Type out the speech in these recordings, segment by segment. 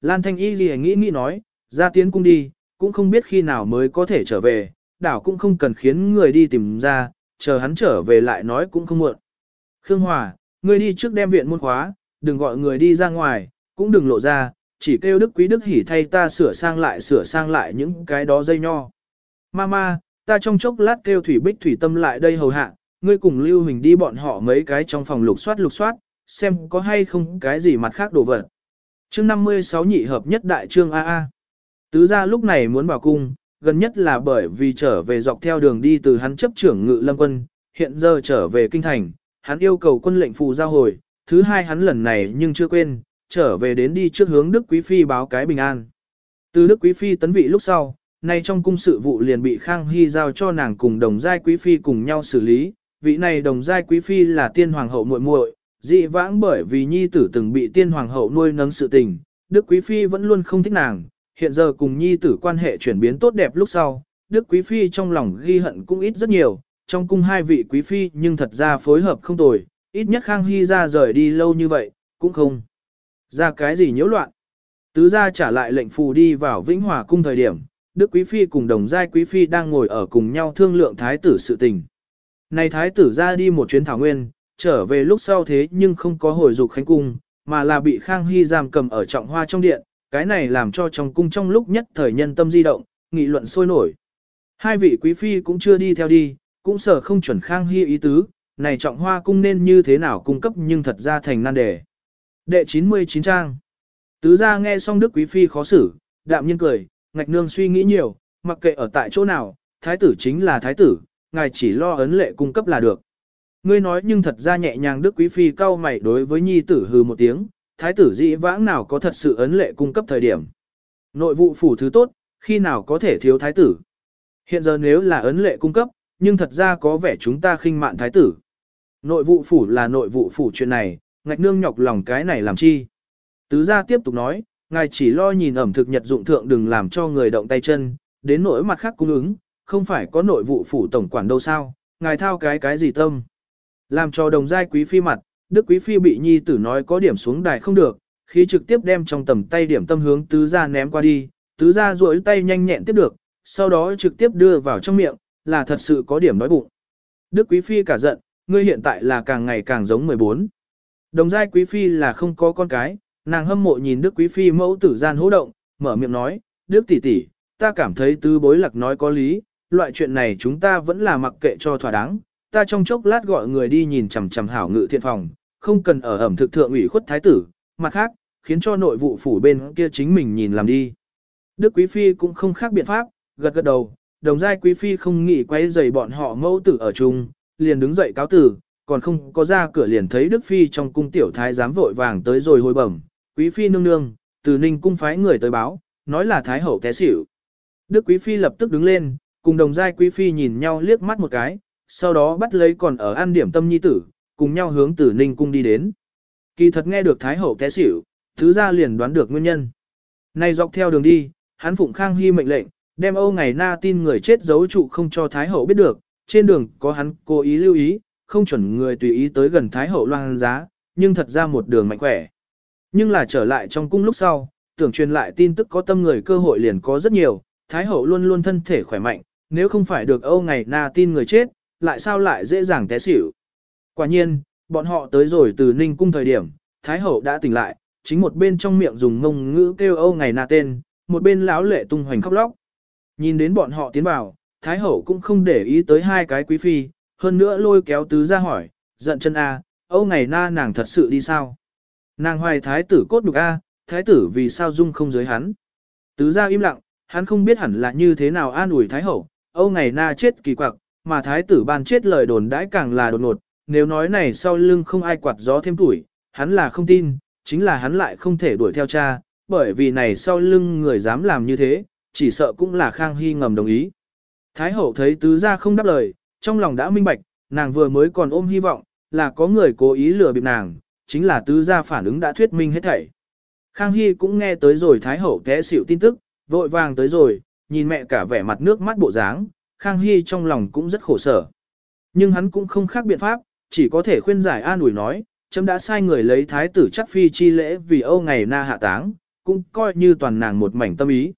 Lan Thanh Y gì nghĩ nghĩ nói, ra tiến cung đi, cũng không biết khi nào mới có thể trở về, đảo cũng không cần khiến người đi tìm ra, chờ hắn trở về lại nói cũng không muộn. Khương Hòa, ngươi đi trước đem viện môn khóa, đừng gọi người đi ra ngoài, cũng đừng lộ ra, chỉ kêu Đức Quý Đức hỉ thay ta sửa sang lại sửa sang lại những cái đó dây nho. Mama, ta trong chốc lát kêu Thủy Bích Thủy Tâm lại đây hầu hạ, ngươi cùng Lưu Huỳnh đi bọn họ mấy cái trong phòng lục soát lục soát, xem có hay không cái gì mặt khác đồ vật. Chương 56 nhị hợp nhất đại trương AA. Tứ gia lúc này muốn vào cung, gần nhất là bởi vì trở về dọc theo đường đi từ hắn chấp trưởng ngự lâm quân, hiện giờ trở về kinh thành, hắn yêu cầu quân lệnh phù giao hồi, thứ hai hắn lần này nhưng chưa quên, trở về đến đi trước hướng Đức Quý Phi báo cái bình an. Từ Đức Quý Phi tấn vị lúc sau, nay trong cung sự vụ liền bị Khang Hy giao cho nàng cùng đồng giai Quý Phi cùng nhau xử lý, vị này đồng giai Quý Phi là tiên hoàng hậu muội muội, dị vãng bởi vì nhi tử từng bị tiên hoàng hậu nuôi nấng sự tình, Đức Quý Phi vẫn luôn không thích nàng, hiện giờ cùng nhi tử quan hệ chuyển biến tốt đẹp lúc sau, Đức Quý Phi trong lòng ghi hận cũng ít rất nhiều, trong cung hai vị Quý Phi nhưng thật ra phối hợp không tồi, ít nhất Khang Hy ra rời đi lâu như vậy, cũng không ra cái gì nhiễu loạn. Tứ gia trả lại lệnh phù đi vào Vĩnh Hòa cung thời điểm, Đức Quý Phi cùng đồng giai Quý Phi đang ngồi ở cùng nhau thương lượng thái tử sự tình. Này thái tử ra đi một chuyến thảo nguyên, trở về lúc sau thế nhưng không có hồi dục khánh cung, mà là bị Khang Hy giam cầm ở trọng hoa trong điện, cái này làm cho trong cung trong lúc nhất thời nhân tâm di động, nghị luận sôi nổi. Hai vị quý phi cũng chưa đi theo đi, cũng sở không chuẩn Khang Hy ý tứ, này trọng hoa cung nên như thế nào cung cấp nhưng thật ra thành nan đề. Đệ 99 trang Tứ gia nghe xong Đức Quý Phi khó xử, đạm nhiên cười, ngạch nương suy nghĩ nhiều, mặc kệ ở tại chỗ nào, thái tử chính là thái tử, ngài chỉ lo ấn lệ cung cấp là được. Ngươi nói nhưng thật ra nhẹ nhàng Đức Quý Phi cau mày đối với nhi tử hừ một tiếng, thái tử dĩ vãng nào có thật sự ấn lệ cung cấp thời điểm. Nội vụ phủ thứ tốt, khi nào có thể thiếu thái tử. Hiện giờ nếu là ấn lệ cung cấp, nhưng thật ra có vẻ chúng ta khinh mạn thái tử. Nội vụ phủ là nội vụ phủ chuyện này, ngạch nương nhọc lòng cái này làm chi. Tứ gia tiếp tục nói, ngài chỉ lo nhìn ẩm thực nhật dụng thượng đừng làm cho người động tay chân, đến nỗi mặt khác cung ứng, không phải có nội vụ phủ tổng quản đâu sao, ngài thao cái cái gì tâm. Làm cho đồng giai quý phi mặt, Đức quý phi bị nhi tử nói có điểm xuống đài không được, khi trực tiếp đem trong tầm tay điểm tâm hướng tứ gia ném qua đi, tứ gia duỗi tay nhanh nhẹn tiếp được, sau đó trực tiếp đưa vào trong miệng, là thật sự có điểm đói bụng. Đức quý phi cả giận, ngươi hiện tại là càng ngày càng giống 14. Đồng giai quý phi là không có con cái, nàng hâm mộ nhìn Đức quý phi mẫu tử gian hỗ động, mở miệng nói, Đức tỷ tỷ, ta cảm thấy tứ bối lạc nói có lý, loại chuyện này chúng ta vẫn là mặc kệ cho thỏa đáng, ta trong chốc lát gọi người đi nhìn chằm chằm hảo ngự thiện phòng, không cần ở ẩm thực thượng ủy khuất thái tử, mặt khác, khiến cho nội vụ phủ bên kia chính mình nhìn làm đi. Đức Quý Phi cũng không khác biện pháp, gật gật đầu, đồng giai Quý Phi không nghĩ quay giày bọn họ mẫu tử ở chung, liền đứng dậy cáo tử, còn không có ra cửa liền thấy Đức Phi trong cung tiểu thái giám vội vàng tới rồi hồi bẩm, Quý Phi nương nương, từ ninh cung phái người tới báo, nói là Thái Hậu té xỉu. Đức Quý Phi lập tức đứng lên, cùng đồng giai Quý Phi nhìn nhau liếc mắt một cái, sau đó bắt lấy còn ở an điểm tâm nhi tử, cùng nhau hướng từ ninh cung đi đến. Kỳ thật nghe được Thái Hậu té xỉu, thứ ra liền đoán được nguyên nhân. Này dọc theo đường đi, hắn phụng Khang Hy mệnh lệnh, đem Âu ngày na tin người chết giấu trụ không cho Thái Hậu biết được, trên đường có hắn cố ý lưu ý, không chuẩn người tùy ý tới gần Thái Hậu loan giá, nhưng thật ra một đường mạnh khỏe. Nhưng là trở lại trong cung lúc sau, tưởng truyền lại tin tức có tâm người cơ hội liền có rất nhiều, Thái Hậu luôn luôn thân thể khỏe mạnh, nếu không phải được Âu ngày na tin người chết, lại sao lại dễ dàng té xỉu. Quả nhiên, bọn họ tới rồi từ Ninh cung thời điểm, Thái Hậu đã tỉnh lại, chính một bên trong miệng dùng ngông ngữ kêu Âu ngày na tên, một bên lão lệ tung hoành khóc lóc. Nhìn đến bọn họ tiến vào, Thái Hậu cũng không để ý tới hai cái quý phi, hơn nữa lôi kéo tứ ra hỏi, giận chân A, Âu ngày na nàng thật sự đi sao? Nàng hoài thái tử cốt đục A, thái tử vì sao dung không giới hắn? Tứ ra im lặng, hắn không biết hẳn là như thế nào an ủi thái hậu, Âu ngày na chết kỳ quặc, mà thái tử ban chết lời đồn đãi càng là đột ngột, nếu nói này sau lưng không ai quạt gió thêm tuổi, hắn là không tin, chính là hắn lại không thể đuổi theo cha, bởi vì này sau lưng người dám làm như thế, chỉ sợ cũng là Khang Hy ngầm đồng ý. Thái hậu thấy tứ gia không đáp lời, trong lòng đã minh bạch, nàng vừa mới còn ôm hy vọng, là có người cố ý lừa bịp nàng, chính là tứ gia phản ứng đã thuyết minh hết thảy. Khang Hy cũng nghe tới rồi Thái hậu té xỉu tin tức, vội vàng tới rồi, nhìn mẹ cả vẻ mặt nước mắt bộ dáng, Khang Hy trong lòng cũng rất khổ sở. Nhưng hắn cũng không khác biện pháp, chỉ có thể khuyên giải an ủi nói, chấm đã sai người lấy thái tử chắc phi chi lễ vì Âu ngày na hạ táng, cũng coi như toàn nàng một mảnh tâm ý.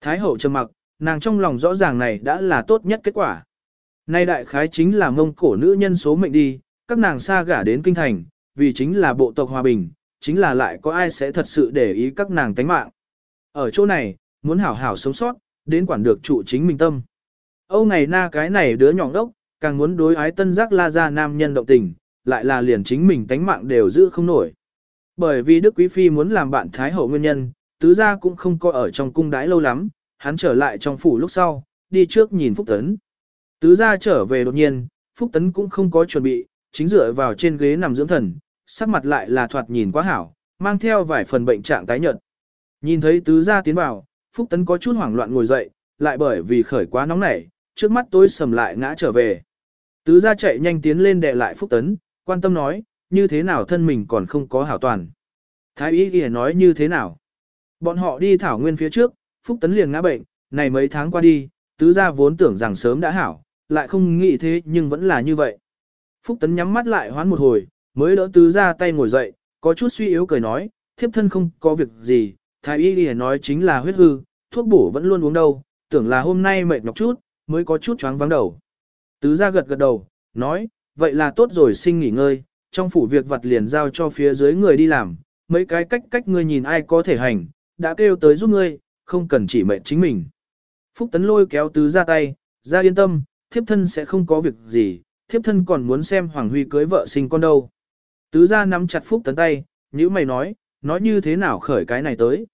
Thái hậu trầm mặc, nàng trong lòng rõ ràng này đã là tốt nhất kết quả. Nay đại khái chính là mông cổ nữ nhân số mệnh đi, các nàng xa gả đến kinh thành, vì chính là bộ tộc hòa bình, chính là lại có ai sẽ thật sự để ý các nàng tánh mạng. Ở chỗ này, muốn hảo hảo sống sót, đến quản được trụ chính mình tâm. Âu ngày na cái này đứa nhỏ đốc, càng muốn đối ái tân giác la ra nam nhân động tình, lại là liền chính mình tánh mạng đều giữ không nổi. Bởi vì Đức Quý Phi muốn làm bạn Thái Hậu nguyên nhân, tứ gia cũng không có ở trong cung đái lâu lắm, hắn trở lại trong phủ lúc sau, đi trước nhìn Phúc Tấn. Tứ gia trở về đột nhiên, Phúc Tấn cũng không có chuẩn bị, chính dựa vào trên ghế nằm dưỡng thần, sắc mặt lại là thoạt nhìn quá hảo, mang theo vài phần bệnh trạng tái nhợt. Nhìn thấy tứ gia tiến vào, Phúc Tấn có chút hoảng loạn ngồi dậy, lại bởi vì khởi quá nóng nảy, trước mắt tối sầm lại ngã trở về. Tứ gia chạy nhanh tiến lên đè lại Phúc Tấn, quan tâm nói, như thế nào thân mình còn không có hảo toàn. Thái y ghi nói như thế nào. Bọn họ đi thảo nguyên phía trước, Phúc Tấn liền ngã bệnh, này mấy tháng qua đi, tứ gia vốn tưởng rằng sớm đã hảo, lại không nghĩ thế nhưng vẫn là như vậy. Phúc Tấn nhắm mắt lại hoán một hồi, mới đỡ tứ gia tay ngồi dậy, có chút suy yếu cười nói, thiếp thân không có việc gì, thái y ghi nói chính là huyết hư, thuốc bổ vẫn luôn uống đâu, tưởng là hôm nay mệt nhọc chút, mới có chút choáng vắng đầu. Tứ gia gật gật đầu, nói, vậy là tốt rồi sinh nghỉ ngơi, trong phủ việc vặt liền giao cho phía dưới người đi làm, mấy cái cách cách ngươi nhìn ai có thể hành, đã kêu tới giúp ngươi, không cần chỉ mệnh chính mình. Phúc Tấn lôi kéo tứ ra tay, ra yên tâm, thiếp thân sẽ không có việc gì, thiếp thân còn muốn xem Hoàng Huy cưới vợ sinh con đâu. Tứ ra nắm chặt Phúc Tấn tay, như mày nói, nói như thế nào khởi cái này tới.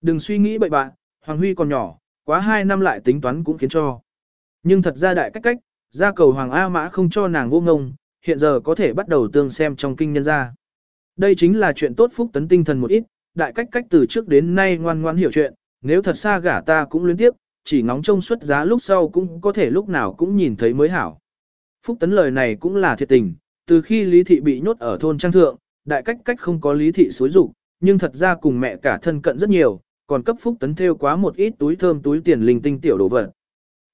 Đừng suy nghĩ bậy bạn, Hoàng Huy còn nhỏ, quá hai năm lại tính toán cũng khiến cho. Nhưng thật ra đại cách cách, ra cầu Hoàng A Mã không cho nàng vô ngông, hiện giờ có thể bắt đầu tương xem trong kinh nhân ra. Đây chính là chuyện tốt phúc tấn tinh thần một ít, đại cách cách từ trước đến nay ngoan ngoan hiểu chuyện, nếu thật xa gả ta cũng luyến tiếp, chỉ ngóng trông xuất giá lúc sau cũng có thể lúc nào cũng nhìn thấy mới hảo. Phúc tấn lời này cũng là thiệt tình, từ khi Lý Thị bị nhốt ở thôn Trang Thượng, đại cách cách không có Lý Thị xối rụng, nhưng thật ra cùng mẹ cả thân cận rất nhiều, còn cấp Phúc tấn theo quá một ít túi thơm túi tiền linh tinh tiểu đồ vật.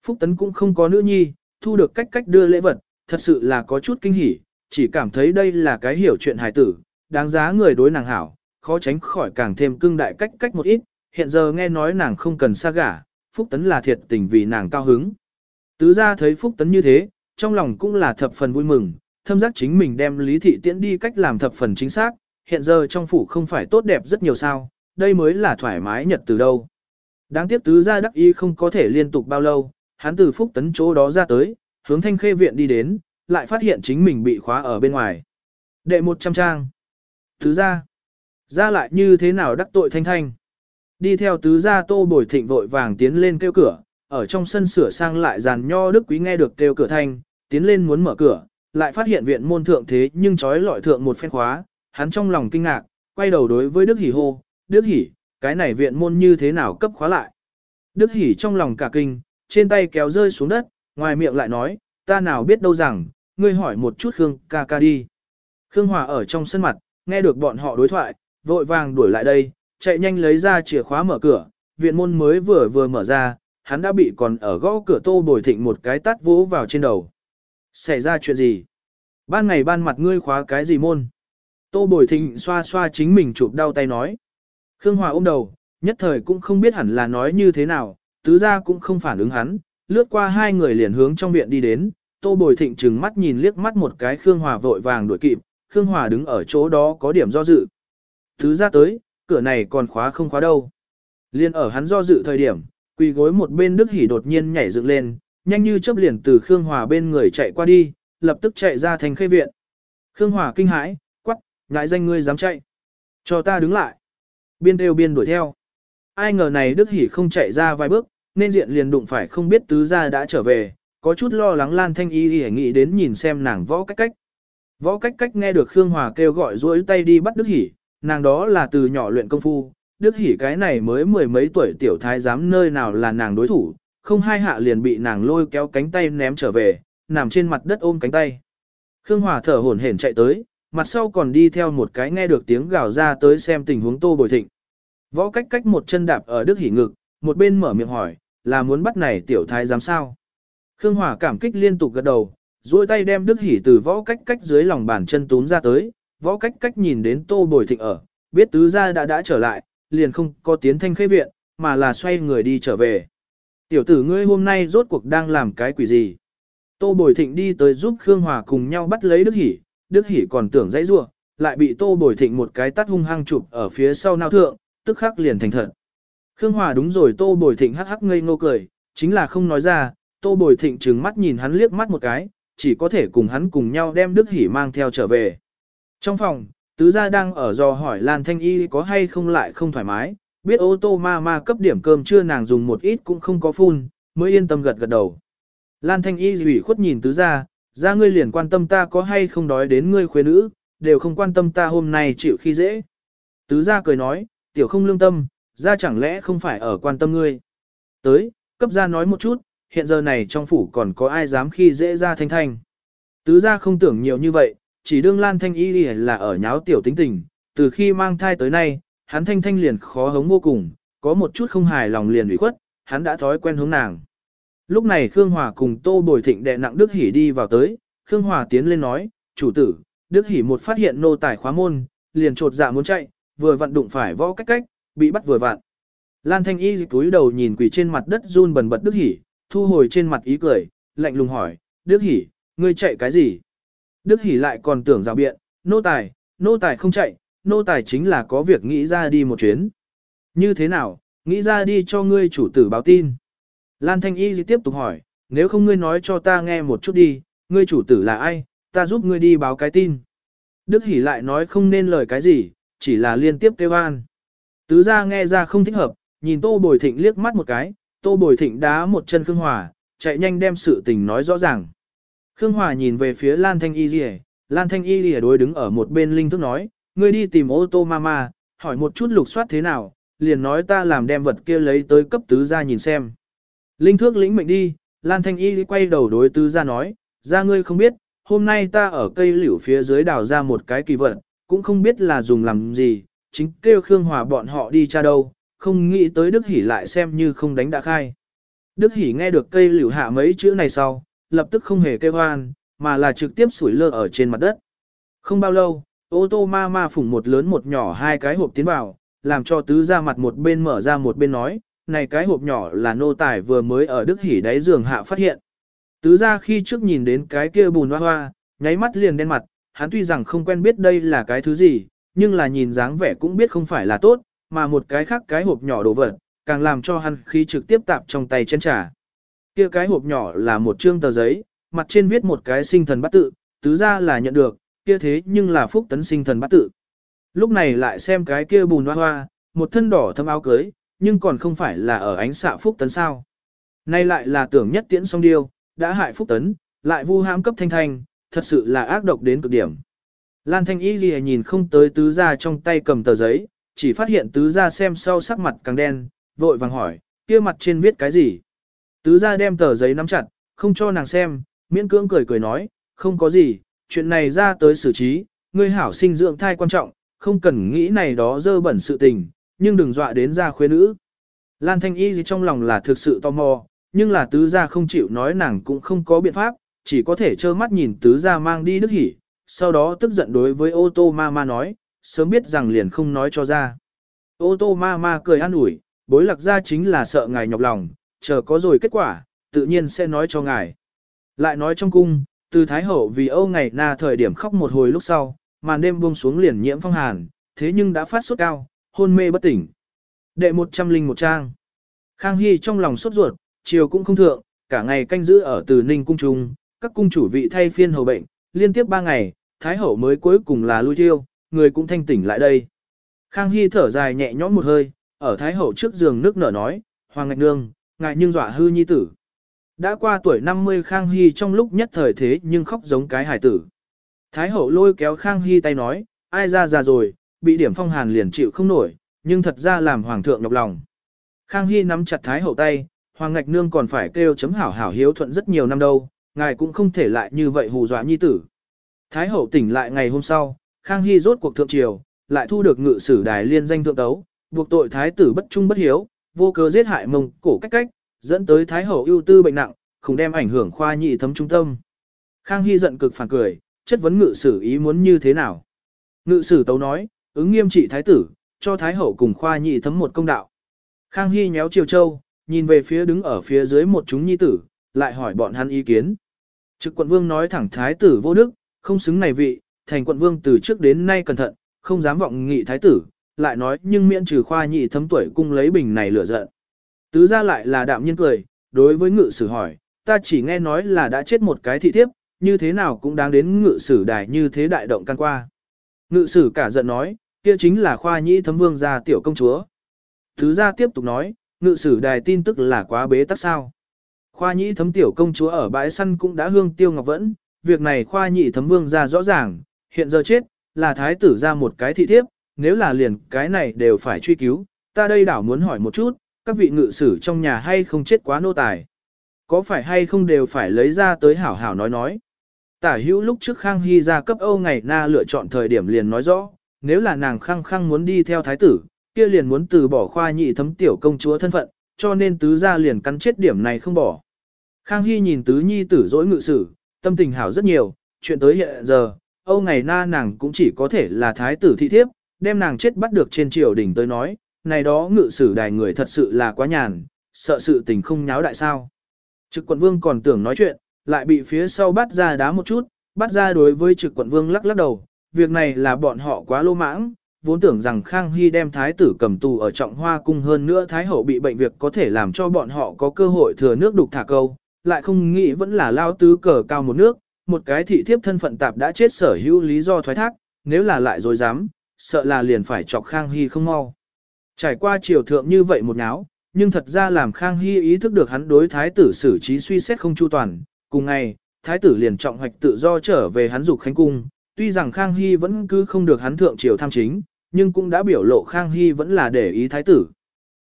Phúc tấn cũng không có nữ nhi, thu được cách cách đưa lễ vật, thật sự là có chút kinh hỉ, chỉ cảm thấy đây là cái hiểu chuyện hài tử, đáng giá người đối nàng hảo, khó tránh khỏi càng thêm cưng đại cách cách một ít, hiện giờ nghe nói nàng không cần xa gả, Phúc Tấn là thiệt tình vì nàng cao hứng. Tứ ra thấy Phúc Tấn như thế, trong lòng cũng là thập phần vui mừng, thâm giác chính mình đem lý thị tiễn đi cách làm thập phần chính xác, hiện giờ trong phủ không phải tốt đẹp rất nhiều sao, đây mới là thoải mái nhật từ đâu. Đáng tiếc tứ ra đắc ý không có thể liên tục bao lâu, hắn từ Phúc Tấn chỗ đó ra tới, hướng thanh khê viện đi đến, lại phát hiện chính mình bị khóa ở bên ngoài. Đệ 100 trang. thứ gia. Ra lại như thế nào đắc tội thanh thanh. Đi theo tứ gia tô bồi thịnh vội vàng tiến lên kêu cửa, ở trong sân sửa sang lại giàn nho đức quý nghe được kêu cửa thanh, tiến lên muốn mở cửa, lại phát hiện viện môn thượng thế nhưng trói lọi thượng một phen khóa, hắn trong lòng kinh ngạc, quay đầu đối với Đức hỉ hô, Đức hỉ cái này viện môn như thế nào cấp khóa lại. Đức hỉ trong lòng cả kinh, trên tay kéo rơi xuống đất, ngoài miệng lại nói, ta nào biết đâu rằng, ngươi hỏi một chút Khương ca ca đi. Khương Hòa ở trong sân mặt, nghe được bọn họ đối thoại, vội vàng đuổi lại đây, chạy nhanh lấy ra chìa khóa mở cửa, viện môn mới vừa vừa mở ra, hắn đã bị còn ở gõ cửa tô bồi thịnh một cái tắt vỗ vào trên đầu. Xảy ra chuyện gì? Ban ngày ban mặt ngươi khóa cái gì môn? Tô bồi thịnh xoa xoa chính mình chụp đau tay nói. Khương Hòa ôm đầu, nhất thời cũng không biết hẳn là nói như thế nào, tứ gia cũng không phản ứng hắn, lướt qua hai người liền hướng trong viện đi đến, Tô Bồi Thịnh trừng mắt nhìn liếc mắt một cái Khương Hòa vội vàng đuổi kịp, Khương Hòa đứng ở chỗ đó có điểm do dự. Thứ gia tới, cửa này còn khóa không khóa đâu. Liên ở hắn do dự thời điểm, quỳ gối một bên Đức hỉ đột nhiên nhảy dựng lên, nhanh như chớp liền từ Khương Hòa bên người chạy qua đi, lập tức chạy ra thành khê viện. Khương Hòa kinh hãi, quắc, ngại danh ngươi dám chạy. Cho ta đứng lại. Biên đều biên đuổi theo. Ai ngờ này Đức hỉ không chạy ra vài bước, nên diện liền đụng phải không biết tứ gia đã trở về, có chút lo lắng Lan Thanh Y y nghĩ đến nhìn xem nàng võ cách cách. Võ cách cách nghe được Khương Hòa kêu gọi duỗi tay đi bắt Đức Hỷ, nàng đó là từ nhỏ luyện công phu, Đức Hỷ cái này mới mười mấy tuổi tiểu thái giám nơi nào là nàng đối thủ, không hai hạ liền bị nàng lôi kéo cánh tay ném trở về, nằm trên mặt đất ôm cánh tay. Khương Hòa thở hổn hển chạy tới, mặt sau còn đi theo một cái nghe được tiếng gào ra tới xem tình huống Tô Bồi Thịnh. Võ cách cách một chân đạp ở Đức Hỷ ngực, một bên mở miệng hỏi, là muốn bắt này tiểu thái giám sao? Khương Hòa cảm kích liên tục gật đầu, duỗi tay đem Đức Hỷ từ võ cách cách dưới lòng bàn chân túm ra tới, võ cách cách nhìn đến Tô Bồi Thịnh ở, biết tứ gia đã đã trở lại, liền không có tiến thanh khế viện, mà là xoay người đi trở về. Tiểu tử ngươi hôm nay rốt cuộc đang làm cái quỷ gì? Tô Bồi Thịnh đi tới giúp Khương Hòa cùng nhau bắt lấy Đức Hỷ, Đức Hỷ còn tưởng dãy rua, lại bị Tô Bồi Thịnh một cái tắt hung hăng chụp ở phía sau nao thượng, tức khắc liền thành thật. Khương Hòa đúng rồi Tô Bồi Thịnh hắc hắc ngây ngô cười, chính là không nói ra, Tô Bồi Thịnh trừng mắt nhìn hắn liếc mắt một cái, chỉ có thể cùng hắn cùng nhau đem Đức Hỷ mang theo trở về. Trong phòng, tứ gia đang ở do hỏi Lan Thanh Y có hay không lại không thoải mái, biết ô tô ma ma cấp điểm cơm chưa nàng dùng một ít cũng không có phun, mới yên tâm gật gật đầu. Lan Thanh Y ủy khuất nhìn tứ gia, ra ngươi liền quan tâm ta có hay không đói đến ngươi khuê nữ, đều không quan tâm ta hôm nay chịu khi dễ. Tứ gia cười nói, tiểu không lương tâm, ra chẳng lẽ không phải ở quan tâm ngươi. Tới, cấp gia nói một chút, hiện giờ này trong phủ còn có ai dám khi dễ ra thanh thanh. Tứ gia không tưởng nhiều như vậy, chỉ đương Lan Thanh Y là ở nháo tiểu tính tình, từ khi mang thai tới nay, hắn thanh thanh liền khó hống vô cùng, có một chút không hài lòng liền ủy khuất, hắn đã thói quen hướng nàng. Lúc này Khương Hòa cùng Tô Bồi Thịnh đệ nặng Đức Hỷ đi vào tới, Khương Hòa tiến lên nói, chủ tử, Đức Hỷ một phát hiện nô tài khóa môn, liền trột dạ muốn chạy, vừa vặn đụng phải võ cách cách, bị bắt vừa vặn. Lan Thanh Y cúi đầu nhìn quỳ trên mặt đất run bần bật Đức Hỷ, thu hồi trên mặt ý cười, lạnh lùng hỏi, Đức Hỷ, ngươi chạy cái gì? Đức Hỷ lại còn tưởng rào biện, nô tài, nô tài không chạy, nô tài chính là có việc nghĩ ra đi một chuyến. Như thế nào, nghĩ ra đi cho ngươi chủ tử báo tin. Lan Thanh Y tiếp tục hỏi, nếu không ngươi nói cho ta nghe một chút đi, ngươi chủ tử là ai, ta giúp ngươi đi báo cái tin. Đức Hỷ lại nói không nên lời cái gì, chỉ là liên tiếp kêu an. Tứ ra nghe ra không thích hợp, nhìn Tô Bồi Thịnh liếc mắt một cái, Tô Bồi Thịnh đá một chân Khương Hòa, chạy nhanh đem sự tình nói rõ ràng. Khương Hòa nhìn về phía Lan Thanh Y Lìa, Lan Thanh Y Lìa đối đứng ở một bên linh thức nói, ngươi đi tìm ô tô mama, hỏi một chút lục soát thế nào, liền nói ta làm đem vật kia lấy tới cấp tứ ra nhìn xem. Linh thước lĩnh mệnh đi, Lan Thanh Y quay đầu đối tứ ra nói, ra ngươi không biết, hôm nay ta ở cây liễu phía dưới đào ra một cái kỳ vật, cũng không biết là dùng làm gì, chính kêu Khương Hòa bọn họ đi cha đâu, không nghĩ tới Đức Hỷ lại xem như không đánh đã khai. Đức Hỷ nghe được cây liễu hạ mấy chữ này sau, lập tức không hề kêu hoan, mà là trực tiếp sủi lơ ở trên mặt đất. Không bao lâu, ô tô ma ma phủng một lớn một nhỏ hai cái hộp tiến vào, làm cho tứ ra mặt một bên mở ra một bên nói, này cái hộp nhỏ là nô tài vừa mới ở Đức Hỷ đáy giường hạ phát hiện. Tứ ra khi trước nhìn đến cái kia bùn hoa hoa, nháy mắt liền đen mặt, hắn tuy rằng không quen biết đây là cái thứ gì, nhưng là nhìn dáng vẻ cũng biết không phải là tốt, mà một cái khác cái hộp nhỏ đồ vật, càng làm cho hắn khí trực tiếp tạp trong tay chân trà. Kia cái hộp nhỏ là một trương tờ giấy, mặt trên viết một cái sinh thần bát tự, tứ ra là nhận được, kia thế nhưng là phúc tấn sinh thần bát tự. Lúc này lại xem cái kia bùn hoa hoa, một thân đỏ thâm áo cưới, nhưng còn không phải là ở ánh xạ phúc tấn sao. Nay lại là tưởng nhất tiễn song điêu, đã hại phúc tấn, lại vu hãm cấp thanh thanh, thật sự là ác độc đến cực điểm. Lan thanh y gì nhìn không tới tứ gia trong tay cầm tờ giấy, chỉ phát hiện tứ gia xem sau sắc mặt càng đen, vội vàng hỏi, kia mặt trên viết cái gì. Tứ gia đem tờ giấy nắm chặt, không cho nàng xem, miễn cưỡng cười cười nói, không có gì, chuyện này ra tới xử trí, ngươi hảo sinh dưỡng thai quan trọng, không cần nghĩ này đó dơ bẩn sự tình, nhưng đừng dọa đến ra khuê nữ. Lan Thanh Y gì trong lòng là thực sự tò mò, nhưng là tứ gia không chịu nói nàng cũng không có biện pháp, chỉ có thể trơ mắt nhìn tứ gia mang đi đức hỉ, sau đó tức giận đối với ô tô ma ma nói, sớm biết rằng liền không nói cho ra. Ô tô ma ma cười an ủi, bối lạc ra chính là sợ ngài nhọc lòng, chờ có rồi kết quả, tự nhiên sẽ nói cho ngài. Lại nói trong cung, từ Thái Hậu vì Âu ngày na thời điểm khóc một hồi lúc sau, màn đêm buông xuống liền nhiễm phong hàn, thế nhưng đã phát sốt cao, hôn mê bất tỉnh. Đệ một trăm linh một trang. Khang Hy trong lòng sốt ruột, chiều cũng không thượng, cả ngày canh giữ ở từ Ninh cung trung, các cung chủ vị thay phiên hầu bệnh, liên tiếp ba ngày, Thái Hậu mới cuối cùng là lui Tiêu, người cũng thanh tỉnh lại đây. Khang Hy thở dài nhẹ nhõm một hơi, ở Thái Hậu trước giường nước nở nói, Hoàng Ngạch Nương, ngài nhưng dọa hư nhi tử. Đã qua tuổi 50 Khang Hy trong lúc nhất thời thế nhưng khóc giống cái hải tử. Thái Hậu lôi kéo Khang Hy tay nói, ai ra già rồi, bị điểm phong hàn liền chịu không nổi, nhưng thật ra làm Hoàng thượng nhọc lòng. Khang Hy nắm chặt Thái Hậu tay, Hoàng Ngạch Nương còn phải kêu chấm hảo hảo hiếu thuận rất nhiều năm đâu, ngài cũng không thể lại như vậy hù dọa nhi tử. Thái Hậu tỉnh lại ngày hôm sau, Khang Hy rốt cuộc thượng triều, lại thu được ngự sử đài liên danh thượng tấu, buộc tội Thái tử bất trung bất hiếu, vô cớ giết hại mông cổ cách cách, dẫn tới Thái Hậu ưu tư bệnh nặng, không đem ảnh hưởng khoa nhị thấm trung tâm. Khang Hy giận cực phản cười, chất vấn ngự sử ý muốn như thế nào. Ngự sử tấu nói, ứng nghiêm trị Thái tử, cho Thái Hậu cùng khoa nhị thấm một công đạo. Khang Hy nhéo triều châu, nhìn về phía đứng ở phía dưới một chúng nhi tử, lại hỏi bọn hắn ý kiến. Trực quận vương nói thẳng Thái tử vô đức, không xứng này vị, thành quận vương từ trước đến nay cẩn thận, không dám vọng nghị Thái tử, lại nói nhưng miễn trừ khoa nhị thấm tuổi cung lấy bình này lửa giận. Tứ ra lại là đạm nhiên cười, đối với ngự sử hỏi, ta chỉ nghe nói là đã chết một cái thị thiếp, như thế nào cũng đáng đến ngự sử đài như thế đại động can qua. Ngự sử cả giận nói, kia chính là khoa nhị thấm vương gia tiểu công chúa. tứ gia tiếp tục nói, ngự sử đài tin tức là quá bế tắc sao. Khoa nhĩ thấm tiểu công chúa ở bãi săn cũng đã hương tiêu ngọc vẫn, việc này khoa nhị thấm vương ra rõ ràng, hiện giờ chết, là thái tử ra một cái thị thiếp, nếu là liền cái này đều phải truy cứu, ta đây đảo muốn hỏi một chút, các vị ngự sử trong nhà hay không chết quá nô tài. Có phải hay không đều phải lấy ra tới hảo hảo nói nói. Tả hữu lúc trước Khang Hy ra cấp Âu ngày na lựa chọn thời điểm liền nói rõ, nếu là nàng khăng khăng muốn đi theo thái tử, kia liền muốn từ bỏ khoa nhị thấm tiểu công chúa thân phận, cho nên tứ gia liền cắn chết điểm này không bỏ. Khang Hy nhìn tứ nhi tử dỗi ngự sử, tâm tình hảo rất nhiều, chuyện tới hiện giờ, Âu ngày na nàng cũng chỉ có thể là thái tử thị thiếp, đem nàng chết bắt được trên triều đình tới nói, này đó ngự sử đài người thật sự là quá nhàn, sợ sự tình không nháo đại sao. Trực quận vương còn tưởng nói chuyện, lại bị phía sau bắt ra đá một chút, bắt ra đối với trực quận vương lắc lắc đầu, việc này là bọn họ quá lô mãng, vốn tưởng rằng Khang Hy đem thái tử cầm tù ở trọng hoa cung hơn nữa thái hậu bị bệnh việc có thể làm cho bọn họ có cơ hội thừa nước đục thả câu, lại không nghĩ vẫn là lao tứ cờ cao một nước, một cái thị thiếp thân phận tạp đã chết sở hữu lý do thoái thác, nếu là lại dối dám, sợ là liền phải chọc Khang Hy không mau. Trải qua triều thượng như vậy một náo, nhưng thật ra làm Khang Hy ý thức được hắn đối thái tử xử trí suy xét không chu toàn, cùng ngày, thái tử liền trọng hoạch tự do trở về hắn dục khánh cung, tuy rằng Khang Hy vẫn cứ không được hắn thượng triều tham chính, nhưng cũng đã biểu lộ Khang Hy vẫn là để ý thái tử.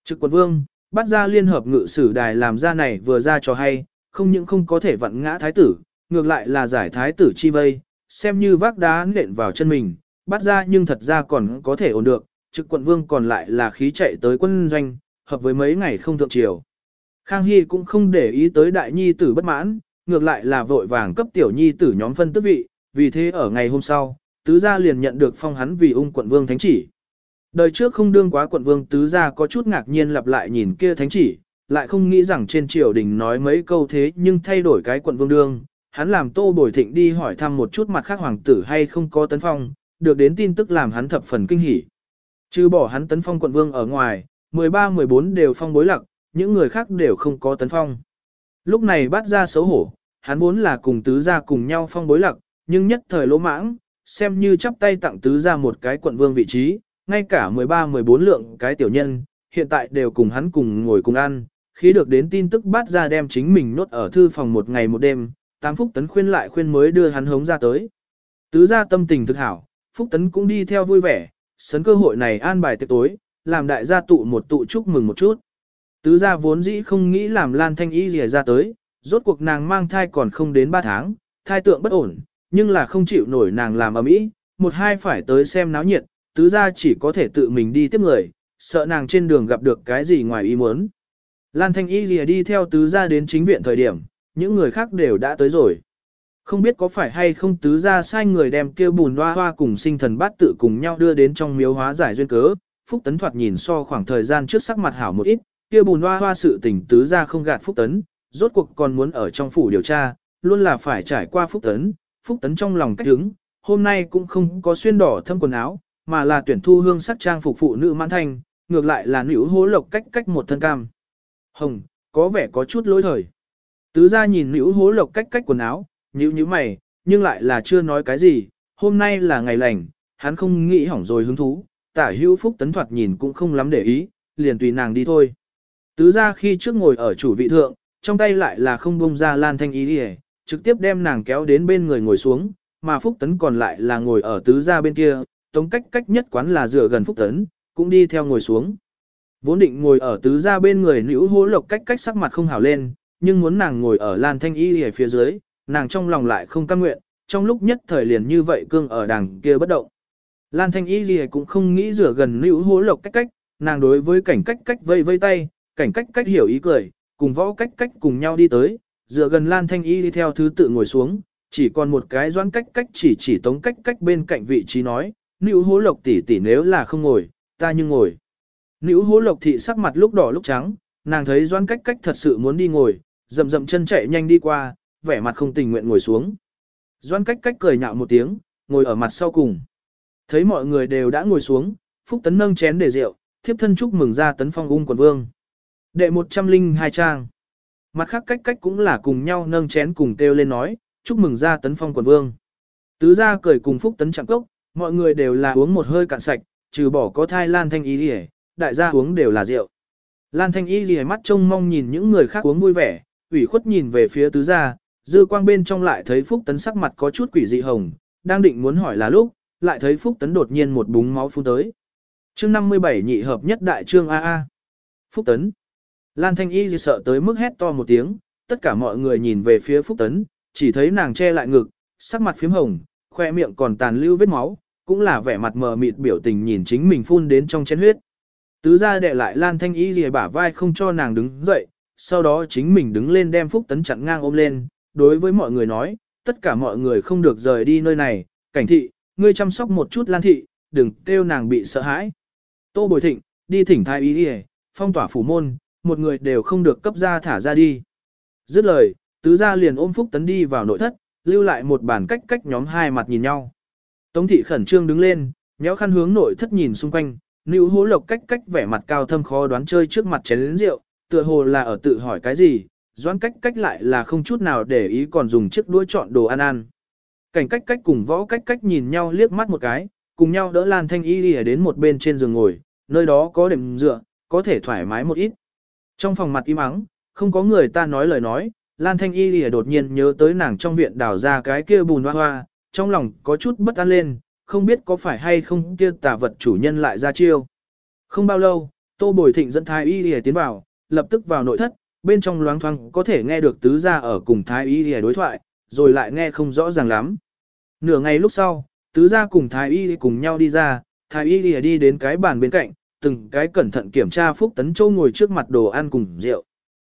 Trực quận vương, bắt ra liên hợp ngự sử đài làm ra này vừa ra cho hay, không những không có thể vặn ngã thái tử, ngược lại là giải thái tử chi vây, xem như vác đá nện vào chân mình, bắt ra nhưng thật ra còn có thể ổn được, trực quận vương còn lại là khí chạy tới quân doanh, hợp với mấy ngày không thượng triều. Khang Hy cũng không để ý tới đại nhi tử bất mãn, ngược lại là vội vàng cấp tiểu nhi tử nhóm phân tước vị, vì thế ở ngày hôm sau, tứ gia liền nhận được phong hắn vì ung quận vương thánh chỉ. Đời trước không đương quá quận vương tứ gia có chút ngạc nhiên lặp lại nhìn kia thánh chỉ, lại không nghĩ rằng trên triều đình nói mấy câu thế nhưng thay đổi cái quận vương đương. Hắn làm tô bồi thịnh đi hỏi thăm một chút mặt khác hoàng tử hay không có tấn phong, được đến tin tức làm hắn thập phần kinh hỉ. Trừ bỏ hắn tấn phong quận vương ở ngoài, 13-14 đều phong bối lặc, những người khác đều không có tấn phong. Lúc này bắt ra xấu hổ, hắn vốn là cùng tứ gia cùng nhau phong bối lặc, nhưng nhất thời lỗ mãng, xem như chắp tay tặng tứ gia một cái quận vương vị trí, ngay cả 13-14 lượng cái tiểu nhân, hiện tại đều cùng hắn cùng ngồi cùng ăn, khi được đến tin tức bắt ra đem chính mình nốt ở thư phòng một ngày một đêm, tám phúc tấn khuyên lại khuyên mới đưa hắn hống ra tới. Tứ gia tâm tình thực hảo, phúc tấn cũng đi theo vui vẻ, sấn cơ hội này an bài tiệc tối, làm đại gia tụ một tụ chúc mừng một chút. Tứ gia vốn dĩ không nghĩ làm Lan Thanh Y rìa ra tới, rốt cuộc nàng mang thai còn không đến 3 tháng, thai tượng bất ổn, nhưng là không chịu nổi nàng làm ở mỹ, một hai phải tới xem náo nhiệt, tứ gia chỉ có thể tự mình đi tiếp người, sợ nàng trên đường gặp được cái gì ngoài ý muốn. Lan Thanh Y lìa đi theo tứ gia đến chính viện thời điểm, những người khác đều đã tới rồi. Không biết có phải hay không tứ gia sai người đem kêu bùn hoa hoa cùng sinh thần bát tự cùng nhau đưa đến trong miếu hóa giải duyên cớ, Phúc Tấn thoạt nhìn so khoảng thời gian trước sắc mặt hảo một ít, kia bùn hoa hoa sự tình tứ gia không gạt Phúc Tấn, rốt cuộc còn muốn ở trong phủ điều tra, luôn là phải trải qua Phúc Tấn, Phúc Tấn trong lòng cách đứng, hôm nay cũng không có xuyên đỏ thâm quần áo, mà là tuyển thu hương sắc trang phục phụ nữ mãn thanh, ngược lại là nữ hố lộc cách cách một thân cam. Hồng, có vẻ có chút lỗi thời. Tứ ra nhìn nữ hố lộc cách cách quần áo, nhíu nhíu mày, nhưng lại là chưa nói cái gì, hôm nay là ngày lành, hắn không nghĩ hỏng rồi hứng thú, tả hữu phúc tấn thoạt nhìn cũng không lắm để ý, liền tùy nàng đi thôi. Tứ ra khi trước ngồi ở chủ vị thượng, trong tay lại là không bông ra lan thanh ý đi trực tiếp đem nàng kéo đến bên người ngồi xuống, mà phúc tấn còn lại là ngồi ở tứ ra bên kia, tống cách cách nhất quán là dựa gần phúc tấn, cũng đi theo ngồi xuống. Vốn định ngồi ở tứ gia bên người nữ hố lộc cách cách sắc mặt không hảo lên, nhưng muốn nàng ngồi ở lan thanh y ở phía dưới, nàng trong lòng lại không cam nguyện, trong lúc nhất thời liền như vậy cương ở đằng kia bất động. Lan Thanh Y gì cũng không nghĩ rửa gần nữ hố lộc cách cách, nàng đối với cảnh cách cách vây vây tay, cảnh cách cách hiểu ý cười, cùng võ cách cách cùng nhau đi tới, dựa gần Lan Thanh Y đi theo thứ tự ngồi xuống, chỉ còn một cái doãn cách cách chỉ chỉ tống cách cách bên cạnh vị trí nói, nữ hố lộc tỷ tỷ nếu là không ngồi, ta nhưng ngồi. Nữ hố lộc thị sắc mặt lúc đỏ lúc trắng, nàng thấy doan cách cách thật sự muốn đi ngồi, rầm rầm chân chạy nhanh đi qua, vẻ mặt không tình nguyện ngồi xuống. Doan cách cách cười nhạo một tiếng, ngồi ở mặt sau cùng. Thấy mọi người đều đã ngồi xuống, Phúc Tấn nâng chén để rượu, thiếp thân chúc mừng ra tấn phong ung quần vương. Đệ 102 trang. Mặt khác cách cách cũng là cùng nhau nâng chén cùng kêu lên nói, chúc mừng ra tấn phong quần vương. Tứ gia cười cùng Phúc Tấn chạm cốc, mọi người đều là uống một hơi cạn sạch, trừ bỏ có thai lan thanh ý rỉa, đại gia uống đều là rượu. Lan thanh Y rỉa mắt trông mong nhìn những người khác uống vui vẻ, ủy khuất nhìn về phía tứ gia, dư quang bên trong lại thấy Phúc Tấn sắc mặt có chút quỷ dị hồng, đang định muốn hỏi là lúc, lại thấy Phúc Tấn đột nhiên một búng máu phun tới. Chương 57 nhị hợp nhất đại trương AA. Phúc Tấn. Lan Thanh Y sợ tới mức hét to một tiếng, tất cả mọi người nhìn về phía Phúc Tấn, chỉ thấy nàng che lại ngực, sắc mặt phím hồng, khoe miệng còn tàn lưu vết máu, cũng là vẻ mặt mờ mịt biểu tình nhìn chính mình phun đến trong chén huyết. Tứ ra đệ lại Lan Thanh Y lìa bả vai không cho nàng đứng dậy, sau đó chính mình đứng lên đem Phúc Tấn chặn ngang ôm lên, đối với mọi người nói, tất cả mọi người không được rời đi nơi này, cảnh thị, ngươi chăm sóc một chút Lan thị, đừng kêu nàng bị sợ hãi. Tô Bồi Thịnh, đi thỉnh thái y lìa, phong tỏa phủ môn, một người đều không được cấp ra thả ra đi. Dứt lời, tứ gia liền ôm Phúc Tấn đi vào nội thất, lưu lại một bản cách cách nhóm hai mặt nhìn nhau. Tống thị khẩn trương đứng lên, nhéo khăn hướng nội thất nhìn xung quanh, Nữu hố lộc cách cách vẻ mặt cao thâm khó đoán chơi trước mặt chén lĩnh rượu, tựa hồ là ở tự hỏi cái gì, doãn cách cách lại là không chút nào để ý còn dùng chiếc đũa chọn đồ ăn ăn. Cảnh cách cách cùng võ cách cách nhìn nhau liếc mắt một cái, cùng nhau đỡ Lan Thanh Y đi đến một bên trên giường ngồi, nơi đó có đệm dựa, có thể thoải mái một ít. Trong phòng mặt im ắng, không có người ta nói lời nói, Lan Thanh Y lìa đột nhiên nhớ tới nàng trong viện đào ra cái kia bùn hoa hoa, trong lòng có chút bất an lên, không biết có phải hay không kia tà vật chủ nhân lại ra chiêu. Không bao lâu, Tô Bồi Thịnh dẫn Thái Y lìa tiến vào, lập tức vào nội thất, bên trong loáng thoáng có thể nghe được tứ gia ở cùng Thái Y lìa đối thoại, rồi lại nghe không rõ ràng lắm. Nửa ngày lúc sau, tứ gia cùng Thái Y cùng nhau đi ra, Thái Y lìa đi đến cái bàn bên cạnh, từng cái cẩn thận kiểm tra Phúc Tấn Châu ngồi trước mặt đồ ăn cùng rượu.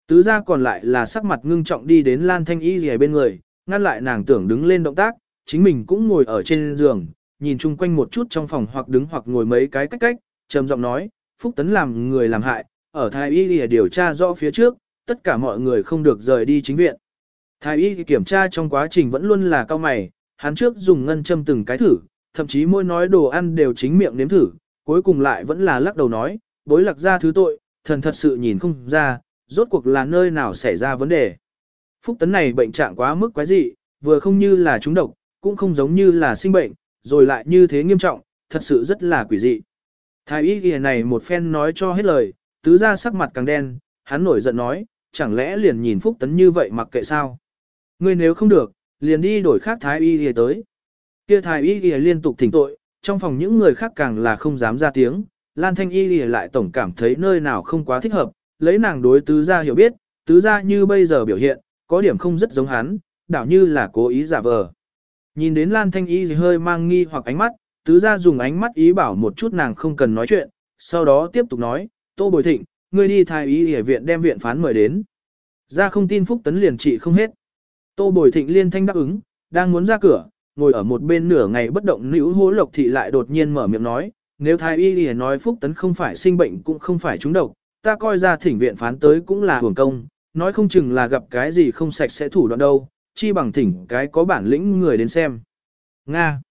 Tứ gia còn lại là sắc mặt ngưng trọng đi đến Lan Thanh Y lìa bên người, ngăn lại nàng tưởng đứng lên động tác, chính mình cũng ngồi ở trên giường, nhìn chung quanh một chút trong phòng hoặc đứng hoặc ngồi mấy cái cách cách, trầm giọng nói, Phúc Tấn làm người làm hại, ở Thái Y lìa điều tra rõ phía trước, tất cả mọi người không được rời đi chính viện. Thái Y kiểm tra trong quá trình vẫn luôn là cao mày, hắn trước dùng ngân châm từng cái thử, thậm chí mỗi nói đồ ăn đều chính miệng nếm thử, cuối cùng lại vẫn là lắc đầu nói, bối lạc ra thứ tội, thần thật sự nhìn không ra, rốt cuộc là nơi nào xảy ra vấn đề. Phúc tấn này bệnh trạng quá mức quái dị, vừa không như là trúng độc, cũng không giống như là sinh bệnh, rồi lại như thế nghiêm trọng, thật sự rất là quỷ dị. Thái y ghi này một phen nói cho hết lời, tứ ra sắc mặt càng đen, hắn nổi giận nói, chẳng lẽ liền nhìn Phúc tấn như vậy mặc kệ sao? Ngươi nếu không được, liền đi đổi khác thái y ghi tới. Kia thái y ghi liên tục thỉnh tội, trong phòng những người khác càng là không dám ra tiếng, Lan Thanh Y ghi lại tổng cảm thấy nơi nào không quá thích hợp, lấy nàng đối tứ gia hiểu biết, tứ gia như bây giờ biểu hiện, có điểm không rất giống hắn, đảo như là cố ý giả vờ. Nhìn đến Lan Thanh Y thì hơi mang nghi hoặc ánh mắt, tứ gia dùng ánh mắt ý bảo một chút nàng không cần nói chuyện, sau đó tiếp tục nói, Tô Bồi Thịnh, ngươi đi thái y ở viện đem viện phán mời đến. Ra không tin Phúc Tấn liền trị không hết. Tô Bồi Thịnh liên thanh đáp ứng, đang muốn ra cửa, ngồi ở một bên nửa ngày bất động nữ hố lộc thị lại đột nhiên mở miệng nói, nếu thái y thì nói phúc tấn không phải sinh bệnh cũng không phải trúng độc, ta coi ra thỉnh viện phán tới cũng là hưởng công, nói không chừng là gặp cái gì không sạch sẽ thủ đoạn đâu, chi bằng thỉnh cái có bản lĩnh người đến xem. Nga.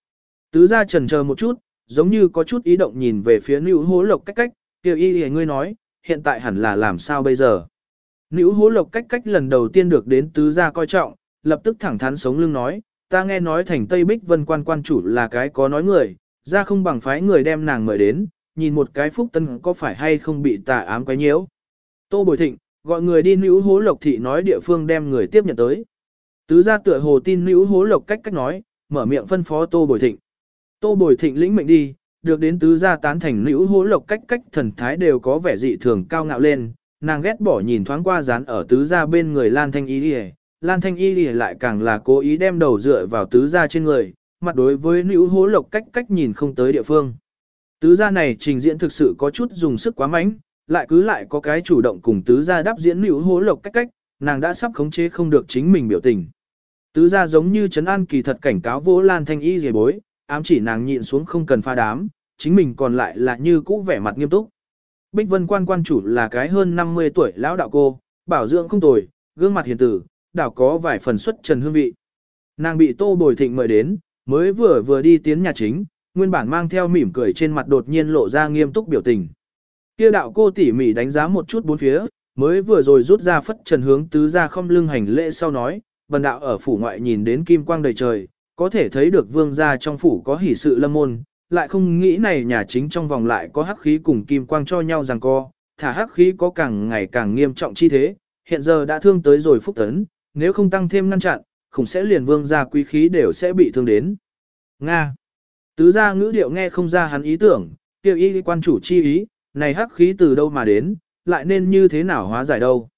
Tứ gia trần chờ một chút, giống như có chút ý động nhìn về phía nữ hố lộc cách cách, kêu y Y ngươi nói, hiện tại hẳn là làm sao bây giờ. Nữ hố lộc cách cách lần đầu tiên được đến tứ gia coi trọng, lập tức thẳng thắn sống lưng nói, ta nghe nói thành Tây Bích Vân quan quan chủ là cái có nói người, ra không bằng phái người đem nàng mời đến, nhìn một cái phúc tân có phải hay không bị tà ám quấy nhiễu. Tô Bồi Thịnh, gọi người đi nữ hố lộc thị nói địa phương đem người tiếp nhận tới. Tứ gia tựa hồ tin nữ hố lộc cách cách nói, mở miệng phân phó Tô Bồi Thịnh. Tô Bồi Thịnh lĩnh mệnh đi, được đến tứ gia tán thành nữ hố lộc cách cách thần thái đều có vẻ dị thường cao ngạo lên, nàng ghét bỏ nhìn thoáng qua dán ở tứ gia bên người Lan Thanh Y Lì Lan Thanh Y Lìa lại càng là cố ý đem đầu dựa vào tứ gia trên người, mặt đối với nữ hố lộc cách cách nhìn không tới địa phương. Tứ gia này trình diễn thực sự có chút dùng sức quá mạnh, lại cứ lại có cái chủ động cùng tứ gia đáp diễn nữ hố lộc cách cách, nàng đã sắp khống chế không được chính mình biểu tình. Tứ gia giống như trấn an kỳ thật cảnh cáo vỗ Lan Thanh Y dề bối, ám chỉ nàng nhịn xuống không cần pha đám, chính mình còn lại là như cũ vẻ mặt nghiêm túc. Bích Vân quan quan chủ là cái hơn 50 tuổi lão đạo cô, bảo dưỡng không tồi, gương mặt hiền tử, đảo có vài phần xuất trần hương vị. Nàng bị Tô Bồi Thịnh mời đến, mới vừa vừa đi tiến nhà chính, nguyên bản mang theo mỉm cười trên mặt đột nhiên lộ ra nghiêm túc biểu tình. Kia đạo cô tỉ mỉ đánh giá một chút bốn phía, mới vừa rồi rút ra phất trần hướng tứ ra không lưng hành lễ sau nói, bần đạo ở phủ ngoại nhìn đến kim quang đầy trời, có thể thấy được vương gia trong phủ có hỷ sự lâm môn, lại không nghĩ này nhà chính trong vòng lại có hắc khí cùng kim quang cho nhau rằng co, thả hắc khí có càng ngày càng nghiêm trọng chi thế, hiện giờ đã thương tới rồi phúc tấn, nếu không tăng thêm ngăn chặn, khủng sẽ liền vương gia quý khí đều sẽ bị thương đến. Nga. Tứ gia ngữ điệu nghe không ra hắn ý tưởng, kêu y quan chủ chi ý, này hắc khí từ đâu mà đến, lại nên như thế nào hóa giải đâu.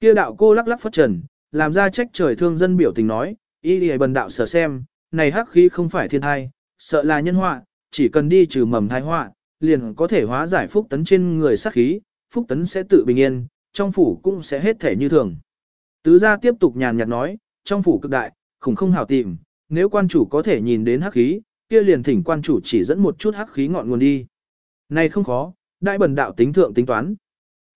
Kia đạo cô lắc lắc phất trần, làm ra trách trời thương dân biểu tình nói, y y bần đạo sở xem, này hắc khí không phải thiên thai, sợ là nhân họa, chỉ cần đi trừ mầm thai họa, liền có thể hóa giải phúc tấn trên người sát khí, phúc tấn sẽ tự bình yên, trong phủ cũng sẽ hết thể như thường. Tứ gia tiếp tục nhàn nhạt nói, trong phủ cực đại, khủng không hảo tìm, nếu quan chủ có thể nhìn đến hắc khí, kia liền thỉnh quan chủ chỉ dẫn một chút hắc khí ngọn nguồn đi. Này không khó, đại bần đạo tính thượng tính toán.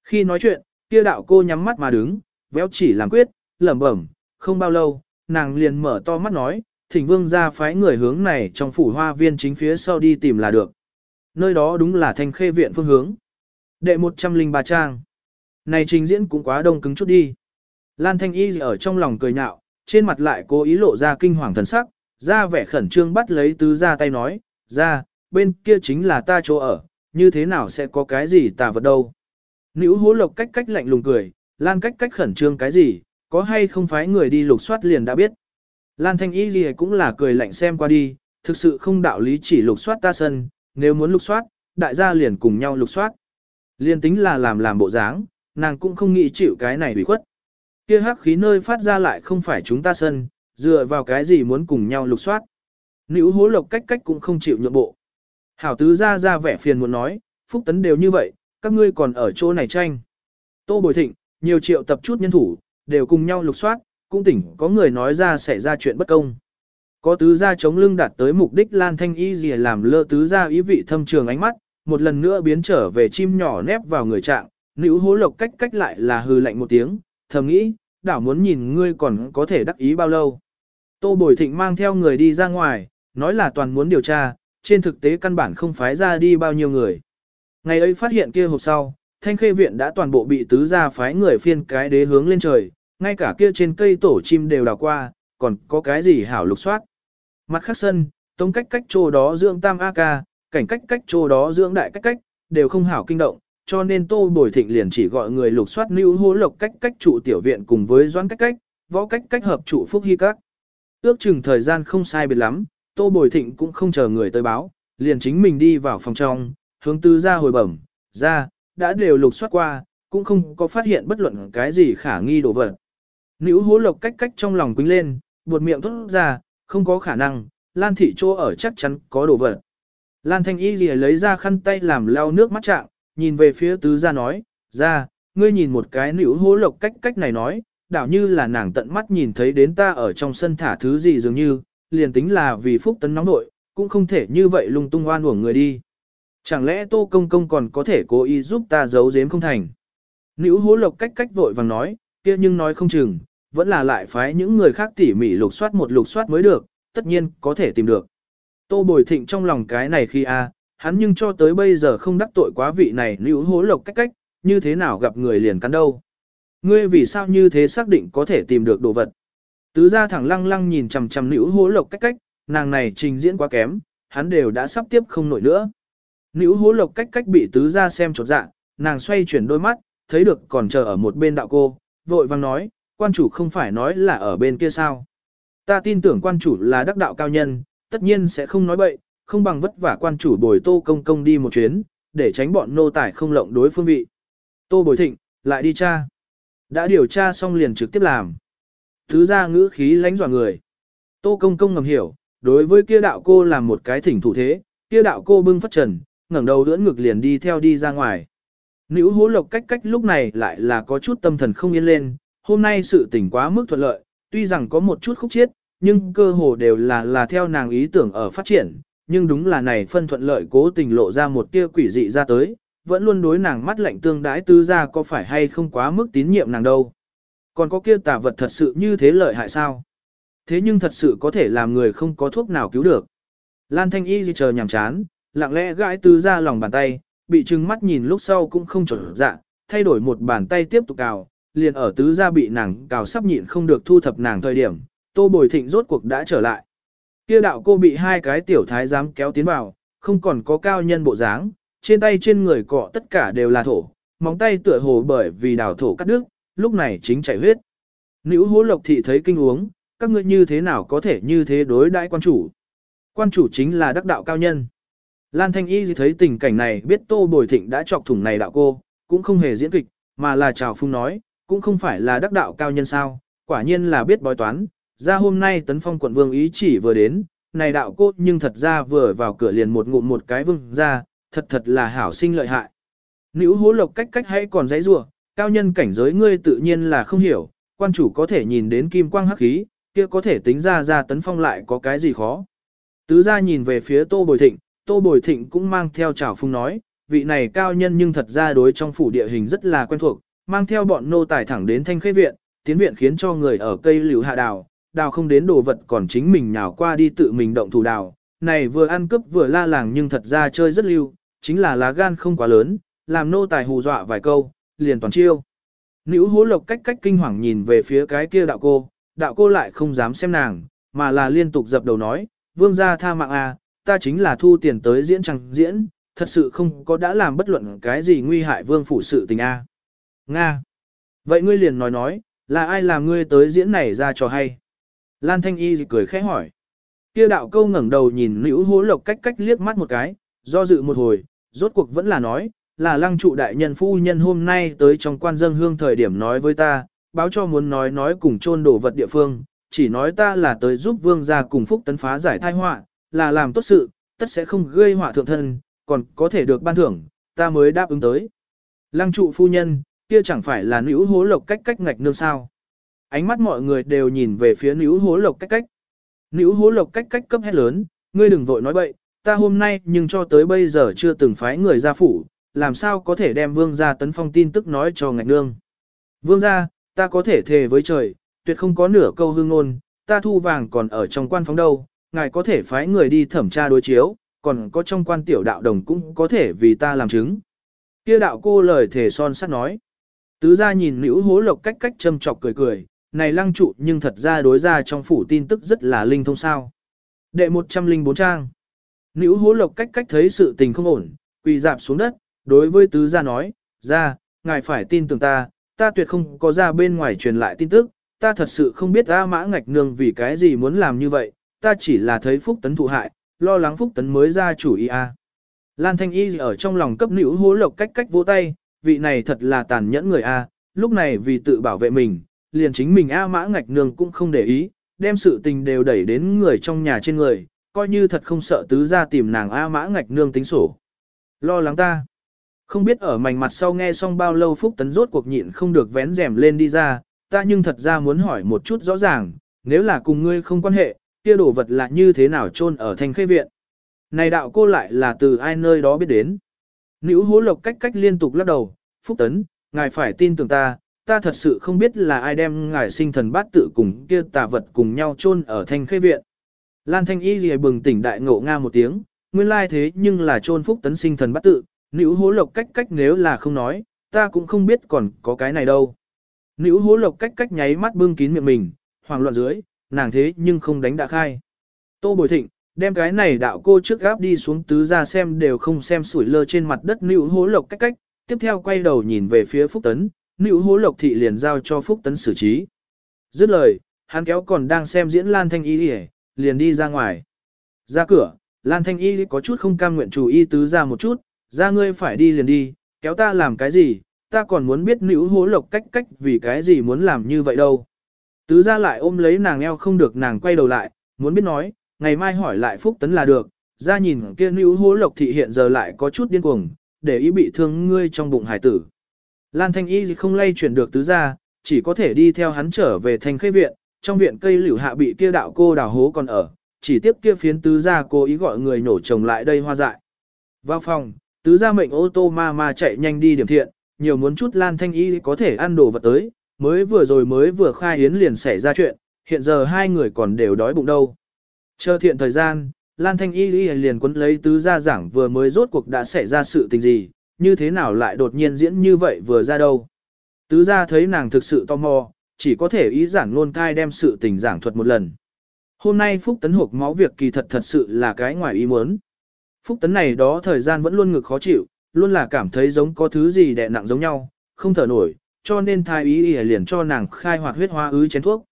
Khi nói chuyện, kia đạo cô nhắm mắt mà đứng, véo chỉ làm quyết, lẩm bẩm, không bao lâu, nàng liền mở to mắt nói, thỉnh vương ra phái người hướng này trong phủ hoa viên chính phía sau đi tìm là được. Nơi đó đúng là thanh khê viện phương hướng. Đệ 103 trang. Này trình diễn cũng quá đông cứng chút đi. Lan Thanh Y ở trong lòng cười nhạo, trên mặt lại cố ý lộ ra kinh hoàng thần sắc, ra vẻ khẩn trương bắt lấy tứ ra tay nói, ra, bên kia chính là ta chỗ ở, như thế nào sẽ có cái gì tà vật đâu. Nữ hố lộc cách cách lạnh lùng cười, Lan cách cách khẩn trương cái gì, có hay không phải người đi lục soát liền đã biết. Lan Thanh Y gì cũng là cười lạnh xem qua đi, thực sự không đạo lý chỉ lục soát ta sân, nếu muốn lục soát, đại gia liền cùng nhau lục soát. Liên tính là làm làm bộ dáng, nàng cũng không nghĩ chịu cái này bị khuất. Kia hắc khí nơi phát ra lại không phải chúng ta sân, dựa vào cái gì muốn cùng nhau lục soát. Nữ hố lộc cách cách cũng không chịu nhượng bộ. Hảo tứ ra ra vẻ phiền muốn nói, phúc tấn đều như vậy, các ngươi còn ở chỗ này tranh. Tô Bồi Thịnh, nhiều triệu tập chút nhân thủ, đều cùng nhau lục soát, cũng tỉnh có người nói ra xảy ra chuyện bất công. Có tứ gia chống lưng đạt tới mục đích Lan Thanh Y gì làm lơ tứ gia ý vị thâm trường ánh mắt, một lần nữa biến trở về chim nhỏ nép vào người trạng, nữ hố lộc cách cách lại là hư lạnh một tiếng, thầm nghĩ, đảo muốn nhìn ngươi còn có thể đắc ý bao lâu. Tô Bồi Thịnh mang theo người đi ra ngoài, nói là toàn muốn điều tra, trên thực tế căn bản không phái ra đi bao nhiêu người. Ngày ấy phát hiện kia hộp sau, thanh khê viện đã toàn bộ bị tứ gia phái người phiên cái đế hướng lên trời, ngay cả kia trên cây tổ chim đều đào qua, còn có cái gì hảo lục soát. Mặt khác sân, tông cách cách chỗ đó dưỡng tam A ca, cảnh cách cách chỗ đó dưỡng đại cách cách, đều không hảo kinh động, cho nên tô bồi thịnh liền chỉ gọi người lục soát lưu hô lộc cách cách trụ tiểu viện cùng với doãn cách cách, võ cách cách hợp trụ phúc hy các. Ước chừng thời gian không sai biệt lắm, tô bồi thịnh cũng không chờ người tới báo, liền chính mình đi vào phòng trong, hướng tư ra hồi bẩm, ra, đã đều lục soát qua, cũng không có phát hiện bất luận cái gì khả nghi đồ vật. Nữ hố lộc cách cách trong lòng quính lên, buột miệng thốt ra, không có khả năng, Lan thị chỗ ở chắc chắn có đồ vật. Lan thanh y lìa lấy ra khăn tay làm lau nước mắt trạng, nhìn về phía tứ gia nói, ra, ngươi nhìn một cái nữ hố lộc cách cách này nói, đảo như là nàng tận mắt nhìn thấy đến ta ở trong sân thả thứ gì dường như, liền tính là vì phúc tấn nóng nội, cũng không thể như vậy lung tung oan uổng người đi. Chẳng lẽ tô công công còn có thể cố ý giúp ta giấu giếm không thành? Nữ hố lộc cách cách vội vàng nói, kia nhưng nói không chừng, vẫn là lại phái những người khác tỉ mỉ lục soát một lục soát mới được, tất nhiên có thể tìm được. Tô Bồi Thịnh trong lòng cái này khi a, hắn nhưng cho tới bây giờ không đắc tội quá vị này nữ hố lộc cách cách, như thế nào gặp người liền cắn đâu. Ngươi vì sao như thế xác định có thể tìm được đồ vật. Tứ gia thẳng lăng lăng nhìn chằm chằm nữ hố lộc cách cách, nàng này trình diễn quá kém, hắn đều đã sắp tiếp không nổi nữa. Nữ hố lộc cách cách bị tứ gia xem chột dạ, nàng xoay chuyển đôi mắt, thấy được còn chờ ở một bên đạo cô, vội vang nói, quan chủ không phải nói là ở bên kia sao. Ta tin tưởng quan chủ là đắc đạo cao nhân, tất nhiên sẽ không nói bậy, không bằng vất vả quan chủ bồi tô công công đi một chuyến, để tránh bọn nô tài không lộng đối phương vị. Tô bồi thịnh, lại đi tra. Đã điều tra xong liền trực tiếp làm. Thứ ra ngữ khí lãnh dọa người. Tô công công ngầm hiểu, đối với kia đạo cô làm một cái thỉnh thủ thế, kia đạo cô bưng phất trần, ngẩng đầu đỡ ngực liền đi theo đi ra ngoài. Nữ hố lộc cách cách lúc này lại là có chút tâm thần không yên lên, hôm nay sự tình quá mức thuận lợi, tuy rằng có một chút khúc chiết, nhưng cơ hồ đều là là theo nàng ý tưởng ở phát triển, nhưng đúng là này phân thuận lợi cố tình lộ ra một tia quỷ dị ra tới, vẫn luôn đối nàng mắt lạnh tương đái tứ ra có phải hay không quá mức tín nhiệm nàng đâu. Còn có kia tà vật thật sự như thế lợi hại sao? Thế nhưng thật sự có thể làm người không có thuốc nào cứu được. Lan Thanh Y chờ nhàm chán, lặng lẽ gãi tứ ra lòng bàn tay, bị trừng mắt nhìn lúc sau cũng không trở dạ, thay đổi một bàn tay tiếp tục cào, liền ở tứ ra bị nàng cào sắp nhịn không được thu thập nàng thời điểm, tô bồi thịnh rốt cuộc đã trở lại. Kia đạo cô bị hai cái tiểu thái giám kéo tiến vào, không còn có cao nhân bộ dáng, trên tay trên người cọ tất cả đều là thổ, móng tay tựa hồ bởi vì đào thổ cắt đứt, lúc này chính chảy huyết. Nữ hố lộc thị thấy kinh uống, các ngươi như thế nào có thể như thế đối đãi quan chủ. Quan chủ chính là đắc đạo cao nhân. Lan Thanh Y thấy tình cảnh này biết Tô Bồi Thịnh đã chọc thủng này đạo cô, cũng không hề diễn kịch, mà là chào phung nói, cũng không phải là đắc đạo cao nhân sao, quả nhiên là biết bói toán, ra hôm nay tấn phong quận vương ý chỉ vừa đến, này đạo cô nhưng thật ra vừa vào cửa liền một ngụm một cái vương ra, thật thật là hảo sinh lợi hại. Nữ hố lộc cách cách hay còn dãy rủa cao nhân cảnh giới ngươi tự nhiên là không hiểu, quan chủ có thể nhìn đến kim quang hắc khí, kia có thể tính ra ra tấn phong lại có cái gì khó. Tứ ra nhìn về phía tô bồi thịnh, tô bồi thịnh cũng mang theo trào phung nói, vị này cao nhân nhưng thật ra đối trong phủ địa hình rất là quen thuộc, mang theo bọn nô tài thẳng đến thanh khê viện, tiến viện khiến cho người ở cây liễu hạ đào, đào không đến đồ vật còn chính mình nhào qua đi tự mình động thủ đào. Này vừa ăn cướp vừa la làng nhưng thật ra chơi rất lưu, chính là lá gan không quá lớn, làm nô tài hù dọa vài câu, liền toàn chiêu. Nữ hố lộc cách cách kinh hoàng nhìn về phía cái kia đạo cô, đạo cô lại không dám xem nàng, mà là liên tục dập đầu nói, vương gia tha mạng à, ta chính là thu tiền tới diễn chẳng diễn, thật sự không có đã làm bất luận cái gì nguy hại vương phủ sự tình a. À. Nga. Vậy ngươi liền nói nói, là ai làm ngươi tới diễn này ra cho hay? Lan Thanh Y cười khẽ hỏi. Kia đạo câu ngẩng đầu nhìn nữ hố lộc cách cách liếc mắt một cái, do dự một hồi, rốt cuộc vẫn là nói, là lăng trụ đại nhân phu nhân hôm nay tới trong quan dân hương thời điểm nói với ta, báo cho muốn nói nói cùng chôn đổ vật địa phương, chỉ nói ta là tới giúp vương gia cùng phúc tấn phá giải thai họa, là làm tốt sự, tất sẽ không gây họa thượng thân, còn có thể được ban thưởng, ta mới đáp ứng tới. Lăng trụ phu nhân, kia chẳng phải là nữ hố lộc cách cách ngạch nương sao. Ánh mắt mọi người đều nhìn về phía nữ hố lộc cách cách. Nữ hố lộc cách cách cấp hét lớn, ngươi đừng vội nói bậy, ta hôm nay nhưng cho tới bây giờ chưa từng phái người ra phủ, làm sao có thể đem vương gia tấn phong tin tức nói cho ngạch nương. Vương gia, ta có thể thề với trời, tuyệt không có nửa câu hương ngôn, ta thu vàng còn ở trong quan phóng đâu, ngài có thể phái người đi thẩm tra đối chiếu, còn có trong quan tiểu đạo đồng cũng có thể vì ta làm chứng. Kia đạo cô lời thể son sắt nói. Tứ gia nhìn nữ hố lộc cách cách châm chọc cười cười, này lăng trụ nhưng thật ra đối ra trong phủ tin tức rất là linh thông sao. Đệ 104 trang. Nữ hố lộc cách cách thấy sự tình không ổn, quỳ dạp xuống đất, đối với tứ gia nói, ra, ngài phải tin tưởng ta, ta tuyệt không có ra bên ngoài truyền lại tin tức, ta thật sự không biết A mã ngạch nương vì cái gì muốn làm như vậy, ta chỉ là thấy phúc tấn thụ hại, lo lắng phúc tấn mới ra chủ ý A. Lan Thanh Y ở trong lòng cấp nữ hố lộc cách cách vỗ tay, vị này thật là tàn nhẫn người A, lúc này vì tự bảo vệ mình, liền chính mình A mã ngạch nương cũng không để ý, đem sự tình đều đẩy đến người trong nhà trên người, coi như thật không sợ tứ ra tìm nàng A mã ngạch nương tính sổ. Lo lắng ta. Không biết ở mảnh mặt sau nghe xong bao lâu Phúc Tấn rốt cuộc nhịn không được vén rèm lên đi ra, ta nhưng thật ra muốn hỏi một chút rõ ràng, nếu là cùng ngươi không quan hệ, kia đồ vật là như thế nào chôn ở thanh khê viện. Này đạo cô lại là từ ai nơi đó biết đến. Nữ hố lộc cách cách liên tục lắc đầu, Phúc Tấn, ngài phải tin tưởng ta, ta thật sự không biết là ai đem ngài sinh thần bát tự cùng kia tà vật cùng nhau chôn ở thanh khê viện. Lan Thanh Y gì bừng tỉnh đại ngộ nga một tiếng, nguyên lai thế nhưng là chôn Phúc Tấn sinh thần bát tự, nữ hố lộc cách cách nếu là không nói, ta cũng không biết còn có cái này đâu. Nữ hố lộc cách cách nháy mắt bưng kín miệng mình, hoàng loạn dưới, nàng thế nhưng không đánh đã khai. Tô Bồi Thịnh, đem cái này đạo cô trước gáp đi xuống tứ ra xem đều không xem sủi lơ trên mặt đất nữ hố lộc cách cách, tiếp theo quay đầu nhìn về phía Phúc Tấn, nữ hố lộc thị liền giao cho Phúc Tấn xử trí. Dứt lời, hắn kéo còn đang xem diễn Lan Thanh Y đi liền đi ra ngoài. Ra cửa, Lan Thanh Y có chút không cam nguyện chủ y tứ ra một chút, ra ngươi phải đi liền đi, kéo ta làm cái gì, ta còn muốn biết nữ hố lộc cách cách vì cái gì muốn làm như vậy đâu. Tứ ra lại ôm lấy nàng eo không được nàng quay đầu lại, muốn biết nói, ngày mai hỏi lại Phúc Tấn là được, ra nhìn kia nữ hố lộc thị hiện giờ lại có chút điên cuồng, để ý bị thương ngươi trong bụng hải tử. Lan Thanh Y không lay chuyển được tứ ra, chỉ có thể đi theo hắn trở về thành khê viện, trong viện cây liễu hạ bị kia đạo cô đào hố còn ở, chỉ tiếp kia phiến tứ gia cố ý gọi người nổ chồng lại đây hoa dại. Vào phòng, tứ gia mệnh ô tô ma ma chạy nhanh đi điểm thiện, nhiều muốn chút Lan Thanh Y có thể ăn đồ vật tới, mới vừa rồi mới vừa khai yến liền xảy ra chuyện, hiện giờ hai người còn đều đói bụng đâu. Chờ thiện thời gian, Lan Thanh Y liền quấn lấy tứ gia giảng vừa mới rốt cuộc đã xảy ra sự tình gì, như thế nào lại đột nhiên diễn như vậy vừa ra đâu. Tứ gia thấy nàng thực sự tò mò, chỉ có thể ý giảng luôn cai đem sự tình giảng thuật một lần. Hôm nay Phúc Tấn hộp máu việc kỳ thật thật sự là cái ngoài ý muốn. Phúc Tấn này đó thời gian vẫn luôn ngực khó chịu, luôn là cảm thấy giống có thứ gì đè nặng giống nhau, không thở nổi, cho nên thái y liền cho nàng khai hoạt huyết hoa ứ chén thuốc.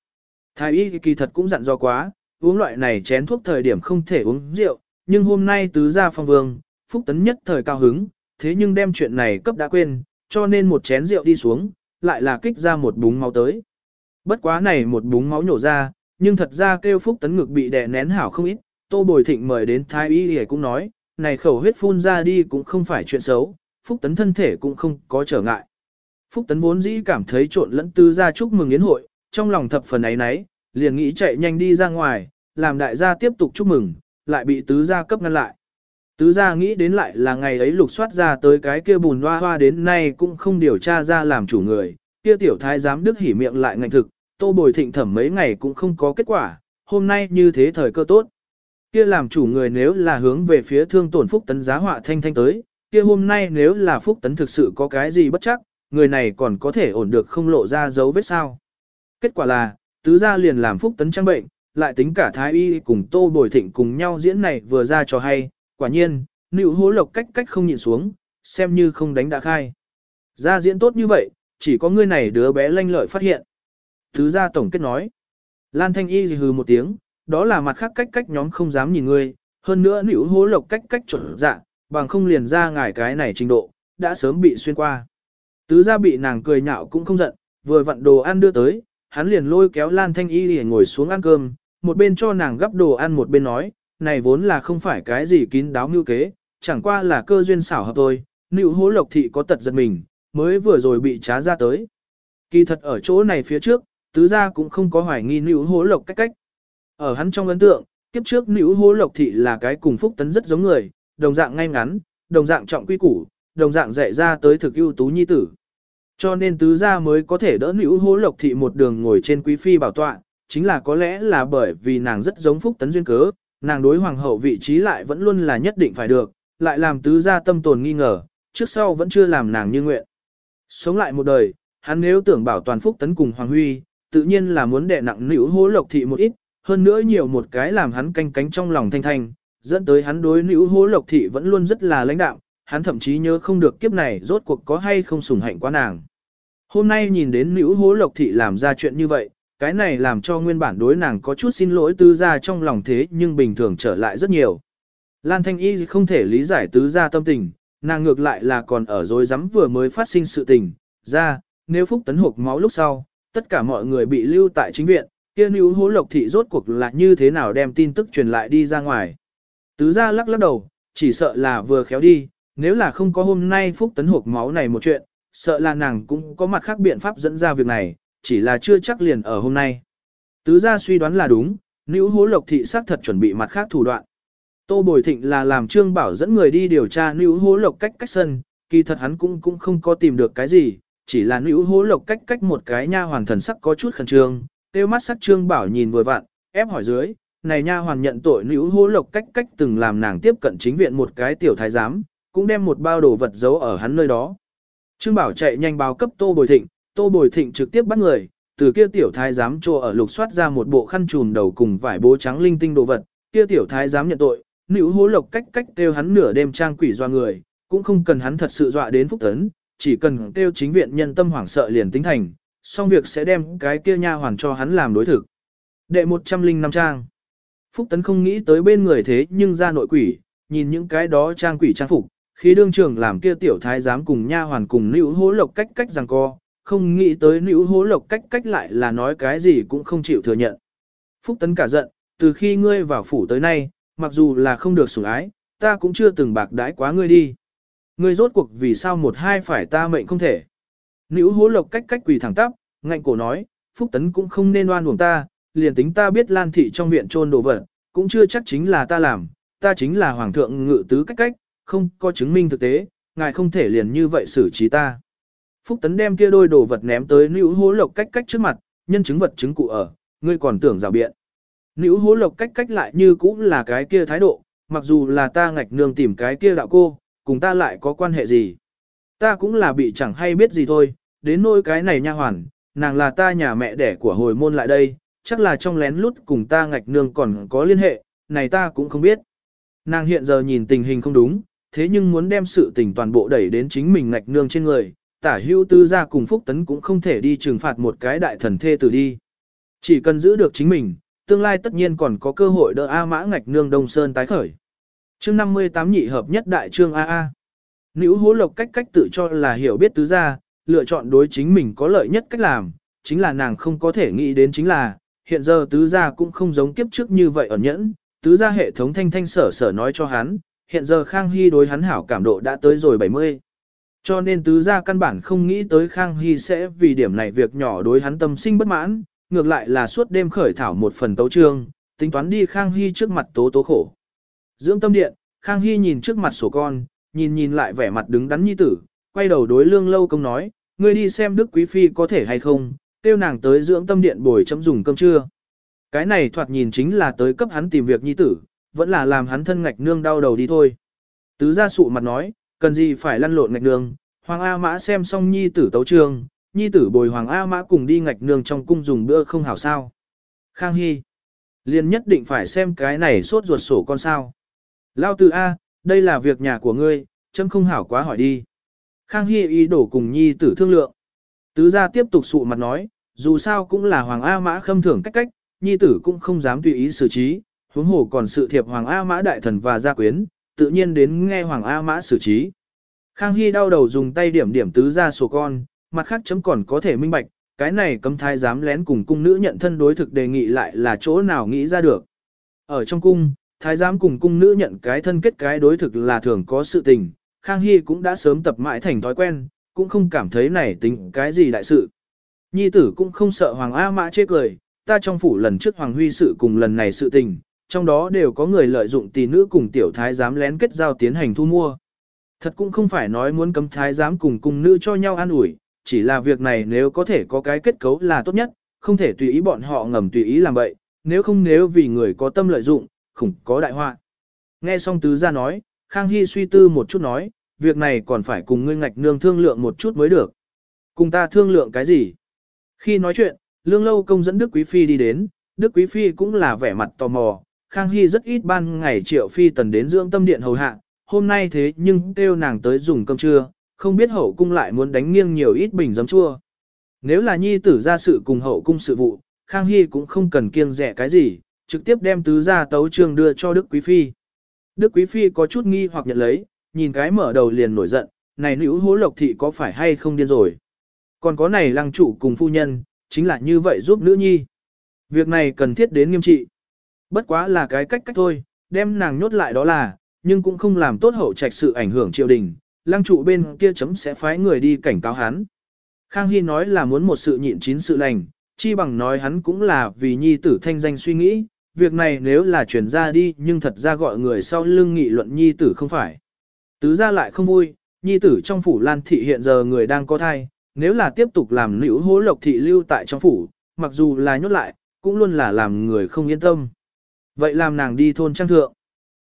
Thái y kỳ thật cũng dặn do quá, uống loại này chén thuốc thời điểm không thể uống rượu, nhưng hôm nay tứ gia phong vương, Phúc Tấn nhất thời cao hứng, thế nhưng đem chuyện này cấp đã quên, cho nên một chén rượu đi xuống, lại là kích ra một búng máu tới. Bất quá này một búng máu nhổ ra, nhưng thật ra kêu Phúc Tấn ngực bị đè nén hảo không ít, Tô Bồi Thịnh mời đến Thái Y y cũng nói, này khẩu huyết phun ra đi cũng không phải chuyện xấu, Phúc Tấn thân thể cũng không có trở ngại. Phúc Tấn vốn dĩ cảm thấy trộn lẫn tư gia chúc mừng yến hội, trong lòng thập phần ấy nấy, liền nghĩ chạy nhanh đi ra ngoài, làm đại gia tiếp tục chúc mừng, lại bị tứ gia cấp ngăn lại. Tứ gia nghĩ đến lại là ngày ấy lục soát ra tới cái kia bùn hoa hoa đến nay cũng không điều tra ra làm chủ người, kia tiểu thái giám đức hỉ miệng lại ngành thực, tô bồi thịnh thẩm mấy ngày cũng không có kết quả, hôm nay như thế thời cơ tốt. Kia làm chủ người nếu là hướng về phía thương tổn phúc tấn giá họa thanh thanh tới, kia hôm nay nếu là phúc tấn thực sự có cái gì bất chắc, người này còn có thể ổn được không lộ ra dấu vết sao. Kết quả là, tứ gia liền làm phúc tấn trang bệnh, lại tính cả thái y cùng tô bồi thịnh cùng nhau diễn này vừa ra cho hay, quả nhiên, nữ hố lộc cách cách không nhịn xuống, xem như không đánh đã khai. Ra diễn tốt như vậy, chỉ có ngươi này đứa bé lanh lợi phát hiện. Tứ gia tổng kết nói. Lan Thanh Y hừ một tiếng, đó là mặt khác cách cách nhóm không dám nhìn ngươi, hơn nữa nữ hố lộc cách cách chuẩn dạ, bằng không liền ra ngài cái này trình độ, đã sớm bị xuyên qua. Tứ gia bị nàng cười nhạo cũng không giận, vừa vặn đồ ăn đưa tới, hắn liền lôi kéo Lan Thanh Y để ngồi xuống ăn cơm, một bên cho nàng gắp đồ ăn một bên nói, này vốn là không phải cái gì kín đáo mưu kế, chẳng qua là cơ duyên xảo hợp thôi, nữ hố lộc thị có tật giật mình, mới vừa rồi bị trá ra tới. Kỳ thật ở chỗ này phía trước, tứ gia cũng không có hoài nghi nữ hố lộc cách cách. Ở hắn trong ấn tượng, kiếp trước nữ hố lộc thị là cái cùng phúc tấn rất giống người, đồng dạng ngay ngắn, đồng dạng trọng quy củ, đồng dạng dạy ra tới thực ưu tú nhi tử. Cho nên tứ gia mới có thể đỡ nữ hố lộc thị một đường ngồi trên quý phi bảo tọa, chính là có lẽ là bởi vì nàng rất giống phúc tấn duyên cớ, nàng đối hoàng hậu vị trí lại vẫn luôn là nhất định phải được, lại làm tứ gia tâm tồn nghi ngờ, trước sau vẫn chưa làm nàng như nguyện. Sống lại một đời, hắn nếu tưởng bảo toàn phúc tấn cùng hoàng huy, tự nhiên là muốn đè nặng nữ hố lộc thị một ít, hơn nữa nhiều một cái làm hắn canh cánh trong lòng thanh thanh, dẫn tới hắn đối nữ hố lộc thị vẫn luôn rất là lãnh đạo, hắn thậm chí nhớ không được kiếp này rốt cuộc có hay không sủng hạnh quá nàng. Hôm nay nhìn đến nữ hố lộc thị làm ra chuyện như vậy, cái này làm cho nguyên bản đối nàng có chút xin lỗi tứ gia trong lòng thế nhưng bình thường trở lại rất nhiều. Lan Thanh Y không thể lý giải tứ gia tâm tình, nàng ngược lại là còn ở dối rắm vừa mới phát sinh sự tình, ra, nếu phúc tấn hộp máu lúc sau, tất cả mọi người bị lưu tại chính viện, kia nữ hố lộc thị rốt cuộc là như thế nào đem tin tức truyền lại đi ra ngoài. Tứ gia lắc lắc đầu, chỉ sợ là vừa khéo đi, nếu là không có hôm nay phúc tấn hộp máu này một chuyện, sợ là nàng cũng có mặt khác biện pháp dẫn ra việc này, chỉ là chưa chắc liền ở hôm nay. Tứ gia suy đoán là đúng, nữ hố lộc thị xác thật chuẩn bị mặt khác thủ đoạn. Tô Bồi Thịnh là làm Trương Bảo dẫn người đi điều tra nữ hố lộc cách cách sân, kỳ thật hắn cũng cũng không có tìm được cái gì, chỉ là nữ hố lộc cách cách một cái nha hoàn thần sắc có chút khẩn trương, tiêu mắt sắc Trương Bảo nhìn vừa vặn, ép hỏi dưới, này nha hoàn nhận tội nữ hố lộc cách cách từng làm nàng tiếp cận chính viện một cái tiểu thái giám, cũng đem một bao đồ vật giấu ở hắn nơi đó. Trương Bảo chạy nhanh báo cấp Tô Bồi Thịnh, Tô Bồi Thịnh trực tiếp bắt người, từ kia tiểu thái giám trô ở lục soát ra một bộ khăn trùm đầu cùng vải bố trắng linh tinh đồ vật, kia tiểu thái giám nhận tội, nữ hố lộc cách cách kêu hắn nửa đêm trang quỷ doa người, cũng không cần hắn thật sự dọa đến phúc tấn, chỉ cần kêu chính viện nhân tâm hoảng sợ liền tính thành, xong việc sẽ đem cái kia nha hoàn cho hắn làm đối thực. Đệ 105 trang Phúc tấn không nghĩ tới bên người thế nhưng ra nội quỷ, nhìn những cái đó trang quỷ trang phục, khi đương trường làm kia tiểu thái giám cùng nha hoàn cùng nữ hố lộc cách cách rằng co, không nghĩ tới nữ hố lộc cách cách lại là nói cái gì cũng không chịu thừa nhận. Phúc tấn cả giận, từ khi ngươi vào phủ tới nay, mặc dù là không được sủng ái, ta cũng chưa từng bạc đãi quá ngươi đi. Ngươi rốt cuộc vì sao một hai phải ta mệnh không thể. Nữ hố lộc cách cách quỳ thẳng tắp, ngạnh cổ nói, Phúc Tấn cũng không nên oan uổng ta, liền tính ta biết Lan Thị trong viện trôn đồ vật, cũng chưa chắc chính là ta làm, ta chính là hoàng thượng ngự tứ cách cách, không có chứng minh thực tế, ngài không thể liền như vậy xử trí ta. Phúc Tấn đem kia đôi đồ vật ném tới nữ hố lộc cách cách trước mặt, nhân chứng vật chứng cụ ở, ngươi còn tưởng rào biện. Nữ hố lộc cách cách lại như cũng là cái kia thái độ, mặc dù là ta ngạch nương tìm cái kia đạo cô, cùng ta lại có quan hệ gì. Ta cũng là bị chẳng hay biết gì thôi, đến nỗi cái này nha hoàn, nàng là ta nhà mẹ đẻ của hồi môn lại đây, chắc là trong lén lút cùng ta ngạch nương còn có liên hệ, này ta cũng không biết. Nàng hiện giờ nhìn tình hình không đúng, thế nhưng muốn đem sự tình toàn bộ đẩy đến chính mình ngạch nương trên người, tả hưu tư gia cùng phúc tấn cũng không thể đi trừng phạt một cái đại thần thê tử đi. Chỉ cần giữ được chính mình, tương lai tất nhiên còn có cơ hội đỡ A mã ngạch nương Đông Sơn tái khởi. chương 58 nhị hợp nhất đại trương AA. Nữ hố lộc cách cách tự cho là hiểu biết tứ gia, lựa chọn đối chính mình có lợi nhất cách làm, chính là nàng không có thể nghĩ đến chính là, hiện giờ tứ gia cũng không giống kiếp trước như vậy ẩn nhẫn, tứ gia hệ thống thanh thanh sở sở nói cho hắn, hiện giờ Khang Hy đối hắn hảo cảm độ đã tới rồi 70. Cho nên tứ gia căn bản không nghĩ tới Khang Hy sẽ vì điểm này việc nhỏ đối hắn tâm sinh bất mãn, ngược lại là suốt đêm khởi thảo một phần tấu trương, tính toán đi Khang Hy trước mặt tố tố khổ. Dưỡng tâm điện, Khang Hy nhìn trước mặt sổ con, nhìn nhìn lại vẻ mặt đứng đắn nhi tử, quay đầu đối lương lâu công nói, ngươi đi xem Đức Quý Phi có thể hay không, tiêu nàng tới dưỡng tâm điện bồi chấm dùng cơm trưa. Cái này thoạt nhìn chính là tới cấp hắn tìm việc nhi tử, vẫn là làm hắn thân ngạch nương đau đầu đi thôi. Tứ gia sụ mặt nói, cần gì phải lăn lộn ngạch nương, Hoàng A Mã xem xong nhi tử tấu trường nhi tử bồi Hoàng A Mã cùng đi ngạch nương trong cung dùng bữa không hảo sao. Khang Hy, liền nhất định phải xem cái này sốt ruột sổ con sao. Lao từ A, đây là việc nhà của ngươi, chấm không hảo quá hỏi đi. Khang Hy ý đổ cùng nhi tử thương lượng. Tứ gia tiếp tục sụ mặt nói, dù sao cũng là Hoàng A Mã khâm thưởng cách cách, nhi tử cũng không dám tùy ý xử trí, huống hồ còn sự thiệp Hoàng A Mã đại thần và gia quyến, tự nhiên đến nghe Hoàng A Mã xử trí. Khang Hy đau đầu dùng tay điểm điểm tứ ra sổ con, mặt khác chấm còn có thể minh bạch, cái này cấm thái dám lén cùng cung nữ nhận thân đối thực đề nghị lại là chỗ nào nghĩ ra được. Ở trong cung, thái giám cùng cung nữ nhận cái thân kết cái đối thực là thường có sự tình, Khang Hy cũng đã sớm tập mãi thành thói quen, cũng không cảm thấy này tính cái gì đại sự. Nhi tử cũng không sợ Hoàng A Mã chê cười, ta trong phủ lần trước Hoàng Huy sự cùng lần này sự tình, trong đó đều có người lợi dụng tỷ nữ cùng tiểu thái giám lén kết giao tiến hành thu mua. Thật cũng không phải nói muốn cấm thái giám cùng cung nữ cho nhau an ủi, chỉ là việc này nếu có thể có cái kết cấu là tốt nhất, không thể tùy ý bọn họ ngầm tùy ý làm vậy, nếu không nếu vì người có tâm lợi dụng, khủng có đại họa. Nghe xong tứ gia nói, Khang Hy suy tư một chút nói, việc này còn phải cùng ngươi ngạch nương thương lượng một chút mới được. Cùng ta thương lượng cái gì? Khi nói chuyện, Lương Lâu Công dẫn Đức Quý Phi đi đến, Đức Quý Phi cũng là vẻ mặt tò mò, Khang Hy rất ít ban ngày triệu Phi tần đến dưỡng tâm điện hầu hạ, hôm nay thế nhưng kêu nàng tới dùng cơm trưa, không biết hậu cung lại muốn đánh nghiêng nhiều ít bình giấm chua. Nếu là nhi tử ra sự cùng hậu cung sự vụ, Khang Hy cũng không cần kiêng rẻ cái gì, trực tiếp đem tứ gia tấu trường đưa cho Đức Quý Phi. Đức Quý Phi có chút nghi hoặc nhận lấy, nhìn cái mở đầu liền nổi giận, này nữ hố lộc thị có phải hay không điên rồi. Còn có này lăng chủ cùng phu nhân, chính là như vậy giúp nữ nhi. Việc này cần thiết đến nghiêm trị. Bất quá là cái cách cách thôi, đem nàng nhốt lại đó là, nhưng cũng không làm tốt hậu trạch sự ảnh hưởng triều đình, lăng trụ bên kia chấm sẽ phái người đi cảnh cáo hắn. Khang Hy nói là muốn một sự nhịn chín sự lành, chi bằng nói hắn cũng là vì nhi tử thanh danh suy nghĩ, việc này nếu là chuyển ra đi nhưng thật ra gọi người sau lưng nghị luận nhi tử không phải. Tứ ra lại không vui, nhi tử trong phủ lan thị hiện giờ người đang có thai, nếu là tiếp tục làm nữ hố lộc thị lưu tại trong phủ, mặc dù là nhốt lại, cũng luôn là làm người không yên tâm. Vậy làm nàng đi thôn trang thượng.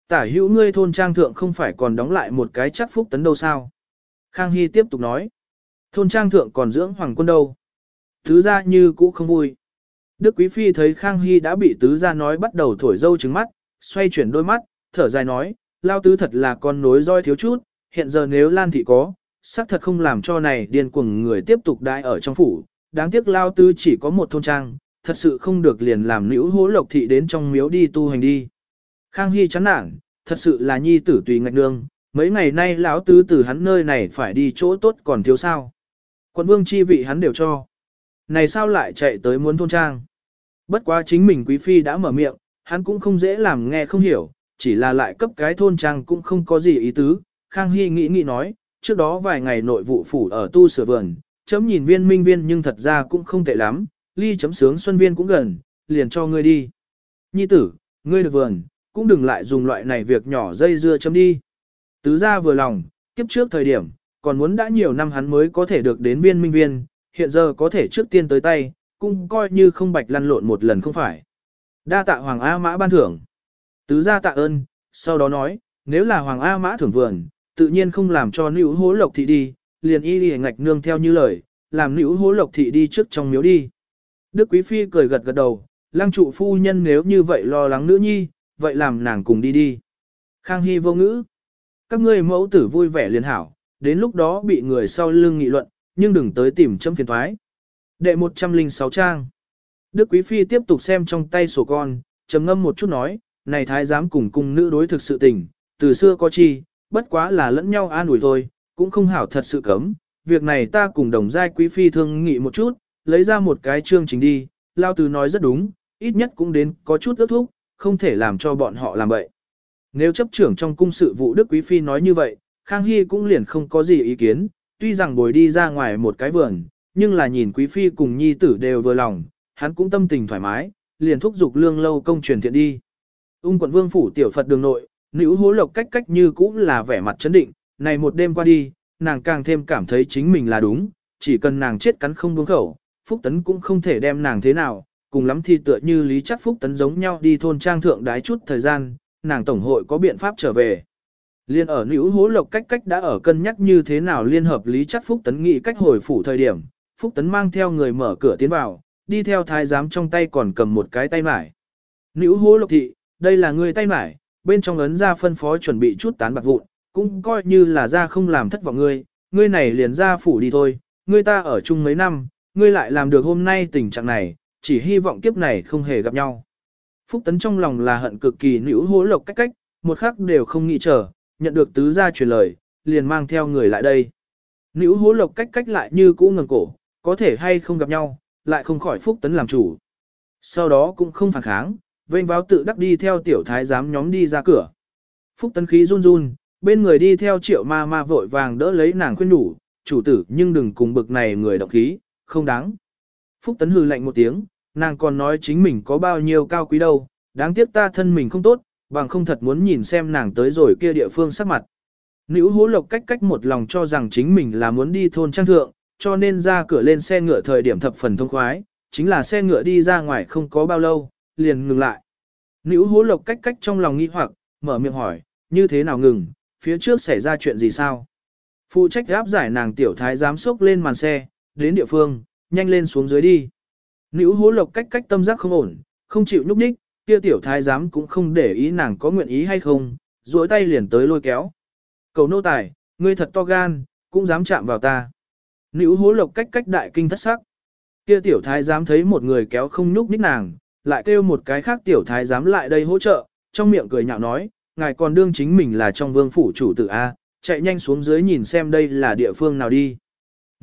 Tả hữu ngươi thôn trang thượng không phải còn đóng lại một cái chắc phúc tấn đâu sao. Khang Hy tiếp tục nói. Thôn trang thượng còn dưỡng hoàng quân đâu. Tứ gia như cũ không vui. Đức Quý Phi thấy Khang Hy đã bị tứ gia nói bắt đầu thổi dâu trứng mắt, xoay chuyển đôi mắt, thở dài nói, lao tứ thật là con nối roi thiếu chút, hiện giờ nếu Lan Thị có, xác thật không làm cho này điên cuồng người tiếp tục đãi ở trong phủ, đáng tiếc lao tứ chỉ có một thôn trang, thật sự không được liền làm nữ hố lộc thị đến trong miếu đi tu hành đi. Khang Hy chán nản, thật sự là nhi tử tùy ngạch nương, mấy ngày nay lão tứ từ hắn nơi này phải đi chỗ tốt còn thiếu sao. Quận vương chi vị hắn đều cho. Này sao lại chạy tới muốn thôn trang. Bất quá chính mình quý phi đã mở miệng, hắn cũng không dễ làm nghe không hiểu, chỉ là lại cấp cái thôn trang cũng không có gì ý tứ. Khang Hy nghĩ nghĩ nói, trước đó vài ngày nội vụ phủ ở tu sửa vườn, chấm nhìn viên minh viên nhưng thật ra cũng không tệ lắm, ly chấm sướng xuân viên cũng gần, liền cho ngươi đi. Nhi tử, Ngươi được vườn, cũng đừng lại dùng loại này việc nhỏ dây dưa chấm đi. Tứ gia vừa lòng, kiếp trước thời điểm, còn muốn đã nhiều năm hắn mới có thể được đến viên minh viên, hiện giờ có thể trước tiên tới tay, cũng coi như không bạch lăn lộn một lần không phải. Đa tạ Hoàng A Mã ban thưởng. Tứ gia tạ ơn, sau đó nói, nếu là Hoàng A Mã thưởng vườn, tự nhiên không làm cho nữ hố lộc thị đi, liền y đi ngạch nương theo như lời, làm nữ hố lộc thị đi trước trong miếu đi. Đức Quý Phi cười gật gật đầu, lăng trụ phu nhân nếu như vậy lo lắng nữ nhi, vậy làm nàng cùng đi đi. Khang Hy vô ngữ. Các ngươi mẫu tử vui vẻ liền hảo, đến lúc đó bị người sau lưng nghị luận, nhưng đừng tới tìm châm phiền thoái. Đệ 106 trang. Đức Quý Phi tiếp tục xem trong tay sổ con, trầm ngâm một chút nói, này thái giám cùng cung nữ đối thực sự tình, từ xưa có chi, bất quá là lẫn nhau an ủi thôi, cũng không hảo thật sự cấm. Việc này ta cùng đồng giai Quý Phi thương nghị một chút, lấy ra một cái chương trình đi, Lao Tứ nói rất đúng, ít nhất cũng đến có chút ước thúc, không thể làm cho bọn họ làm vậy. Nếu chấp trưởng trong cung sự vụ Đức Quý Phi nói như vậy, Khang Hy cũng liền không có gì ý kiến, tuy rằng bồi đi ra ngoài một cái vườn, nhưng là nhìn Quý Phi cùng Nhi tử đều vừa lòng, hắn cũng tâm tình thoải mái, liền thúc giục lương lâu công truyền thiện đi. Ung quận vương phủ tiểu Phật đường nội, nữ hố lộc cách cách như cũng là vẻ mặt chấn định, này một đêm qua đi, nàng càng thêm cảm thấy chính mình là đúng, chỉ cần nàng chết cắn không buông khẩu, Phúc Tấn cũng không thể đem nàng thế nào, cùng lắm thì tựa như Lý Chắc Phúc Tấn giống nhau đi thôn trang thượng đái chút thời gian, nàng tổng hội có biện pháp trở về. Liên ở nữ hố lộc cách cách đã ở cân nhắc như thế nào liên hợp Lý Chắc Phúc Tấn nghĩ cách hồi phủ thời điểm, Phúc Tấn mang theo người mở cửa tiến vào, đi theo thái giám trong tay còn cầm một cái tay mải. Nữ hố lộc thị, đây là người tay mải, bên trong ấn ra phân phó chuẩn bị chút tán bạc vụn, cũng coi như là ra không làm thất vọng ngươi, ngươi này liền ra phủ đi thôi, ngươi ta ở chung mấy năm, ngươi lại làm được hôm nay tình trạng này, chỉ hy vọng kiếp này không hề gặp nhau. Phúc Tấn trong lòng là hận cực kỳ nữ hố lộc cách cách, một khắc đều không nghĩ chờ, nhận được tứ gia truyền lời, liền mang theo người lại đây. Nữ hố lộc cách cách lại như cũ ngần cổ, có thể hay không gặp nhau, lại không khỏi Phúc Tấn làm chủ. Sau đó cũng không phản kháng, vênh váo tự đắc đi theo tiểu thái giám nhóm đi ra cửa. Phúc Tấn khí run run, bên người đi theo triệu ma ma vội vàng đỡ lấy nàng khuyên nhủ, chủ tử nhưng đừng cùng bực này người động khí, không đáng. Phúc Tấn hừ lạnh một tiếng, nàng còn nói chính mình có bao nhiêu cao quý đâu, đáng tiếc ta thân mình không tốt, bằng không thật muốn nhìn xem nàng tới rồi kia địa phương sắc mặt. Nữ hố lộc cách cách một lòng cho rằng chính mình là muốn đi thôn trang thượng, cho nên ra cửa lên xe ngựa thời điểm thập phần thông khoái, chính là xe ngựa đi ra ngoài không có bao lâu, liền ngừng lại. Nữ hố lộc cách cách trong lòng nghi hoặc, mở miệng hỏi, như thế nào ngừng, phía trước xảy ra chuyện gì sao? Phụ trách áp giải nàng tiểu thái giám sốc lên màn xe, đến địa phương, nhanh lên xuống dưới đi. Nữ hố lộc cách cách tâm giác không ổn, không chịu nhúc nhích, kia tiểu thái giám cũng không để ý nàng có nguyện ý hay không, duỗi tay liền tới lôi kéo. Cầu nô tài, ngươi thật to gan, cũng dám chạm vào ta. Nữ hố lộc cách cách đại kinh thất sắc. Kia tiểu thái giám thấy một người kéo không nhúc nhích nàng, lại kêu một cái khác tiểu thái giám lại đây hỗ trợ, trong miệng cười nhạo nói, ngài còn đương chính mình là trong vương phủ chủ tử A, chạy nhanh xuống dưới nhìn xem đây là địa phương nào đi.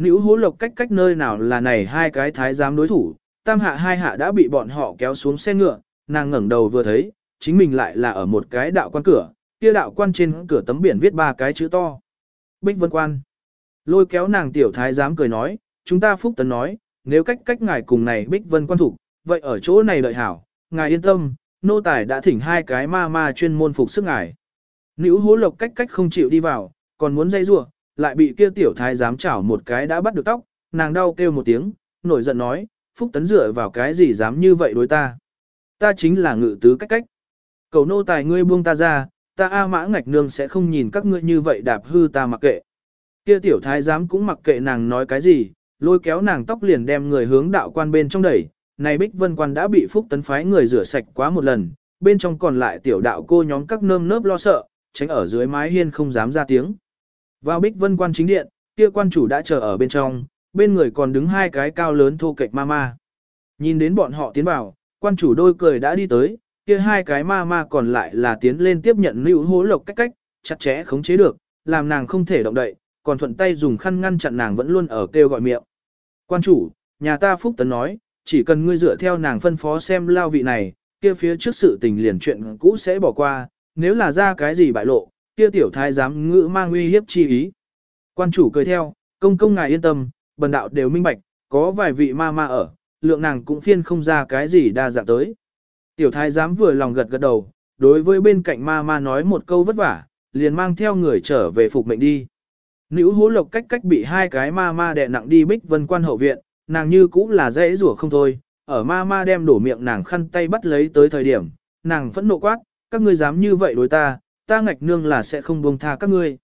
Nữ hố lộc cách cách nơi nào là này hai cái thái giám đối thủ, tam hạ hai hạ đã bị bọn họ kéo xuống xe ngựa, nàng ngẩng đầu vừa thấy, chính mình lại là ở một cái đạo quan cửa, kia đạo quan trên cửa tấm biển viết ba cái chữ to. Bích Vân Quan. Lôi kéo nàng tiểu thái giám cười nói, chúng ta phúc tấn nói, nếu cách cách ngài cùng này Bích Vân Quan thủ, vậy ở chỗ này đợi hảo, ngài yên tâm, nô tài đã thỉnh hai cái ma ma chuyên môn phục sức ngài. Nữ hố lộc cách cách không chịu đi vào, còn muốn dây rua, lại bị kia tiểu thái dám chảo một cái đã bắt được tóc, nàng đau kêu một tiếng, nổi giận nói, phúc tấn dựa vào cái gì dám như vậy đối ta. Ta chính là ngự tứ cách cách. Cầu nô tài ngươi buông ta ra, ta A mã ngạch nương sẽ không nhìn các ngươi như vậy đạp hư ta mặc kệ. Kia tiểu thái dám cũng mặc kệ nàng nói cái gì, lôi kéo nàng tóc liền đem người hướng đạo quan bên trong đẩy. Này bích vân quan đã bị phúc tấn phái người rửa sạch quá một lần, bên trong còn lại tiểu đạo cô nhóm các nơm nớp lo sợ, tránh ở dưới mái hiên không dám ra tiếng. Vào bích vân quan chính điện, kia quan chủ đã chờ ở bên trong, bên người còn đứng hai cái cao lớn thô kệch ma ma. Nhìn đến bọn họ tiến vào, quan chủ đôi cười đã đi tới, kia hai cái ma ma còn lại là tiến lên tiếp nhận lưu hố lộc cách cách, chặt chẽ khống chế được, làm nàng không thể động đậy, còn thuận tay dùng khăn ngăn chặn nàng vẫn luôn ở kêu gọi miệng. Quan chủ, nhà ta Phúc Tấn nói, chỉ cần ngươi dựa theo nàng phân phó xem lao vị này, kia phía trước sự tình liền chuyện cũ sẽ bỏ qua, nếu là ra cái gì bại lộ, kia tiểu thái giám ngữ mang uy hiếp chi ý. Quan chủ cười theo, công công ngài yên tâm, bần đạo đều minh bạch, có vài vị ma ma ở, lượng nàng cũng phiên không ra cái gì đa dạng tới. Tiểu thái giám vừa lòng gật gật đầu, đối với bên cạnh ma ma nói một câu vất vả, liền mang theo người trở về phục mệnh đi. Nữ hố lộc cách cách bị hai cái ma ma đè nặng đi bích vân quan hậu viện, nàng như cũng là dễ rủa không thôi, ở ma ma đem đổ miệng nàng khăn tay bắt lấy tới thời điểm, nàng phẫn nộ quát, các ngươi dám như vậy đối ta, ta ngạch nương là sẽ không buông tha các ngươi.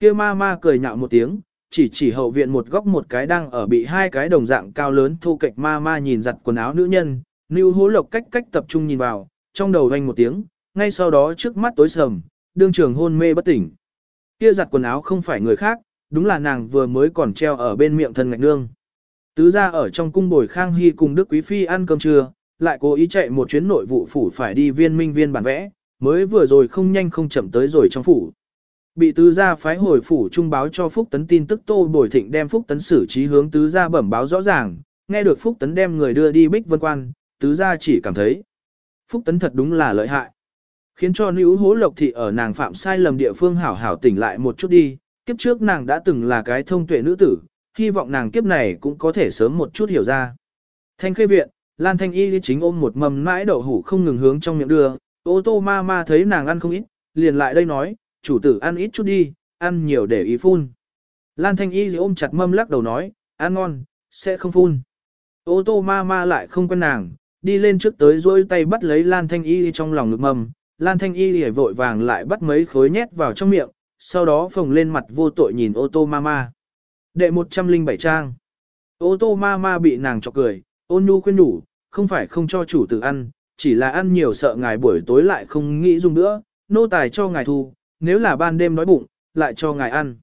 Kia ma ma cười nhạo một tiếng, chỉ chỉ hậu viện một góc một cái đang ở bị hai cái đồng dạng cao lớn thu kịch ma ma nhìn giặt quần áo nữ nhân, Nưu hố lộc cách cách tập trung nhìn vào, trong đầu vang một tiếng, ngay sau đó trước mắt tối sầm, đương trường hôn mê bất tỉnh. Kia giặt quần áo không phải người khác, đúng là nàng vừa mới còn treo ở bên miệng thân ngạch nương. Tứ ra ở trong cung bồi Khang Hy cùng Đức Quý Phi ăn cơm trưa, lại cố ý chạy một chuyến nội vụ phủ phải đi viên minh viên bản vẽ, mới vừa rồi không nhanh không chậm tới rồi trong phủ. Bị tứ gia phái hồi phủ trung báo cho Phúc Tấn tin tức Tô Bồi Thịnh đem Phúc Tấn xử trí hướng tứ gia bẩm báo rõ ràng, nghe được Phúc Tấn đem người đưa đi Bích Vân Quan, tứ gia chỉ cảm thấy. Phúc Tấn thật đúng là lợi hại. Khiến cho nữ hố lộc thị ở nàng phạm sai lầm địa phương hảo hảo tỉnh lại một chút đi, kiếp trước nàng đã từng là cái thông tuệ nữ tử, hy vọng nàng kiếp này cũng có thể sớm một chút hiểu ra. Thanh khê viện, Lan Thanh Y chính ôm một mầm mãi đậu hủ không ngừng hướng trong miệng đưa, ô tô ma ma thấy nàng ăn không ít, liền lại đây nói, chủ tử ăn ít chút đi, ăn nhiều để ý phun. Lan Thanh Y ôm chặt mâm lắc đầu nói, ăn ngon, sẽ không phun. Ô tô ma ma lại không quen nàng, đi lên trước tới dôi tay bắt lấy Lan Thanh Y trong lòng ngực mầm, Lan Thanh Y hề vội vàng lại bắt mấy khối nhét vào trong miệng, sau đó phồng lên mặt vô tội nhìn ô tô ma ma. Đệ 107 trang. Ô tô ma ma bị nàng chọc cười, ôn nhu khuyên đủ, không phải không cho chủ tử ăn, chỉ là ăn nhiều sợ ngài buổi tối lại không nghĩ dùng nữa, nô tài cho ngài thu, nếu là ban đêm đói bụng, lại cho ngài ăn.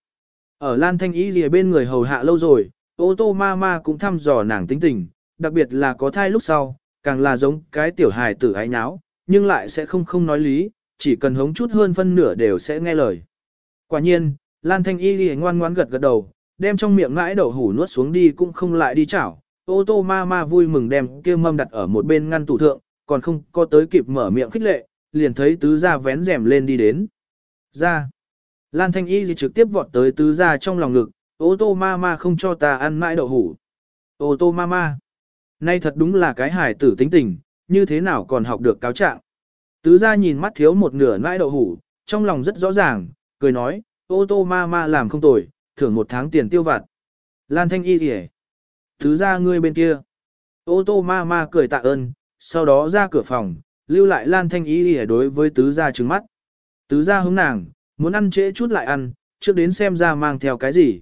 Ở Lan Thanh Y gì bên người hầu hạ lâu rồi, ô tô ma ma cũng thăm dò nàng tính tình, đặc biệt là có thai lúc sau, càng là giống cái tiểu hài tử ái nháo, nhưng lại sẽ không không nói lý, chỉ cần hống chút hơn phân nửa đều sẽ nghe lời. Quả nhiên, Lan Thanh Y gì ngoan ngoãn gật gật đầu, đem trong miệng ngãi đậu hủ nuốt xuống đi cũng không lại đi chảo. Ô tô ma ma vui mừng đem kia mâm đặt ở một bên ngăn tủ thượng, còn không có tới kịp mở miệng khích lệ, liền thấy tứ gia vén rèm lên đi đến. Ra. Lan Thanh Y gì trực tiếp vọt tới tứ gia trong lòng ngực, ô tô ma ma không cho ta ăn mãi đậu hủ. Ô tô ma ma. Nay thật đúng là cái hài tử tính tình, như thế nào còn học được cáo trạng. Tứ gia nhìn mắt thiếu một nửa mãi đậu hủ, trong lòng rất rõ ràng, cười nói, ô tô ma ma làm không tồi, thưởng một tháng tiền tiêu vặt. Lan Thanh Y kìa. Tứ gia ngươi bên kia. Ô tô ma ma cười tạ ơn, sau đó ra cửa phòng, lưu lại Lan Thanh Y kìa đối với tứ gia trừng mắt. Tứ gia hướng nàng, muốn ăn trễ chút lại ăn, trước đến xem ra mang theo cái gì.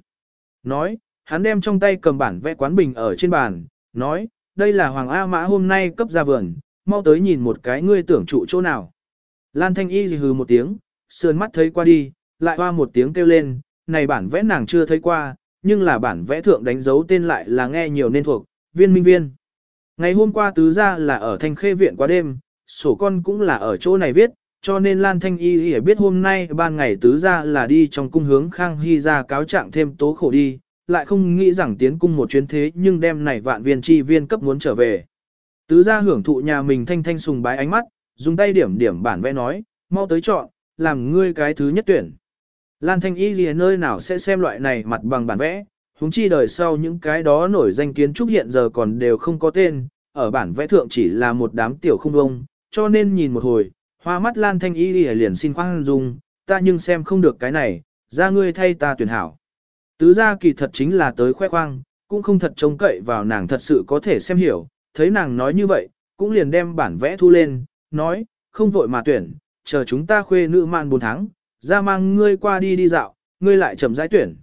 Nói, hắn đem trong tay cầm bản vẽ quán bình ở trên bàn, nói, đây là Hoàng A Mã hôm nay cấp ra vườn, mau tới nhìn một cái ngươi tưởng trụ chỗ nào. Lan Thanh Y hừ một tiếng, sườn mắt thấy qua đi, lại hoa một tiếng kêu lên, này bản vẽ nàng chưa thấy qua, nhưng là bản vẽ thượng đánh dấu tên lại là nghe nhiều nên thuộc, viên minh viên. Ngày hôm qua tứ ra là ở thanh khê viện qua đêm, sổ con cũng là ở chỗ này viết, cho nên Lan Thanh Y Y biết hôm nay ban ngày tứ ra là đi trong cung hướng Khang Hy ra cáo trạng thêm tố khổ đi, lại không nghĩ rằng tiến cung một chuyến thế nhưng đem này vạn viên chi viên cấp muốn trở về. Tứ ra hưởng thụ nhà mình thanh thanh sùng bái ánh mắt, dùng tay điểm điểm bản vẽ nói, mau tới chọn, làm ngươi cái thứ nhất tuyển. Lan Thanh Y gì nơi nào sẽ xem loại này mặt bằng bản vẽ, huống chi đời sau những cái đó nổi danh kiến trúc hiện giờ còn đều không có tên, ở bản vẽ thượng chỉ là một đám tiểu không vông, cho nên nhìn một hồi, hoa mắt Lan Thanh Y liền xin khoan dung, ta nhưng xem không được cái này, ra ngươi thay ta tuyển hảo. Tứ gia kỳ thật chính là tới khoe khoang, cũng không thật trông cậy vào nàng thật sự có thể xem hiểu, thấy nàng nói như vậy, cũng liền đem bản vẽ thu lên, nói, không vội mà tuyển, chờ chúng ta khuê nữ man 4 tháng, ra mang ngươi qua đi đi dạo, ngươi lại chậm rãi tuyển.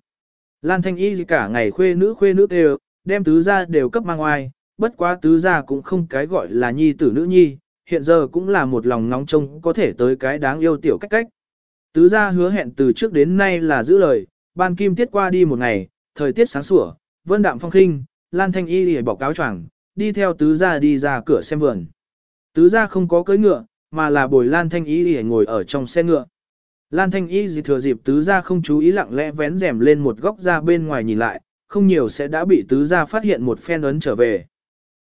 Lan Thanh Y cả ngày khuê nữ khuê nữ đều, đem tứ gia đều cấp mang oai, bất quá tứ gia cũng không cái gọi là nhi tử nữ nhi, hiện giờ cũng là một lòng nóng trông có thể tới cái đáng yêu tiểu cách cách. Tứ gia hứa hẹn từ trước đến nay là giữ lời, ban kim tiết qua đi một ngày, thời tiết sáng sủa, vân đạm phong khinh, Lan Thanh Y lìa bỏ cáo choàng, đi theo tứ gia đi ra cửa xem vườn. Tứ gia không có cưỡi ngựa, mà là bồi Lan Thanh Y lìa ngồi ở trong xe ngựa. Lan Thanh Y gì thừa dịp tứ gia không chú ý lặng lẽ vén rèm lên một góc ra bên ngoài nhìn lại, không nhiều sẽ đã bị tứ gia phát hiện một phen ấn trở về.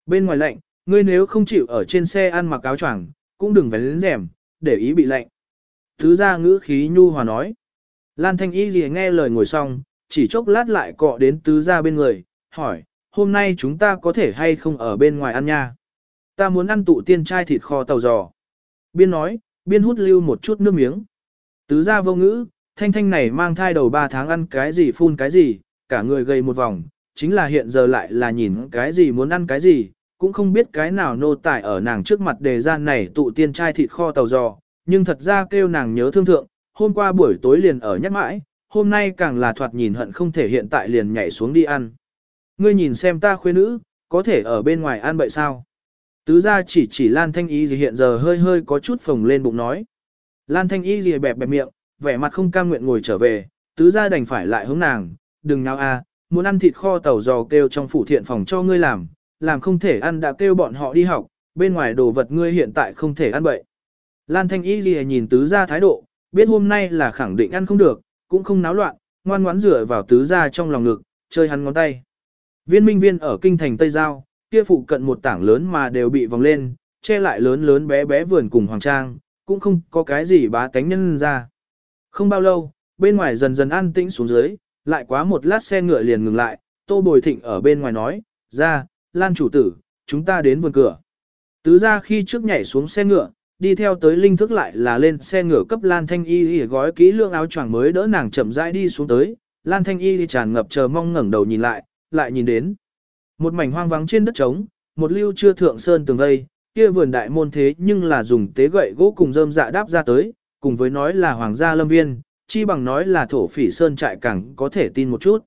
Bên ngoài lạnh, ngươi nếu không chịu ở trên xe ăn mặc áo choàng, cũng đừng vén rèm, để ý bị lạnh. Tứ gia ngữ khí nhu hòa nói. Lan Thanh Y gì nghe lời ngồi xong, chỉ chốc lát lại cọ đến tứ gia bên người, hỏi, hôm nay chúng ta có thể hay không ở bên ngoài ăn nha. Ta muốn ăn tụ tiên trai thịt kho tàu giò. Biên nói, biên hút lưu một chút nước miếng. Tứ gia vô ngữ, thanh thanh này mang thai đầu 3 tháng ăn cái gì phun cái gì, cả người gầy một vòng, chính là hiện giờ lại là nhìn cái gì muốn ăn cái gì, cũng không biết cái nào nô tải ở nàng trước mặt đề gian này tụ tiên trai thịt kho tàu giò, nhưng thật ra kêu nàng nhớ thương thượng, hôm qua buổi tối liền ở nhắc mãi, hôm nay càng là thoạt nhìn hận không thể hiện tại liền nhảy xuống đi ăn. Ngươi nhìn xem ta khuê nữ, có thể ở bên ngoài ăn bậy sao? Tứ gia chỉ chỉ Lan Thanh Y gì hiện giờ hơi hơi có chút phồng lên bụng nói. Lan Thanh Y lìa bẹp bẹp miệng, vẻ mặt không cam nguyện ngồi trở về, tứ gia đành phải lại hướng nàng, đừng nào a, muốn ăn thịt kho tàu giò kêu trong phủ thiện phòng cho ngươi làm, làm không thể ăn đã kêu bọn họ đi học, bên ngoài đồ vật ngươi hiện tại không thể ăn bậy. Lan Thanh Y lìa nhìn tứ gia thái độ, biết hôm nay là khẳng định ăn không được, cũng không náo loạn, ngoan ngoãn rửa vào tứ gia trong lòng ngực, chơi hắn ngón tay. Viên minh viên ở kinh thành Tây Giao, kia phụ cận một tảng lớn mà đều bị vòng lên, che lại lớn lớn bé bé vườn cùng hoàng trang, cũng không có cái gì bá tánh nhân ra. Không bao lâu, bên ngoài dần dần an tĩnh xuống dưới, lại quá một lát xe ngựa liền ngừng lại, tô bồi thịnh ở bên ngoài nói, ra, lan chủ tử, chúng ta đến vườn cửa. Tứ ra khi trước nhảy xuống xe ngựa, đi theo tới linh thức lại là lên xe ngựa cấp Lan Thanh Y gói kỹ lương áo choàng mới đỡ nàng chậm rãi đi xuống tới, Lan Thanh Y tràn ngập chờ mong ngẩng đầu nhìn lại, lại nhìn đến. Một mảnh hoang vắng trên đất trống, một lưu chưa thượng sơn tường vây, kia vườn đại môn thế nhưng là dùng tế gậy gỗ cùng rơm dạ đáp ra tới, cùng với nói là hoàng gia lâm viên, chi bằng nói là thổ phỉ sơn trại càng có thể tin một chút.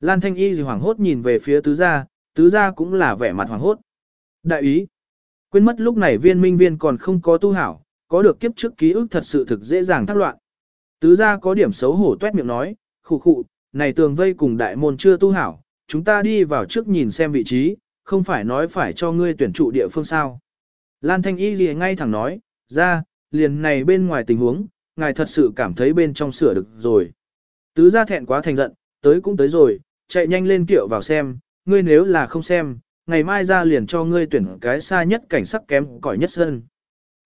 Lan Thanh Y gì hoảng hốt nhìn về phía tứ gia, tứ gia cũng là vẻ mặt hoảng hốt. Đại ý, quên mất lúc này viên minh viên còn không có tu hảo, có được kiếp trước ký ức thật sự thực dễ dàng thắc loạn. Tứ gia có điểm xấu hổ tuét miệng nói, khụ khụ, này tường vây cùng đại môn chưa tu hảo, chúng ta đi vào trước nhìn xem vị trí, không phải nói phải cho ngươi tuyển trụ địa phương sao. Lan Thanh Y gì ngay thẳng nói, ra, liền này bên ngoài tình huống, ngài thật sự cảm thấy bên trong sửa được rồi. Tứ gia thẹn quá thành giận, tới cũng tới rồi, chạy nhanh lên kiệu vào xem, ngươi nếu là không xem, ngày mai ra liền cho ngươi tuyển cái xa nhất cảnh sắc kém cỏi nhất sân.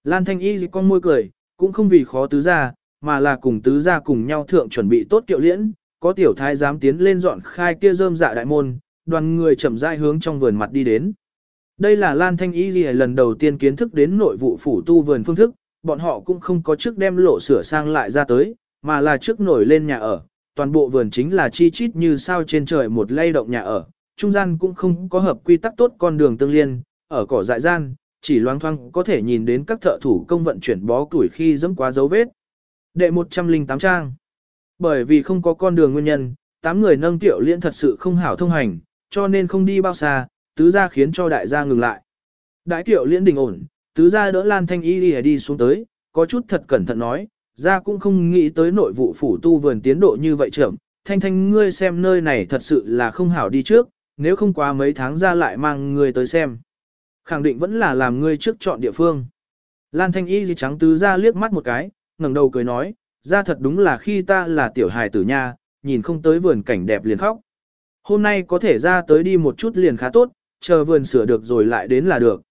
Lan Thanh Y con môi cười, cũng không vì khó tứ gia, mà là cùng tứ gia cùng nhau thượng chuẩn bị tốt kiệu liễn, có tiểu thái dám tiến lên dọn khai kia rơm dạ đại môn, đoàn người chậm rãi hướng trong vườn mặt đi đến. Đây là Lan Thanh Y gì lần đầu tiên kiến thức đến nội vụ phủ tu vườn phương thức, bọn họ cũng không có trước đem lộ sửa sang lại ra tới, mà là trước nổi lên nhà ở, toàn bộ vườn chính là chi chít như sao trên trời một lay động nhà ở, trung gian cũng không có hợp quy tắc tốt con đường tương liên, ở cỏ dại gian, chỉ loang thoang có thể nhìn đến các thợ thủ công vận chuyển bó tuổi khi dẫm quá dấu vết. Đệ 108 trang bởi vì không có con đường nguyên nhân, tám người nâng tiểu liên thật sự không hảo thông hành, cho nên không đi bao xa, tứ gia khiến cho đại gia ngừng lại. Đại tiểu liên đình ổn, tứ gia đỡ Lan Thanh Y đi, đi xuống tới, có chút thật cẩn thận nói, gia cũng không nghĩ tới nội vụ phủ tu vườn tiến độ như vậy chậm, Thanh Thanh ngươi xem nơi này thật sự là không hảo đi trước, nếu không quá mấy tháng ra lại mang ngươi tới xem. Khẳng định vẫn là làm ngươi trước chọn địa phương. Lan Thanh Y gì trắng tứ gia liếc mắt một cái, ngẩng đầu cười nói, ra thật đúng là khi ta là tiểu hài tử nha, nhìn không tới vườn cảnh đẹp liền khóc. Hôm nay có thể ra tới đi một chút liền khá tốt, chờ vườn sửa được rồi lại đến là được.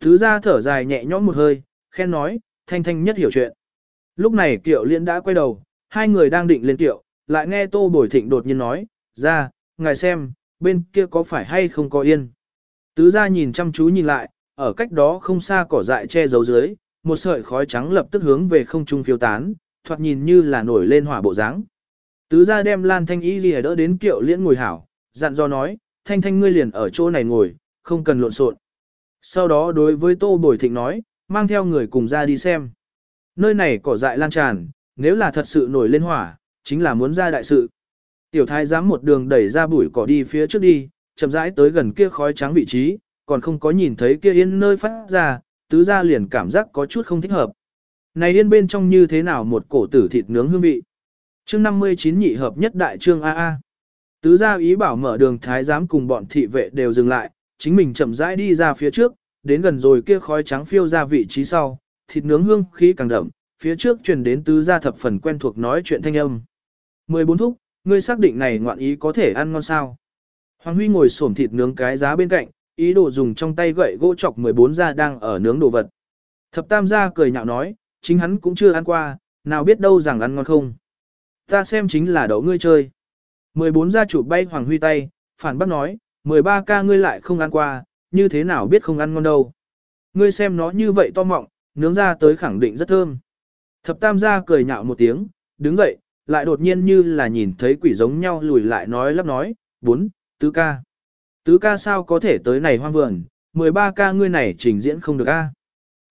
Thứ ra thở dài nhẹ nhõm một hơi, khen nói, thanh thanh nhất hiểu chuyện. Lúc này kiệu liên đã quay đầu, hai người đang định lên kiệu, lại nghe tô bồi thịnh đột nhiên nói, ra, ngài xem, bên kia có phải hay không có yên. Tứ ra nhìn chăm chú nhìn lại, ở cách đó không xa cỏ dại che giấu dưới, một sợi khói trắng lập tức hướng về không trung phiêu tán, thoạt nhìn như là nổi lên hỏa bộ dáng. Tứ gia đem Lan Thanh Y lìa đỡ đến kiệu liễn ngồi hảo, dặn dò nói, Thanh Thanh ngươi liền ở chỗ này ngồi, không cần lộn xộn. Sau đó đối với Tô Bồi Thịnh nói, mang theo người cùng ra đi xem. Nơi này cỏ dại lan tràn, nếu là thật sự nổi lên hỏa, chính là muốn ra đại sự. Tiểu thái giám một đường đẩy ra bụi cỏ đi phía trước đi, chậm rãi tới gần kia khói trắng vị trí, còn không có nhìn thấy kia yên nơi phát ra, tứ gia liền cảm giác có chút không thích hợp. Này yên bên trong như thế nào một cổ tử thịt nướng hương vị. chương 59 nhị hợp nhất đại trương AA. Tứ gia ý bảo mở đường thái giám cùng bọn thị vệ đều dừng lại, chính mình chậm rãi đi ra phía trước, đến gần rồi kia khói trắng phiêu ra vị trí sau, thịt nướng hương khí càng đậm, phía trước truyền đến tứ gia thập phần quen thuộc nói chuyện thanh âm. 14 thúc, ngươi xác định này ngoạn ý có thể ăn ngon sao? Hoàng Huy ngồi xổm thịt nướng cái giá bên cạnh, ý đồ dùng trong tay gậy gỗ chọc 14 gia đang ở nướng đồ vật. Thập tam gia cười nhạo nói, chính hắn cũng chưa ăn qua, nào biết đâu rằng ăn ngon không. Ta xem chính là đậu ngươi chơi. 14 gia chủ bay Hoàng Huy tay, phản bác nói, 13 ca ngươi lại không ăn qua, như thế nào biết không ăn ngon đâu. Ngươi xem nó như vậy to mọng, nướng ra tới khẳng định rất thơm. Thập tam gia cười nhạo một tiếng, đứng dậy, lại đột nhiên như là nhìn thấy quỷ giống nhau lùi lại nói lắp nói, bốn, tứ ca. Tứ ca sao có thể tới này hoang vườn, 13 ca ngươi này trình diễn không được a.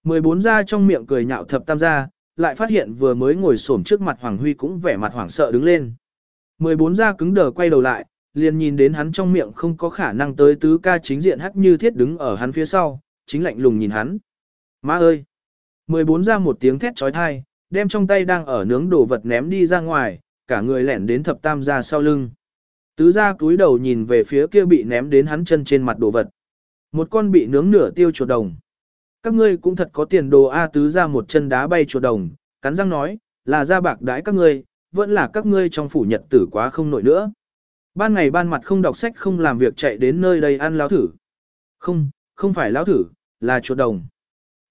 14 gia trong miệng cười nhạo thập tam gia, lại phát hiện vừa mới ngồi xổm trước mặt Hoàng Huy cũng vẻ mặt hoảng sợ đứng lên. 14 gia cứng đờ quay đầu lại, liền nhìn đến hắn trong miệng không có khả năng tới tứ ca chính diện hắc như thiết đứng ở hắn phía sau, chính lạnh lùng nhìn hắn. Má ơi! 14 ra một tiếng thét trói thai, đem trong tay đang ở nướng đồ vật ném đi ra ngoài, cả người lẻn đến thập tam ra sau lưng. Tứ ra cúi đầu nhìn về phía kia bị ném đến hắn chân trên mặt đồ vật. Một con bị nướng nửa tiêu chuột đồng. Các ngươi cũng thật có tiền đồ A tứ ra một chân đá bay chuột đồng, cắn răng nói, là ra bạc đãi các ngươi, vẫn là các ngươi trong phủ nhật tử quá không nổi nữa. Ban ngày ban mặt không đọc sách không làm việc chạy đến nơi đây ăn lão thử. Không, không phải lão thử, là chuột đồng.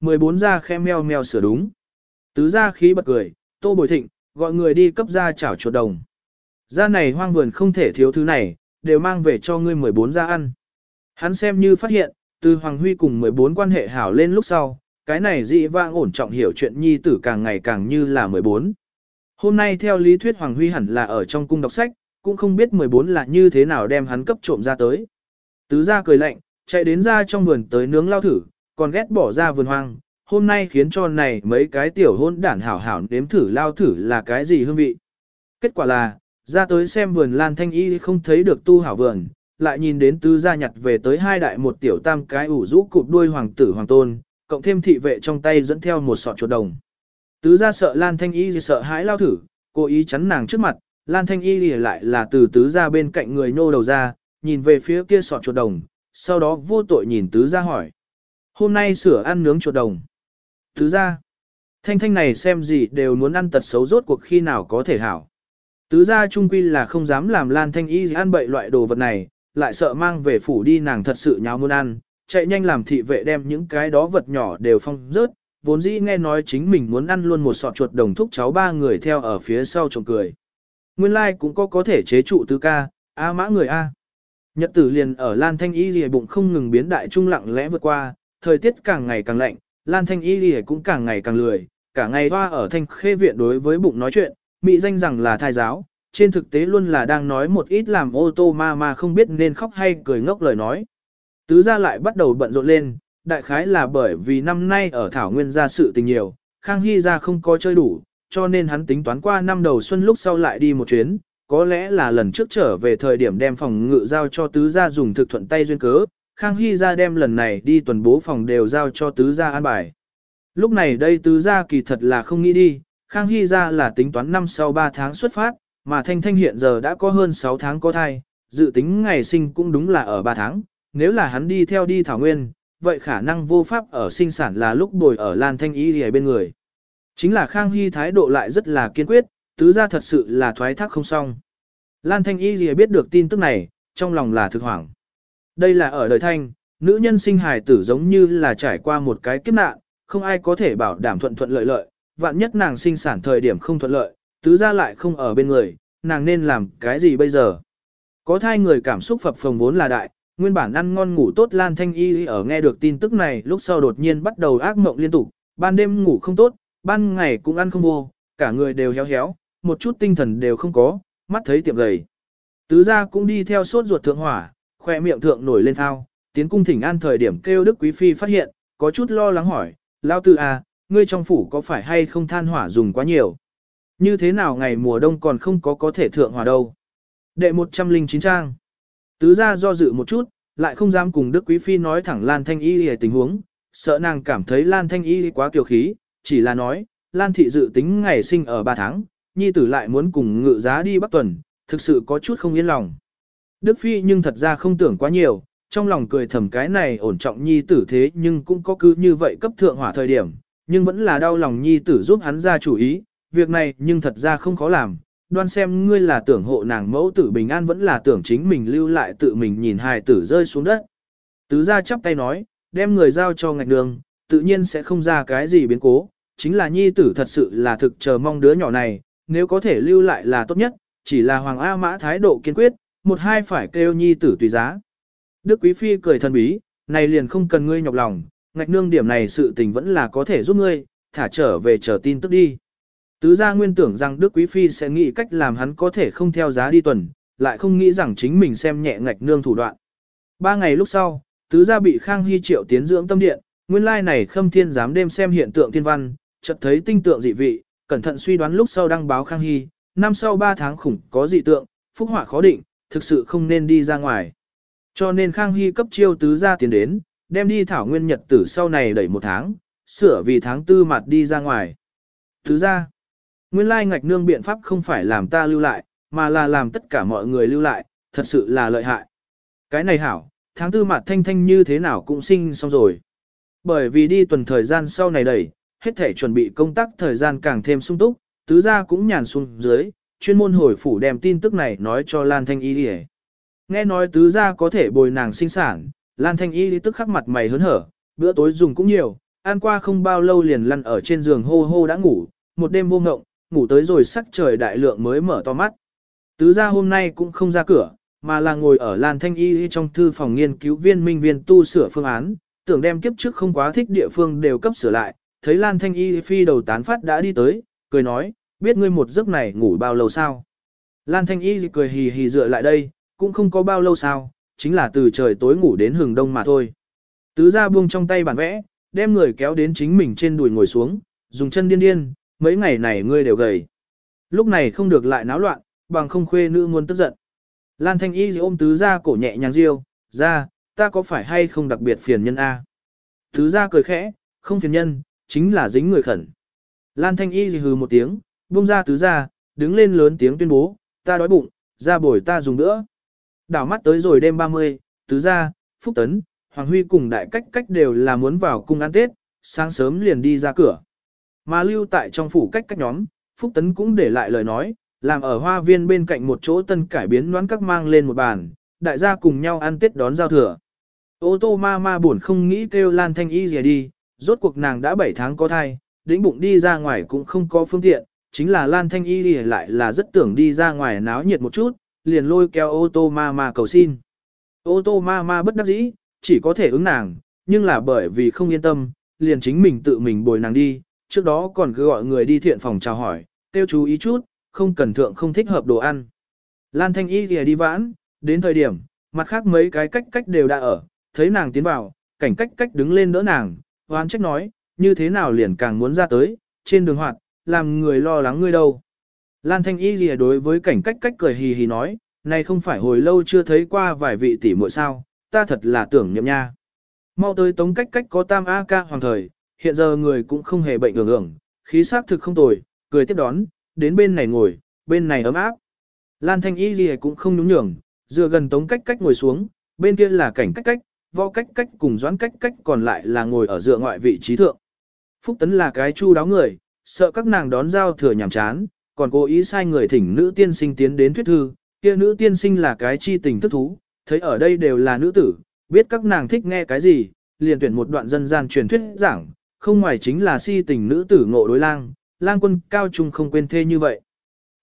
14 ra khe meo meo sửa đúng. Tứ ra khí bật cười, tô bồi thịnh, gọi người đi cấp ra chảo chuột đồng. Ra này hoang vườn không thể thiếu thứ này, đều mang về cho ngươi 14 ra ăn. Hắn xem như phát hiện, từ Hoàng Huy cùng 14 quan hệ hảo lên lúc sau, cái này dị vang ổn trọng hiểu chuyện nhi tử càng ngày càng như là 14. Hôm nay theo lý thuyết Hoàng Huy hẳn là ở trong cung đọc sách, cũng không biết 14 là như thế nào đem hắn cấp trộm ra tới. Tứ ra cười lạnh, chạy đến ra trong vườn tới nướng lao thử, còn ghét bỏ ra vườn hoang, hôm nay khiến cho này mấy cái tiểu hôn đản hảo hảo nếm thử lao thử là cái gì hương vị. Kết quả là, ra tới xem vườn lan thanh y không thấy được tu hảo vườn, lại nhìn đến tứ gia nhặt về tới hai đại một tiểu tam cái ủ rũ cụp đuôi hoàng tử hoàng tôn, cộng thêm thị vệ trong tay dẫn theo một sọt chuột đồng. Tứ gia sợ lan thanh y sợ hãi lao thử, cố ý chắn nàng trước mặt, lan thanh y lại là từ tứ gia bên cạnh người nô đầu ra, nhìn về phía kia sọt chuột đồng, sau đó vô tội nhìn tứ gia hỏi. Hôm nay sửa ăn nướng chuột đồng. Tứ gia, thanh thanh này xem gì đều muốn ăn tật xấu rốt cuộc khi nào có thể hảo. Tứ gia trung quy là không dám làm Lan Thanh Y ăn bậy loại đồ vật này, lại sợ mang về phủ đi nàng thật sự nháo muốn ăn, chạy nhanh làm thị vệ đem những cái đó vật nhỏ đều phong rớt, vốn dĩ nghe nói chính mình muốn ăn luôn một sọt chuột đồng thúc cháu ba người theo ở phía sau trộm cười. Nguyên lai like cũng có có thể chế trụ tứ ca, A mã người A. Nhật tử liền ở Lan Thanh Y lìa bụng không ngừng biến đại trung lặng lẽ vượt qua, thời tiết càng ngày càng lạnh, Lan Thanh Y lìa cũng càng ngày càng lười, cả ngày hoa ở thanh khê viện đối với bụng nói chuyện, mỹ danh rằng là thai giáo, trên thực tế luôn là đang nói một ít làm ô tô ma ma không biết nên khóc hay cười ngốc lời nói. Tứ gia lại bắt đầu bận rộn lên, đại khái là bởi vì năm nay ở Thảo Nguyên gia sự tình nhiều, Khang Hy gia không có chơi đủ, cho nên hắn tính toán qua năm đầu xuân lúc sau lại đi một chuyến, có lẽ là lần trước trở về thời điểm đem phòng ngự giao cho tứ gia dùng thực thuận tay duyên cớ, Khang Hy gia đem lần này đi tuần bố phòng đều giao cho tứ gia an bài. Lúc này đây tứ gia kỳ thật là không nghĩ đi, Khang Hy gia là tính toán năm sau 3 tháng xuất phát, mà Thanh Thanh hiện giờ đã có hơn 6 tháng có thai, dự tính ngày sinh cũng đúng là ở 3 tháng, nếu là hắn đi theo đi Thảo Nguyên, vậy khả năng vô pháp ở sinh sản là lúc bồi ở Lan Thanh Y ở bên người. Chính là Khang Hy thái độ lại rất là kiên quyết, tứ gia thật sự là thoái thác không xong. Lan Thanh Y gì biết được tin tức này, trong lòng là thực hoảng. Đây là ở đời thanh, nữ nhân sinh hài tử giống như là trải qua một cái kiếp nạn, không ai có thể bảo đảm thuận thuận lợi lợi, vạn nhất nàng sinh sản thời điểm không thuận lợi, tứ gia lại không ở bên người, nàng nên làm cái gì bây giờ? Có thai người cảm xúc phập phồng vốn là đại, nguyên bản ăn ngon ngủ tốt Lan Thanh Y ở nghe được tin tức này lúc sau đột nhiên bắt đầu ác mộng liên tục, ban đêm ngủ không tốt, ban ngày cũng ăn không vô, cả người đều héo héo, một chút tinh thần đều không có, mắt thấy tiệm gầy. Tứ gia cũng đi theo sốt ruột thượng hỏa, khoe miệng thượng nổi lên thao, tiến cung thỉnh an thời điểm kêu Đức Quý Phi phát hiện, có chút lo lắng hỏi, Lao Tư à, ngươi trong phủ có phải hay không than hỏa dùng quá nhiều? Như thế nào ngày mùa đông còn không có có thể thượng hỏa đâu? Đệ 109 trang. Tứ gia do dự một chút, lại không dám cùng Đức Quý Phi nói thẳng Lan Thanh Y hề tình huống, sợ nàng cảm thấy Lan Thanh Y quá kiều khí, chỉ là nói, Lan Thị dự tính ngày sinh ở 3 tháng, nhi tử lại muốn cùng ngự giá đi Bắc Tuần, thực sự có chút không yên lòng. Đức Phi nhưng thật ra không tưởng quá nhiều, trong lòng cười thầm cái này ổn trọng nhi tử thế nhưng cũng có cứ như vậy cấp thượng hỏa thời điểm, nhưng vẫn là đau lòng nhi tử giúp hắn ra chủ ý, việc này nhưng thật ra không khó làm, đoan xem ngươi là tưởng hộ nàng mẫu tử bình an vẫn là tưởng chính mình lưu lại tự mình nhìn hài tử rơi xuống đất. Tứ ra chắp tay nói, đem người giao cho ngạch đường, tự nhiên sẽ không ra cái gì biến cố, chính là nhi tử thật sự là thực chờ mong đứa nhỏ này, nếu có thể lưu lại là tốt nhất, chỉ là Hoàng A Mã thái độ kiên quyết, một hai phải kêu nhi tử tùy giá. Đức Quý Phi cười thần bí, này liền không cần ngươi nhọc lòng, ngạch nương điểm này sự tình vẫn là có thể giúp ngươi, thả trở về chờ tin tức đi. Tứ gia nguyên tưởng rằng Đức Quý Phi sẽ nghĩ cách làm hắn có thể không theo giá đi tuần, lại không nghĩ rằng chính mình xem nhẹ ngạch nương thủ đoạn. Ba ngày lúc sau, tứ gia bị Khang Hy triệu tiến dưỡng tâm điện, nguyên lai này khâm thiên dám đêm xem hiện tượng thiên văn, chợt thấy tinh tượng dị vị, cẩn thận suy đoán lúc sau đăng báo Khang Hy, năm sau ba tháng khủng có dị tượng, phúc họa khó định, thực sự không nên đi ra ngoài. Cho nên Khang Hy cấp chiêu tứ gia tiến đến, đem đi thảo nguyên nhật tử sau này đẩy một tháng, sửa vì tháng tư mặt đi ra ngoài. Tứ gia, nguyên lai ngạch nương biện pháp không phải làm ta lưu lại, mà là làm tất cả mọi người lưu lại, thật sự là lợi hại. Cái này hảo, tháng tư mặt thanh thanh như thế nào cũng sinh xong rồi. Bởi vì đi tuần thời gian sau này đẩy, hết thể chuẩn bị công tác thời gian càng thêm sung túc, tứ gia cũng nhàn xuống dưới, chuyên môn hồi phủ đem tin tức này nói cho Lan Thanh Y đi Nghe nói tứ gia có thể bồi nàng sinh sản, Lan Thanh Y tức khắc mặt mày hớn hở, bữa tối dùng cũng nhiều, ăn qua không bao lâu liền lăn ở trên giường hô hô đã ngủ, một đêm vô ngộng, ngủ tới rồi sắc trời đại lượng mới mở to mắt. Tứ gia hôm nay cũng không ra cửa, mà là ngồi ở Lan Thanh Y trong thư phòng nghiên cứu viên minh viên tu sửa phương án, tưởng đem kiếp trước không quá thích địa phương đều cấp sửa lại, thấy Lan Thanh Y phi đầu tán phát đã đi tới, cười nói, biết ngươi một giấc này ngủ bao lâu sao? Lan Thanh Y cười hì hì dựa lại đây, cũng không có bao lâu sao, chính là từ trời tối ngủ đến hừng đông mà thôi. Tứ gia buông trong tay bản vẽ, đem người kéo đến chính mình trên đùi ngồi xuống, dùng chân điên điên, mấy ngày này ngươi đều gầy. Lúc này không được lại náo loạn, bằng không khuê nữ muốn tức giận. Lan Thanh Y ôm tứ ra cổ nhẹ nhàng riêu, ra, ta có phải hay không đặc biệt phiền nhân A? Tứ ra cười khẽ, không phiền nhân, chính là dính người khẩn. Lan Thanh Y hừ một tiếng, buông ra tứ ra, đứng lên lớn tiếng tuyên bố, ta đói bụng, ra bồi ta dùng nữa. Đảo mắt tới rồi đêm 30, tứ ra, Phúc Tấn, Hoàng Huy cùng đại cách cách đều là muốn vào cung ăn Tết, sáng sớm liền đi ra cửa. Mà lưu tại trong phủ cách cách nhóm, Phúc Tấn cũng để lại lời nói, làm ở hoa viên bên cạnh một chỗ tân cải biến noán các mang lên một bàn, đại gia cùng nhau ăn Tết đón giao thừa. Ô tô ma ma buồn không nghĩ kêu Lan Thanh Y gì đi, rốt cuộc nàng đã 7 tháng có thai, đĩnh bụng đi ra ngoài cũng không có phương tiện, chính là Lan Thanh Y gì lại là rất tưởng đi ra ngoài náo nhiệt một chút, liền lôi kéo ô tô ma ma cầu xin. Ô tô ma ma bất đắc dĩ, chỉ có thể ứng nàng, nhưng là bởi vì không yên tâm, liền chính mình tự mình bồi nàng đi, trước đó còn cứ gọi người đi thiện phòng chào hỏi, tiêu chú ý chút, không cần thượng không thích hợp đồ ăn. Lan Thanh Y thì đi vãn, đến thời điểm, mặt khác mấy cái cách cách đều đã ở, thấy nàng tiến vào, cảnh cách cách đứng lên đỡ nàng, hoán trách nói, như thế nào liền càng muốn ra tới, trên đường hoạt, làm người lo lắng ngươi đâu. Lan Thanh Y lìa đối với cảnh cách cách cười hì hì nói, này không phải hồi lâu chưa thấy qua vài vị tỷ muội sao, ta thật là tưởng nhậm nha. Mau tới tống cách cách có tam A ca hoàng thời, hiện giờ người cũng không hề bệnh ưởng ưởng, khí sắc thực không tồi, cười tiếp đón, đến bên này ngồi, bên này ấm áp. Lan Thanh Y lìa cũng không nhúng nhường, dựa gần tống cách cách ngồi xuống, bên kia là cảnh cách cách, võ cách cách cùng doãn cách cách còn lại là ngồi ở dựa ngoại vị trí thượng. Phúc Tấn là cái chu đáo người, sợ các nàng đón giao thừa nhảm chán, còn cố ý sai người thỉnh nữ tiên sinh tiến đến thuyết thư, kia nữ tiên sinh là cái chi tình thức thú, thấy ở đây đều là nữ tử, biết các nàng thích nghe cái gì, liền tuyển một đoạn dân gian truyền thuyết giảng, không ngoài chính là si tình nữ tử ngộ đối lang, lang quân cao trung không quên thê như vậy.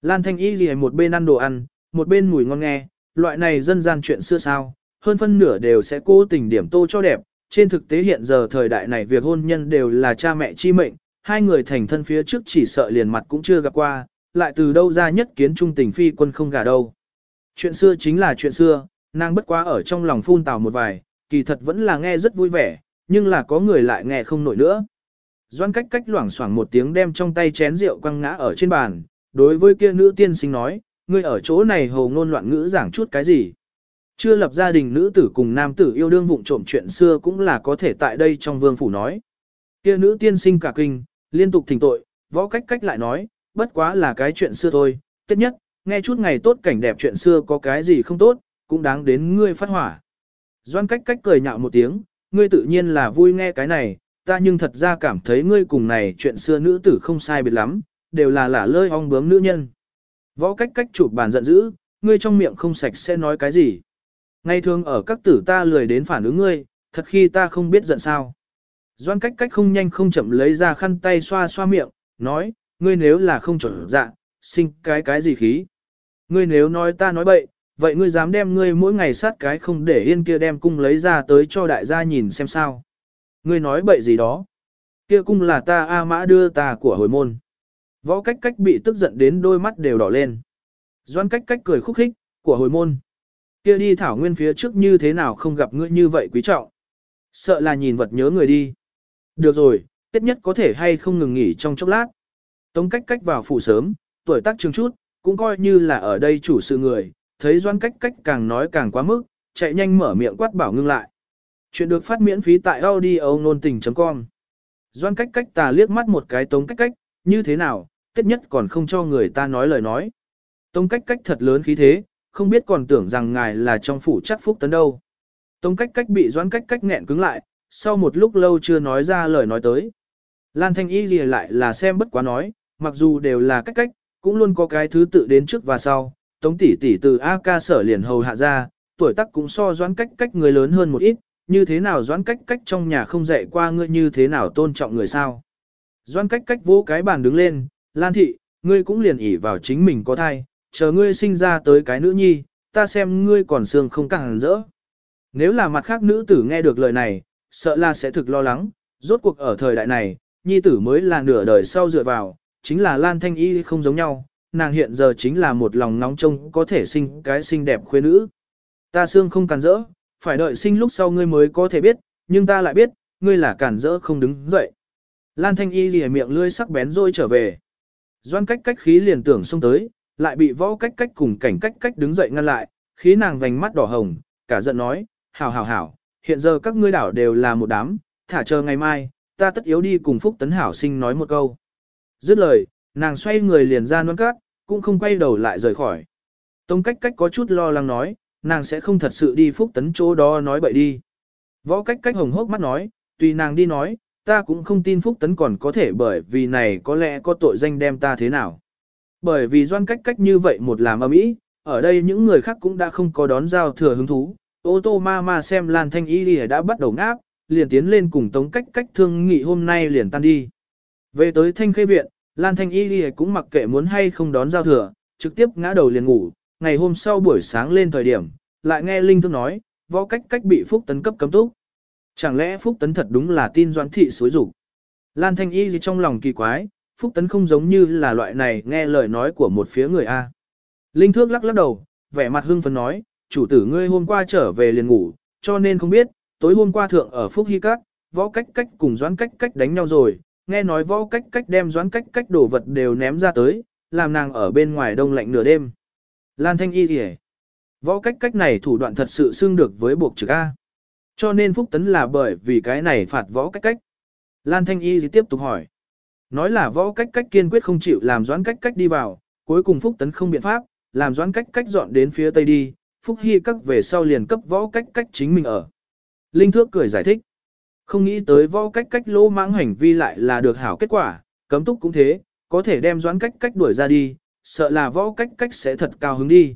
Lan Thanh Y gì một bên ăn đồ ăn, một bên mùi ngon nghe, loại này dân gian chuyện xưa sao, hơn phân nửa đều sẽ cố tình điểm tô cho đẹp, trên thực tế hiện giờ thời đại này việc hôn nhân đều là cha mẹ chi mệnh, hai người thành thân phía trước chỉ sợ liền mặt cũng chưa gặp qua, lại từ đâu ra nhất kiến trung tình phi quân không gả đâu. Chuyện xưa chính là chuyện xưa, nàng bất quá ở trong lòng phun tào một vài, kỳ thật vẫn là nghe rất vui vẻ, nhưng là có người lại nghe không nổi nữa. Doan cách cách loảng xoảng một tiếng đem trong tay chén rượu quăng ngã ở trên bàn, đối với kia nữ tiên sinh nói, ngươi ở chỗ này hồ ngôn loạn ngữ giảng chút cái gì. Chưa lập gia đình nữ tử cùng nam tử yêu đương vụng trộm chuyện xưa cũng là có thể tại đây trong vương phủ nói. Kia nữ tiên sinh cả kinh, liên tục thỉnh tội, võ cách cách lại nói, bất quá là cái chuyện xưa thôi, tất nhất, nghe chút ngày tốt cảnh đẹp chuyện xưa có cái gì không tốt, cũng đáng đến ngươi phát hỏa. Doan cách cách cười nhạo một tiếng, ngươi tự nhiên là vui nghe cái này, ta nhưng thật ra cảm thấy ngươi cùng này chuyện xưa nữ tử không sai biệt lắm, đều là lả lơi ong bướm nữ nhân. Võ cách cách chụp bàn giận dữ, ngươi trong miệng không sạch sẽ nói cái gì. Ngày thường ở các tử ta lười đến phản ứng ngươi, thật khi ta không biết giận sao. Doan cách cách không nhanh không chậm lấy ra khăn tay xoa xoa miệng, nói, ngươi nếu là không chuẩn dạ, sinh cái cái gì khí. Ngươi nếu nói ta nói bậy, vậy ngươi dám đem ngươi mỗi ngày sát cái không để yên kia đem cung lấy ra tới cho đại gia nhìn xem sao. Ngươi nói bậy gì đó. Kia cung là ta A mã đưa ta của hồi môn. Võ cách cách bị tức giận đến đôi mắt đều đỏ lên. Doan cách cách cười khúc khích, của hồi môn. Kia đi thảo nguyên phía trước như thế nào không gặp ngươi như vậy quý trọng. Sợ là nhìn vật nhớ người đi. Được rồi, tết nhất có thể hay không ngừng nghỉ trong chốc lát. Tống cách cách vào phủ sớm, tuổi tác trường chút, cũng coi như là ở đây chủ sự người, thấy doan cách cách càng nói càng quá mức, chạy nhanh mở miệng quát bảo ngưng lại. Chuyện được phát miễn phí tại audio nôn tình.com. Doan cách cách tà liếc mắt một cái tống cách cách, như thế nào, tiết nhất còn không cho người ta nói lời nói. Tống cách cách thật lớn khí thế, không biết còn tưởng rằng ngài là trong phủ chắc phúc tấn đâu. Tống cách cách bị doan cách cách nghẹn cứng lại, sau một lúc lâu chưa nói ra lời nói tới. Lan Thanh Y gì lại là xem bất quá nói, mặc dù đều là cách cách, cũng luôn có cái thứ tự đến trước và sau. Tống tỷ tỷ từ A ca sở liền hầu hạ ra, tuổi tác cũng so doãn cách cách người lớn hơn một ít, như thế nào doãn cách cách trong nhà không dạy qua ngươi như thế nào tôn trọng người sao. Doãn cách cách vỗ cái bàn đứng lên, Lan thị, ngươi cũng liền ỉ vào chính mình có thai, chờ ngươi sinh ra tới cái nữ nhi, ta xem ngươi còn xương không càng rỡ. Nếu là mặt khác nữ tử nghe được lời này, sợ là sẽ thực lo lắng, rốt cuộc ở thời đại này, nhi tử mới là nửa đời sau dựa vào, chính là Lan Thanh Y không giống nhau, nàng hiện giờ chính là một lòng nóng trông có thể sinh cái xinh đẹp khuê nữ. Ta xương không cản rỡ, phải đợi sinh lúc sau ngươi mới có thể biết, nhưng ta lại biết, ngươi là cản rỡ không đứng dậy. Lan Thanh Y lìa miệng lươi sắc bén rồi trở về. Doan cách cách khí liền tưởng xông tới, lại bị võ cách cách cùng cảnh cách cách đứng dậy ngăn lại, khí nàng vành mắt đỏ hồng, cả giận nói, hảo hảo hảo, hiện giờ các ngươi đảo đều là một đám, thả chờ ngày mai, ta tất yếu đi cùng Phúc Tấn Hảo sinh nói một câu. Dứt lời, nàng xoay người liền ra nón cát, cũng không quay đầu lại rời khỏi. tống cách cách có chút lo lắng nói, nàng sẽ không thật sự đi Phúc Tấn chỗ đó nói bậy đi. Võ cách cách hồng hốc mắt nói, tùy nàng đi nói, ta cũng không tin Phúc Tấn còn có thể bởi vì này có lẽ có tội danh đem ta thế nào. Bởi vì doan cách cách như vậy một làm âm ý, ở đây những người khác cũng đã không có đón giao thừa hứng thú. Ô tô ma ma xem Lan Thanh Y đã bắt đầu ngáp, liền tiến lên cùng tống cách cách thương nghị hôm nay liền tan đi. Về tới thanh khê viện, Lan Thanh Y cũng mặc kệ muốn hay không đón giao thừa, trực tiếp ngã đầu liền ngủ, ngày hôm sau buổi sáng lên thời điểm, lại nghe Linh Thương nói, võ cách cách bị Phúc Tấn cấp cấm túc. Chẳng lẽ Phúc Tấn thật đúng là tin doãn thị suối rủ? Lan Thanh Y Ghi trong lòng kỳ quái, Phúc Tấn không giống như là loại này nghe lời nói của một phía người A. Linh Thước lắc lắc đầu, vẻ mặt hưng phấn nói, chủ tử ngươi hôm qua trở về liền ngủ, cho nên không biết, tối hôm qua thượng ở Phúc Hy Các, võ cách cách cùng doãn cách cách đánh nhau rồi, nghe nói võ cách cách đem doãn cách cách đổ vật đều ném ra tới, làm nàng ở bên ngoài đông lạnh nửa đêm. Lan Thanh Y kìa. Võ cách cách này thủ đoạn thật sự xưng được với buộc trực A. Cho nên Phúc Tấn là bởi vì cái này phạt võ cách cách. Lan Thanh Y tiếp tục hỏi. Nói là võ cách cách kiên quyết không chịu làm doãn cách cách đi vào, cuối cùng Phúc Tấn không biện pháp, làm doãn cách cách dọn đến phía tây đi, Phúc Hy các về sau liền cấp võ cách cách chính mình ở. Linh Thước cười giải thích. Không nghĩ tới võ cách cách lỗ mãng hành vi lại là được hảo kết quả, cấm túc cũng thế, có thể đem doãn cách cách đuổi ra đi, sợ là võ cách cách sẽ thật cao hứng đi.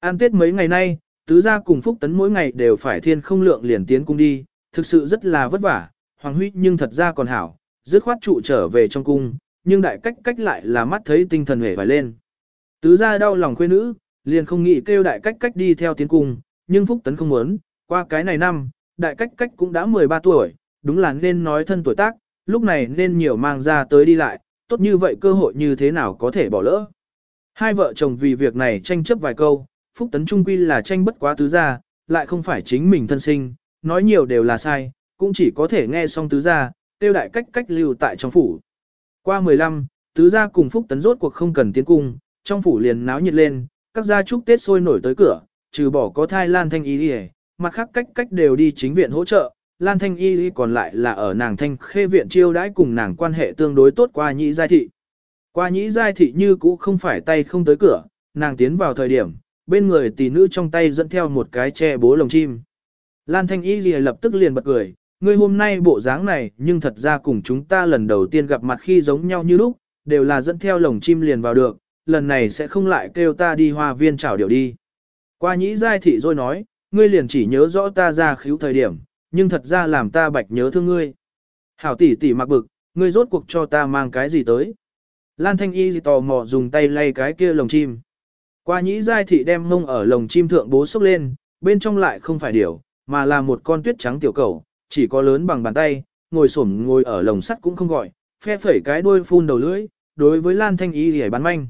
An tết mấy ngày nay, tứ gia cùng Phúc Tấn mỗi ngày đều phải thiên không lượng liền tiến cung đi, thực sự rất là vất vả, Hoàng Huy nhưng thật ra còn hảo, dứt khoát trụ trở về trong cung, nhưng đại cách cách lại là mắt thấy tinh thần hề phải lên. Tứ gia đau lòng quê nữ, liền không nghĩ kêu đại cách cách đi theo tiến cung, nhưng Phúc Tấn không muốn, qua cái này năm, đại cách cách cũng đã 13 tuổi, đúng là nên nói thân tuổi tác, lúc này nên nhiều mang ra tới đi lại, tốt như vậy cơ hội như thế nào có thể bỏ lỡ. Hai vợ chồng vì việc này tranh chấp vài câu, Phúc Tấn Trung Quy là tranh bất quá tứ gia, lại không phải chính mình thân sinh, nói nhiều đều là sai, cũng chỉ có thể nghe xong tứ gia, tiêu đại cách cách lưu tại trong phủ. Qua 15, tứ gia cùng Phúc Tấn rốt cuộc không cần tiến cung, trong phủ liền náo nhiệt lên, các gia chúc Tết sôi nổi tới cửa, trừ bỏ có thai lan thanh ý đi mặt khác cách cách đều đi chính viện hỗ trợ, Lan Thanh Y còn lại là ở nàng thanh khê viện chiêu đãi cùng nàng quan hệ tương đối tốt qua nhĩ giai thị. Qua nhĩ giai thị như cũ không phải tay không tới cửa, nàng tiến vào thời điểm, bên người tỷ nữ trong tay dẫn theo một cái che bố lồng chim. Lan Thanh Y lập tức liền bật cười, ngươi hôm nay bộ dáng này nhưng thật ra cùng chúng ta lần đầu tiên gặp mặt khi giống nhau như lúc, đều là dẫn theo lồng chim liền vào được, lần này sẽ không lại kêu ta đi hoa viên chào điều đi. Qua nhĩ giai thị rồi nói, ngươi liền chỉ nhớ rõ ta ra khíu thời điểm, nhưng thật ra làm ta bạch nhớ thương ngươi. Hảo tỷ tỷ mặc bực, ngươi rốt cuộc cho ta mang cái gì tới. Lan Thanh Y tò mò dùng tay lay cái kia lồng chim. Qua nhĩ giai thị đem mông ở lồng chim thượng bố sốc lên, bên trong lại không phải điểu, mà là một con tuyết trắng tiểu cầu, chỉ có lớn bằng bàn tay, ngồi xổm ngồi ở lồng sắt cũng không gọi, phe phẩy cái đuôi phun đầu lưỡi, đối với Lan Thanh Y thì bắn manh.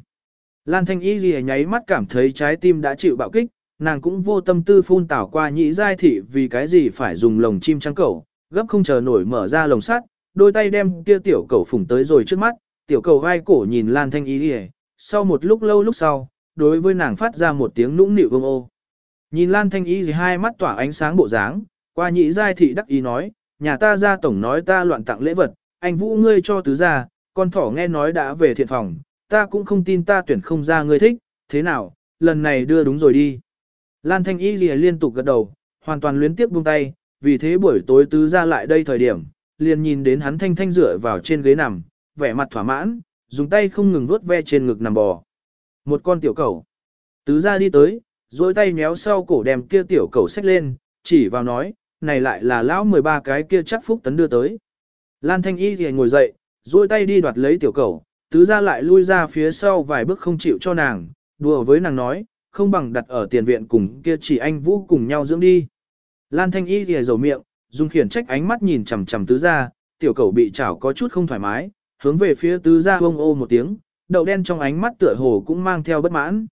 Lan Thanh Y thì nháy mắt cảm thấy trái tim đã chịu bạo kích, nàng cũng vô tâm tư phun tảo qua nhị giai thị vì cái gì phải dùng lồng chim trắng cẩu, gấp không chờ nổi mở ra lồng sắt, đôi tay đem kia tiểu cẩu phủng tới rồi trước mắt, tiểu cẩu vai cổ nhìn Lan Thanh Y lìa, sau một lúc lâu lúc sau, đối với nàng phát ra một tiếng nũng nịu ôm ô. Nhìn Lan Thanh Y gì hai mắt tỏa ánh sáng bộ dáng, qua nhị giai thị đắc ý nói, nhà ta ra tổng nói ta loạn tặng lễ vật, anh vũ ngươi cho tứ ra, con thỏ nghe nói đã về thiện phòng, ta cũng không tin ta tuyển không ra ngươi thích, thế nào, lần này đưa đúng rồi đi. Lan Thanh Y lìa liên tục gật đầu, hoàn toàn luyến tiếp buông tay, vì thế buổi tối tứ ra lại đây thời điểm, liền nhìn đến hắn thanh thanh dựa vào trên ghế nằm, vẻ mặt thỏa mãn, dùng tay không ngừng vuốt ve trên ngực nằm bò. Một con tiểu cẩu. Tứ ra đi tới, dối tay méo sau cổ đem kia tiểu cẩu xách lên, chỉ vào nói, này lại là lão 13 cái kia chắc phúc tấn đưa tới. Lan Thanh Y thì ngồi dậy, dối tay đi đoạt lấy tiểu cẩu, tứ ra lại lui ra phía sau vài bước không chịu cho nàng, đùa với nàng nói, không bằng đặt ở tiền viện cùng kia chỉ anh Vũ cùng nhau dưỡng đi. Lan Thanh Y lìa dầu miệng, dùng khiển trách ánh mắt nhìn chằm chằm tứ gia. tiểu cẩu bị chảo có chút không thoải mái, hướng về phía tứ gia ôm ô một tiếng, đậu đen trong ánh mắt tựa hồ cũng mang theo bất mãn.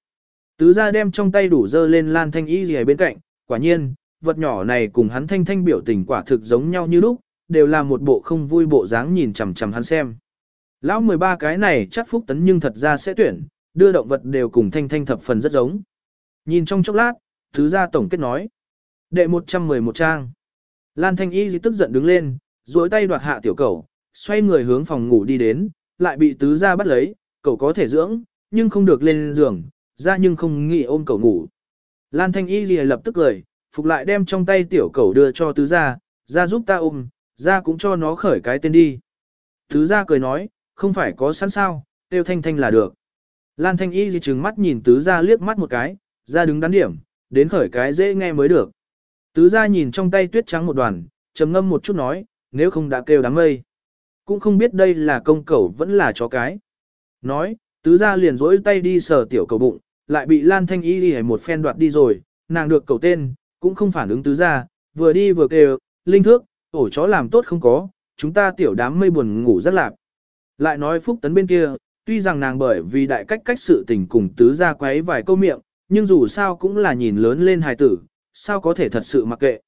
Tứ gia đem trong tay đủ dơ lên Lan Thanh Y lìa bên cạnh, quả nhiên, vật nhỏ này cùng hắn thanh thanh biểu tình quả thực giống nhau như lúc, đều là một bộ không vui bộ dáng nhìn chằm chằm hắn xem. Lão 13 cái này chắc phúc tấn nhưng thật ra sẽ tuyển, đưa động vật đều cùng thanh thanh thập phần rất giống. Nhìn trong chốc lát, thứ gia tổng kết nói. Đệ 111 trang. Lan Thanh Y tức giận đứng lên, duỗi tay đoạt hạ tiểu cầu, xoay người hướng phòng ngủ đi đến, lại bị tứ gia bắt lấy, cậu có thể dưỡng, nhưng không được lên giường, ra nhưng không nghĩ ôm cậu ngủ. Lan Thanh Y lìa lập tức cười, phục lại đem trong tay tiểu cẩu đưa cho tứ gia, ra giúp ta ôm, ra cũng cho nó khởi cái tên đi. Tứ gia cười nói, không phải có sẵn sao, tiêu thanh thanh là được. Lan Thanh Y gì trừng mắt nhìn tứ gia liếc mắt một cái, ra đứng đắn điểm, đến khởi cái dễ nghe mới được. Tứ gia nhìn trong tay tuyết trắng một đoàn, trầm ngâm một chút nói, nếu không đã kêu đám mây. Cũng không biết đây là công cẩu vẫn là chó cái. Nói, tứ gia liền rỗi tay đi sờ tiểu cầu bụng, lại bị Lan Thanh Y đi một phen đoạt đi rồi, nàng được cầu tên, cũng không phản ứng tứ gia, vừa đi vừa kêu, linh thước, ổ chó làm tốt không có, chúng ta tiểu đám mây buồn ngủ rất lạc. Lại nói Phúc Tấn bên kia, tuy rằng nàng bởi vì đại cách cách sự tình cùng tứ gia quấy vài câu miệng, nhưng dù sao cũng là nhìn lớn lên hài tử, sao có thể thật sự mặc kệ.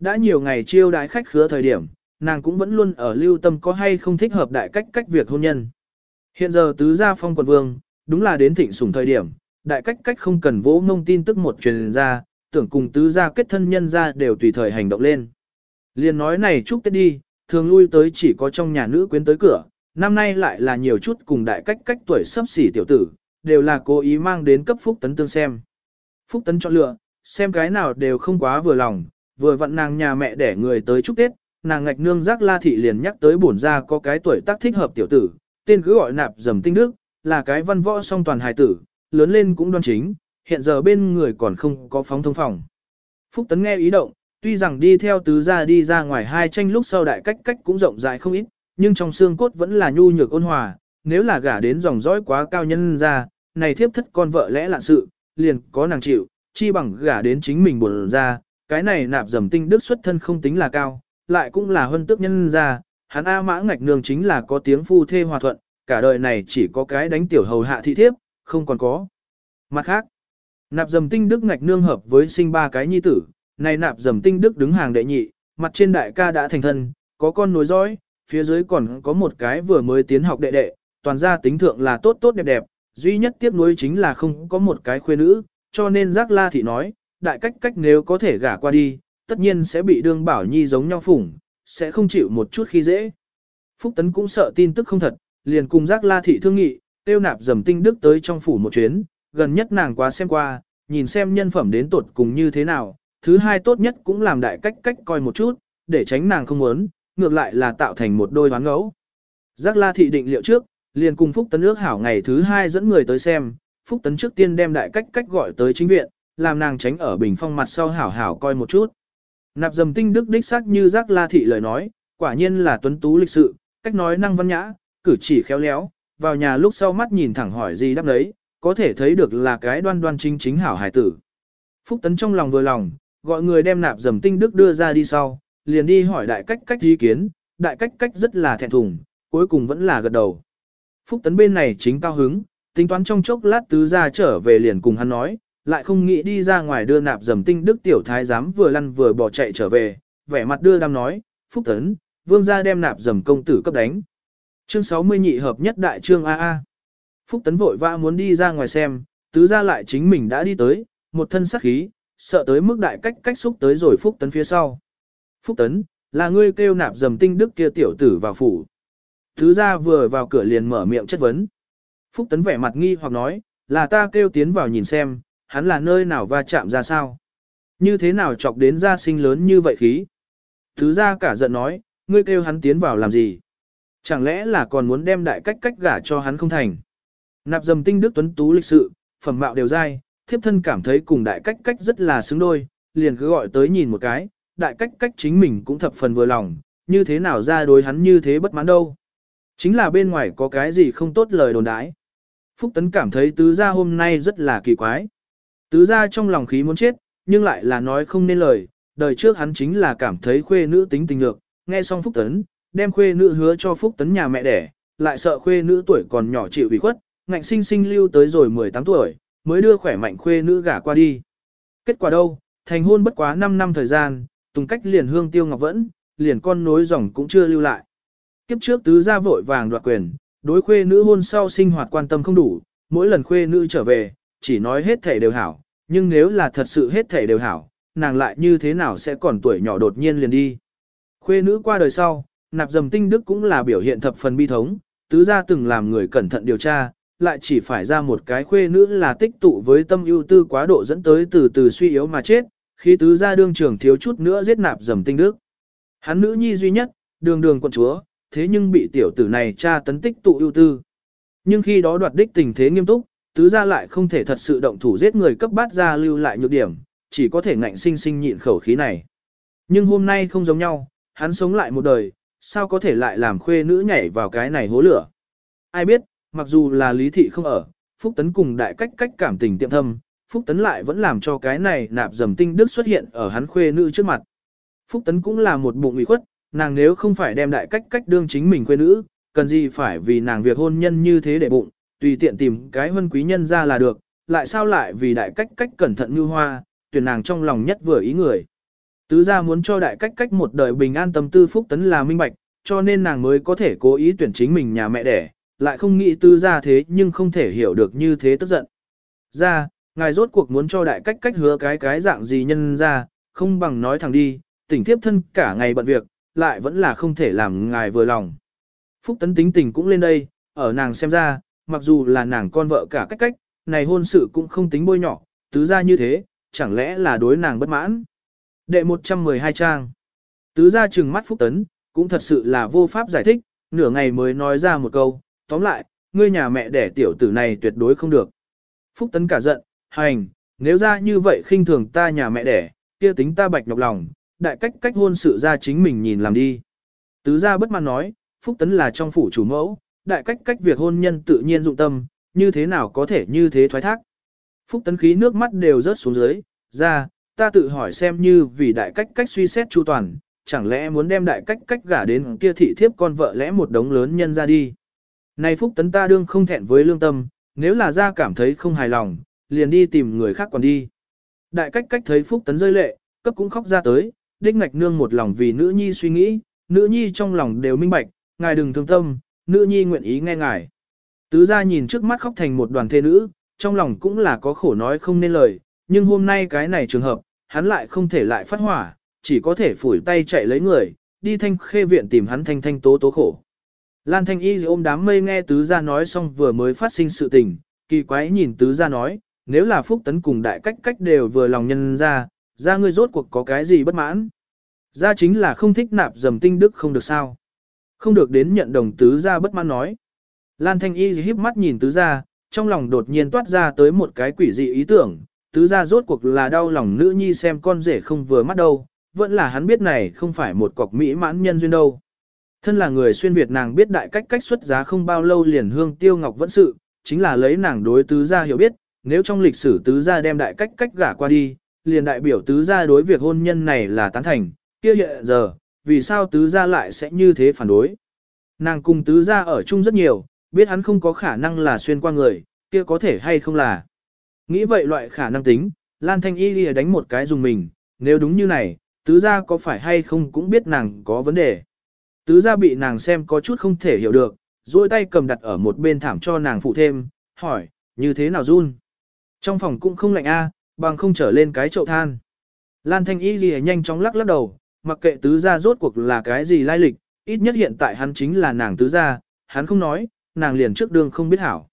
Đã nhiều ngày chiêu đãi khách khứa thời điểm, nàng cũng vẫn luôn ở lưu tâm có hay không thích hợp đại cách cách việc hôn nhân. Hiện giờ tứ gia phong quận vương, đúng là đến thịnh sủng thời điểm, đại cách cách không cần vỗ ngông tin tức một truyền ra, tưởng cùng tứ gia kết thân nhân ra đều tùy thời hành động lên. Liên nói này chúc Tết đi, thường lui tới chỉ có trong nhà nữ quyến tới cửa, năm nay lại là nhiều chút cùng đại cách cách tuổi sắp xỉ tiểu tử, đều là cố ý mang đến cấp Phúc Tấn tương xem. Phúc Tấn chọn lựa, xem cái nào đều không quá vừa lòng, vừa vặn nàng nhà mẹ để người tới chúc Tết, nàng ngạch nương giác la thị liền nhắc tới bổn ra có cái tuổi tác thích hợp tiểu tử, tên cứ gọi nạp dầm tinh đức, là cái văn võ song toàn hài tử, lớn lên cũng đoan chính, hiện giờ bên người còn không có phóng thông phòng. Phúc Tấn nghe ý động, tuy rằng đi theo tứ gia đi ra ngoài hai tranh lúc sau đại cách cách cũng rộng rãi không ít, nhưng trong xương cốt vẫn là nhu nhược ôn hòa, nếu là gả đến dòng dõi quá cao nhân ra, này thiếp thất con vợ lẽ lạ sự, liền có nàng chịu, chi bằng gả đến chính mình buồn ra, cái này nạp dầm tinh đức xuất thân không tính là cao, lại cũng là huân tước nhân ra, hắn A mã ngạch nương chính là có tiếng phu thê hòa thuận, cả đời này chỉ có cái đánh tiểu hầu hạ thị thiếp, không còn có. Mặt khác, nạp dầm tinh đức ngạch nương hợp với sinh ba cái nhi tử, này nạp dầm tinh đức đứng hàng đệ nhị, mặt trên đại ca đã thành thân, có con nối dõi, phía dưới còn có một cái vừa mới tiến học đệ đệ, toàn gia tính thượng là tốt tốt đẹp đẹp, duy nhất tiếc nuối chính là không có một cái khuê nữ, cho nên giác la thị nói, đại cách cách nếu có thể gả qua đi, tất nhiên sẽ bị đương bảo nhi giống nhau phủng, sẽ không chịu một chút khi dễ. Phúc Tấn cũng sợ tin tức không thật, liền cùng giác la thị thương nghị, tiêu nạp dầm tinh đức tới trong phủ một chuyến, gần nhất nàng quá xem qua, nhìn xem nhân phẩm đến tột cùng như thế nào, thứ hai tốt nhất cũng làm đại cách cách coi một chút, để tránh nàng không muốn, ngược lại là tạo thành một đôi hoán ngẫu. Giác la thị định liệu trước, liền cùng Phúc Tấn ước hảo ngày thứ hai dẫn người tới xem, Phúc Tấn trước tiên đem đại cách cách gọi tới chính viện, làm nàng tránh ở bình phong mặt sau hảo hảo coi một chút. Nạp dầm tinh đức đích xác như giác la thị lời nói, quả nhiên là tuấn tú lịch sự, cách nói năng văn nhã, cử chỉ khéo léo, vào nhà lúc sau mắt nhìn thẳng hỏi gì đáp đấy, có thể thấy được là cái đoan đoan chính chính hảo hải tử. Phúc tấn trong lòng vừa lòng, gọi người đem nạp dầm tinh đức đưa ra đi sau, liền đi hỏi đại cách cách ý kiến, đại cách cách rất là thẹn thùng, cuối cùng vẫn là gật đầu. Phúc tấn bên này chính cao hứng, tính toán trong chốc lát tứ ra trở về liền cùng hắn nói, lại không nghĩ đi ra ngoài đưa nạp dầm tinh đức tiểu thái giám vừa lăn vừa bỏ chạy trở về, vẻ mặt đưa đam nói, Phúc tấn, vương gia đem nạp dầm công tử cấp đánh. Chương 60 nhị hợp nhất đại trương AA. Phúc tấn vội vã muốn đi ra ngoài xem, tứ ra lại chính mình đã đi tới, một thân sắc khí, sợ tới mức đại cách cách xúc tới rồi Phúc tấn phía sau. Phúc tấn, là ngươi kêu nạp dầm tinh đức kia tiểu tử vào phủ thứ ra vừa vào cửa liền mở miệng chất vấn. Phúc tấn vẻ mặt nghi hoặc nói, là ta kêu tiến vào nhìn xem, hắn là nơi nào va chạm ra sao. Như thế nào chọc đến gia sinh lớn như vậy khí. thứ ra cả giận nói, ngươi kêu hắn tiến vào làm gì. Chẳng lẽ là còn muốn đem đại cách cách gả cho hắn không thành. Nạp dầm tinh đức tuấn tú lịch sự, phẩm mạo đều dai, thiếp thân cảm thấy cùng đại cách cách rất là xứng đôi, liền cứ gọi tới nhìn một cái, đại cách cách chính mình cũng thập phần vừa lòng, như thế nào ra đối hắn như thế bất mãn đâu. Chính là bên ngoài có cái gì không tốt lời đồn đãi. Phúc Tấn cảm thấy tứ gia hôm nay rất là kỳ quái. Tứ gia trong lòng khí muốn chết, nhưng lại là nói không nên lời, đời trước hắn chính là cảm thấy khuê nữ tính tình lược, nghe xong Phúc Tấn, đem khuê nữ hứa cho Phúc Tấn nhà mẹ đẻ, lại sợ khuê nữ tuổi còn nhỏ chịu ủy khuất, ngạnh sinh sinh lưu tới rồi 18 tuổi, mới đưa khỏe mạnh khuê nữ gả qua đi. Kết quả đâu, thành hôn bất quá 5 năm thời gian, tùng cách liền hương tiêu ngọc vẫn, liền con nối dòng cũng chưa lưu lại. Kiếp trước tứ gia vội vàng đoạt quyền, đối khuê nữ hôn sau sinh hoạt quan tâm không đủ, mỗi lần khuê nữ trở về, chỉ nói hết thể đều hảo, nhưng nếu là thật sự hết thể đều hảo, nàng lại như thế nào sẽ còn tuổi nhỏ đột nhiên liền đi. Khuê nữ qua đời sau, nạp dầm tinh đức cũng là biểu hiện thập phần bi thống, tứ gia từng làm người cẩn thận điều tra, lại chỉ phải ra một cái khuê nữ là tích tụ với tâm ưu tư quá độ dẫn tới từ từ suy yếu mà chết, khi tứ gia đương trưởng thiếu chút nữa giết nạp dầm tinh đức. Hắn nữ nhi duy nhất, đường đường quận chúa, thế nhưng bị tiểu tử này tra tấn tích tụ ưu tư. Nhưng khi đó đoạt đích tình thế nghiêm túc, tứ gia lại không thể thật sự động thủ giết người cấp bát gia lưu lại nhược điểm, chỉ có thể ngạnh sinh sinh nhịn khẩu khí này. Nhưng hôm nay không giống nhau, hắn sống lại một đời, sao có thể lại làm khuê nữ nhảy vào cái này hố lửa. Ai biết, mặc dù là lý thị không ở, Phúc Tấn cùng đại cách cách cảm tình tiệm thâm, Phúc Tấn lại vẫn làm cho cái này nạp dầm tinh đức xuất hiện ở hắn khuê nữ trước mặt. Phúc Tấn cũng là một bụng ủy khuất, nàng nếu không phải đem đại cách cách đương chính mình quê nữ, cần gì phải vì nàng việc hôn nhân như thế để bụng, tùy tiện tìm cái huân quý nhân ra là được, lại sao lại vì đại cách cách cẩn thận như hoa, tuyển nàng trong lòng nhất vừa ý người. Tứ gia muốn cho đại cách cách một đời bình an tâm tư Phúc Tấn là minh bạch, cho nên nàng mới có thể cố ý tuyển chính mình nhà mẹ đẻ, lại không nghĩ tứ gia thế nhưng không thể hiểu được như thế tức giận. Ra, ngài rốt cuộc muốn cho đại cách cách hứa cái cái dạng gì nhân ra, không bằng nói thẳng đi, tỉnh tiếp thân cả ngày bận việc, lại vẫn là không thể làm ngài vừa lòng. Phúc tấn tính tình cũng lên đây, ở nàng xem ra, mặc dù là nàng con vợ cả cách cách, này hôn sự cũng không tính bôi nhỏ, tứ gia như thế, chẳng lẽ là đối nàng bất mãn. Đệ 112 trang. Tứ gia trừng mắt Phúc tấn, cũng thật sự là vô pháp giải thích, nửa ngày mới nói ra một câu, tóm lại, ngươi nhà mẹ đẻ tiểu tử này tuyệt đối không được. Phúc tấn cả giận, hành, nếu ra như vậy khinh thường ta nhà mẹ đẻ, kia tính ta bạch nhọc lòng, đại cách cách hôn sự ra chính mình nhìn làm đi. Tứ gia bất mãn nói, Phúc Tấn là trong phủ chủ mẫu, đại cách cách việc hôn nhân tự nhiên dụng tâm, như thế nào có thể như thế thoái thác. Phúc Tấn khí nước mắt đều rớt xuống dưới, ra, ta tự hỏi xem như vì đại cách cách suy xét chu toàn, chẳng lẽ muốn đem đại cách cách gả đến kia thị thiếp con vợ lẽ một đống lớn nhân ra đi. Này Phúc Tấn ta đương không thẹn với lương tâm, nếu là ra cảm thấy không hài lòng, liền đi tìm người khác còn đi. Đại cách cách thấy Phúc Tấn rơi lệ, cấp cũng khóc ra tới, đích ngạch nương một lòng vì nữ nhi suy nghĩ, nữ nhi trong lòng đều minh bạch, ngài đừng thương tâm, nữ nhi nguyện ý nghe ngài. Tứ gia nhìn trước mắt khóc thành một đoàn thê nữ, trong lòng cũng là có khổ nói không nên lời, nhưng hôm nay cái này trường hợp, hắn lại không thể lại phát hỏa, chỉ có thể phủi tay chạy lấy người, đi thanh khê viện tìm hắn thanh thanh tố tố khổ. Lan thanh y ôm đám mây nghe tứ gia nói xong vừa mới phát sinh sự tình, kỳ quái nhìn tứ gia nói, nếu là phúc tấn cùng đại cách cách đều vừa lòng nhân ra, ra ngươi rốt cuộc có cái gì bất mãn. Ra chính là không thích nạp dầm tinh đức không được sao. Không được đến nhận đồng tứ ra bất mãn nói. Lan Thanh Y híp mắt nhìn tứ ra, trong lòng đột nhiên toát ra tới một cái quỷ dị ý tưởng, tứ ra rốt cuộc là đau lòng nữ nhi xem con rể không vừa mắt đâu, vẫn là hắn biết này không phải một cọc mỹ mãn nhân duyên đâu. Thân là người xuyên Việt nàng biết đại cách cách xuất giá không bao lâu liền hương tiêu ngọc vẫn sự, chính là lấy nàng đối tứ gia hiểu biết, nếu trong lịch sử tứ gia đem đại cách cách gả qua đi, liền đại biểu tứ gia đối việc hôn nhân này là tán thành, kia hiện giờ, vì sao tứ gia lại sẽ như thế phản đối. Nàng cùng tứ gia ở chung rất nhiều, biết hắn không có khả năng là xuyên qua người, kia có thể hay không là. Nghĩ vậy loại khả năng tính, Lan Thanh Y lìa đánh một cái dùng mình, nếu đúng như này, tứ gia có phải hay không cũng biết nàng có vấn đề. Tứ gia bị nàng xem có chút không thể hiểu được, duỗi tay cầm đặt ở một bên thảm cho nàng phụ thêm, hỏi, như thế nào run? Trong phòng cũng không lạnh a, bằng không trở lên cái chậu than. Lan Thanh Y lìa nhanh chóng lắc lắc đầu, mặc kệ tứ gia rốt cuộc là cái gì lai lịch, ít nhất hiện tại hắn chính là nàng tứ gia, hắn không nói, nàng liền trước đường không biết hảo.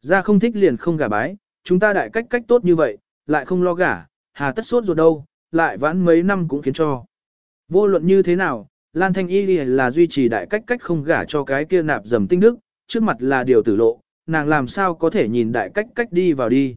Gia không thích liền không gả bái, chúng ta đại cách cách tốt như vậy, lại không lo gả, hà tất sốt ruột đâu, lại vãn mấy năm cũng khiến cho. Vô luận như thế nào, Lan Thanh Y là duy trì đại cách cách không gả cho cái kia nạp dầm tinh đức, trước mặt là điều tử lộ, nàng làm sao có thể nhìn đại cách cách đi vào đi.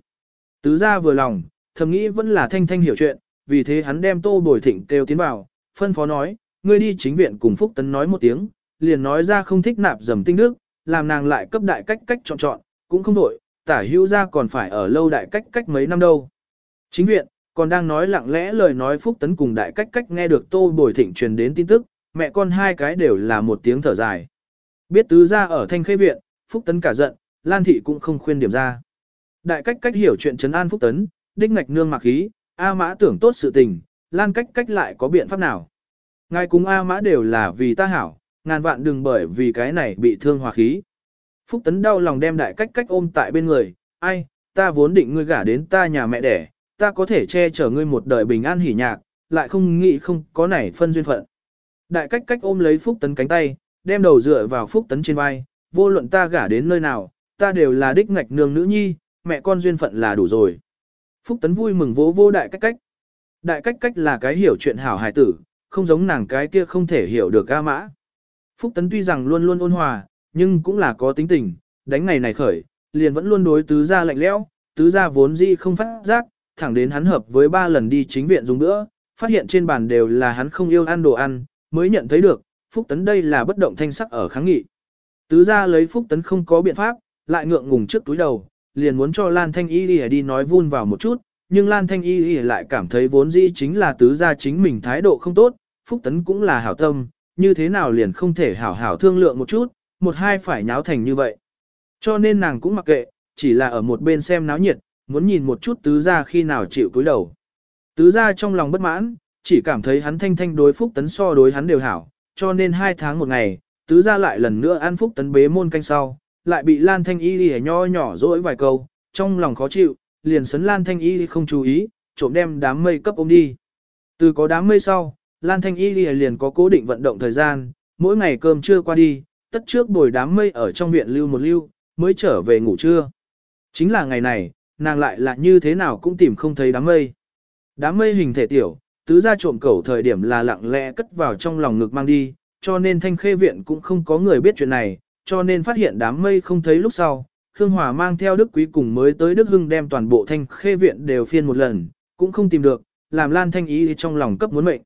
Tứ gia vừa lòng, thầm nghĩ vẫn là Thanh Thanh hiểu chuyện, vì thế hắn đem tô bồi thịnh kêu tiến vào, phân phó nói, ngươi đi chính viện cùng Phúc Tấn nói một tiếng, liền nói ra không thích nạp dầm tinh đức, làm nàng lại cấp đại cách cách chọn chọn, cũng không đổi, tả hữu ra còn phải ở lâu đại cách cách mấy năm đâu. Chính viện, còn đang nói lặng lẽ lời nói Phúc Tấn cùng đại cách cách nghe được tô bồi thịnh truyền đến tin tức, mẹ con hai cái đều là một tiếng thở dài. Biết tứ ra ở thanh khê viện, Phúc Tấn cả giận, Lan Thị cũng không khuyên điểm ra. Đại cách cách hiểu chuyện trấn an Phúc Tấn, đích ngạch nương mặc khí, A mã tưởng tốt sự tình, Lan cách cách lại có biện pháp nào. Ngài cùng A mã đều là vì ta hảo, ngàn vạn đừng bởi vì cái này bị thương hòa khí. Phúc Tấn đau lòng đem đại cách cách ôm tại bên người, ai, ta vốn định ngươi gả đến ta nhà mẹ đẻ, ta có thể che chở ngươi một đời bình an hỉ nhạc, lại không nghĩ không có này phân duyên phận. Đại cách cách ôm lấy Phúc Tấn cánh tay, đem đầu dựa vào Phúc Tấn trên vai, vô luận ta gả đến nơi nào, ta đều là đích ngạch nương nữ nhi, mẹ con duyên phận là đủ rồi. Phúc Tấn vui mừng vỗ vô đại cách cách. Đại cách cách là cái hiểu chuyện hảo hài tử, không giống nàng cái kia không thể hiểu được ca mã. Phúc Tấn tuy rằng luôn luôn ôn hòa, nhưng cũng là có tính tình, đánh ngày này khởi, liền vẫn luôn đối tứ gia lạnh lẽo, tứ gia vốn dĩ không phát giác, thẳng đến hắn hợp với ba lần đi chính viện dùng nữa, phát hiện trên bàn đều là hắn không yêu ăn đồ ăn, mới nhận thấy được, Phúc Tấn đây là bất động thanh sắc ở kháng nghị. Tứ gia lấy Phúc Tấn không có biện pháp, lại ngượng ngùng trước túi đầu, liền muốn cho Lan Thanh Y đi, đi nói vun vào một chút, nhưng Lan Thanh Y Y lại cảm thấy vốn dĩ chính là tứ gia chính mình thái độ không tốt, Phúc Tấn cũng là hảo tâm, như thế nào liền không thể hảo hảo thương lượng một chút, một hai phải nháo thành như vậy. Cho nên nàng cũng mặc kệ, chỉ là ở một bên xem náo nhiệt, muốn nhìn một chút tứ gia khi nào chịu cúi đầu. Tứ gia trong lòng bất mãn, chỉ cảm thấy hắn thanh thanh đối Phúc Tấn so đối hắn đều hảo, cho nên hai tháng một ngày, tứ gia lại lần nữa ăn Phúc Tấn bế môn canh sau, lại bị Lan Thanh Y lìa nho nhỏ dỗi vài câu, trong lòng khó chịu, liền sấn Lan Thanh Y không chú ý, trộm đem đám mây cấp ôm đi. Từ có đám mây sau, Lan Thanh Y liền có cố định vận động thời gian, mỗi ngày cơm trưa qua đi, tất trước bồi đám mây ở trong viện lưu một lưu, mới trở về ngủ trưa. Chính là ngày này, nàng lại là như thế nào cũng tìm không thấy đám mây. Đám mây hình thể tiểu, tứ ra trộm cẩu thời điểm là lặng lẽ cất vào trong lòng ngực mang đi, cho nên thanh khê viện cũng không có người biết chuyện này, cho nên phát hiện đám mây không thấy lúc sau. Khương Hòa mang theo Đức Quý cùng mới tới Đức Hưng đem toàn bộ thanh khê viện đều phiên một lần, cũng không tìm được, làm Lan Thanh ý trong lòng cấp muốn mệnh.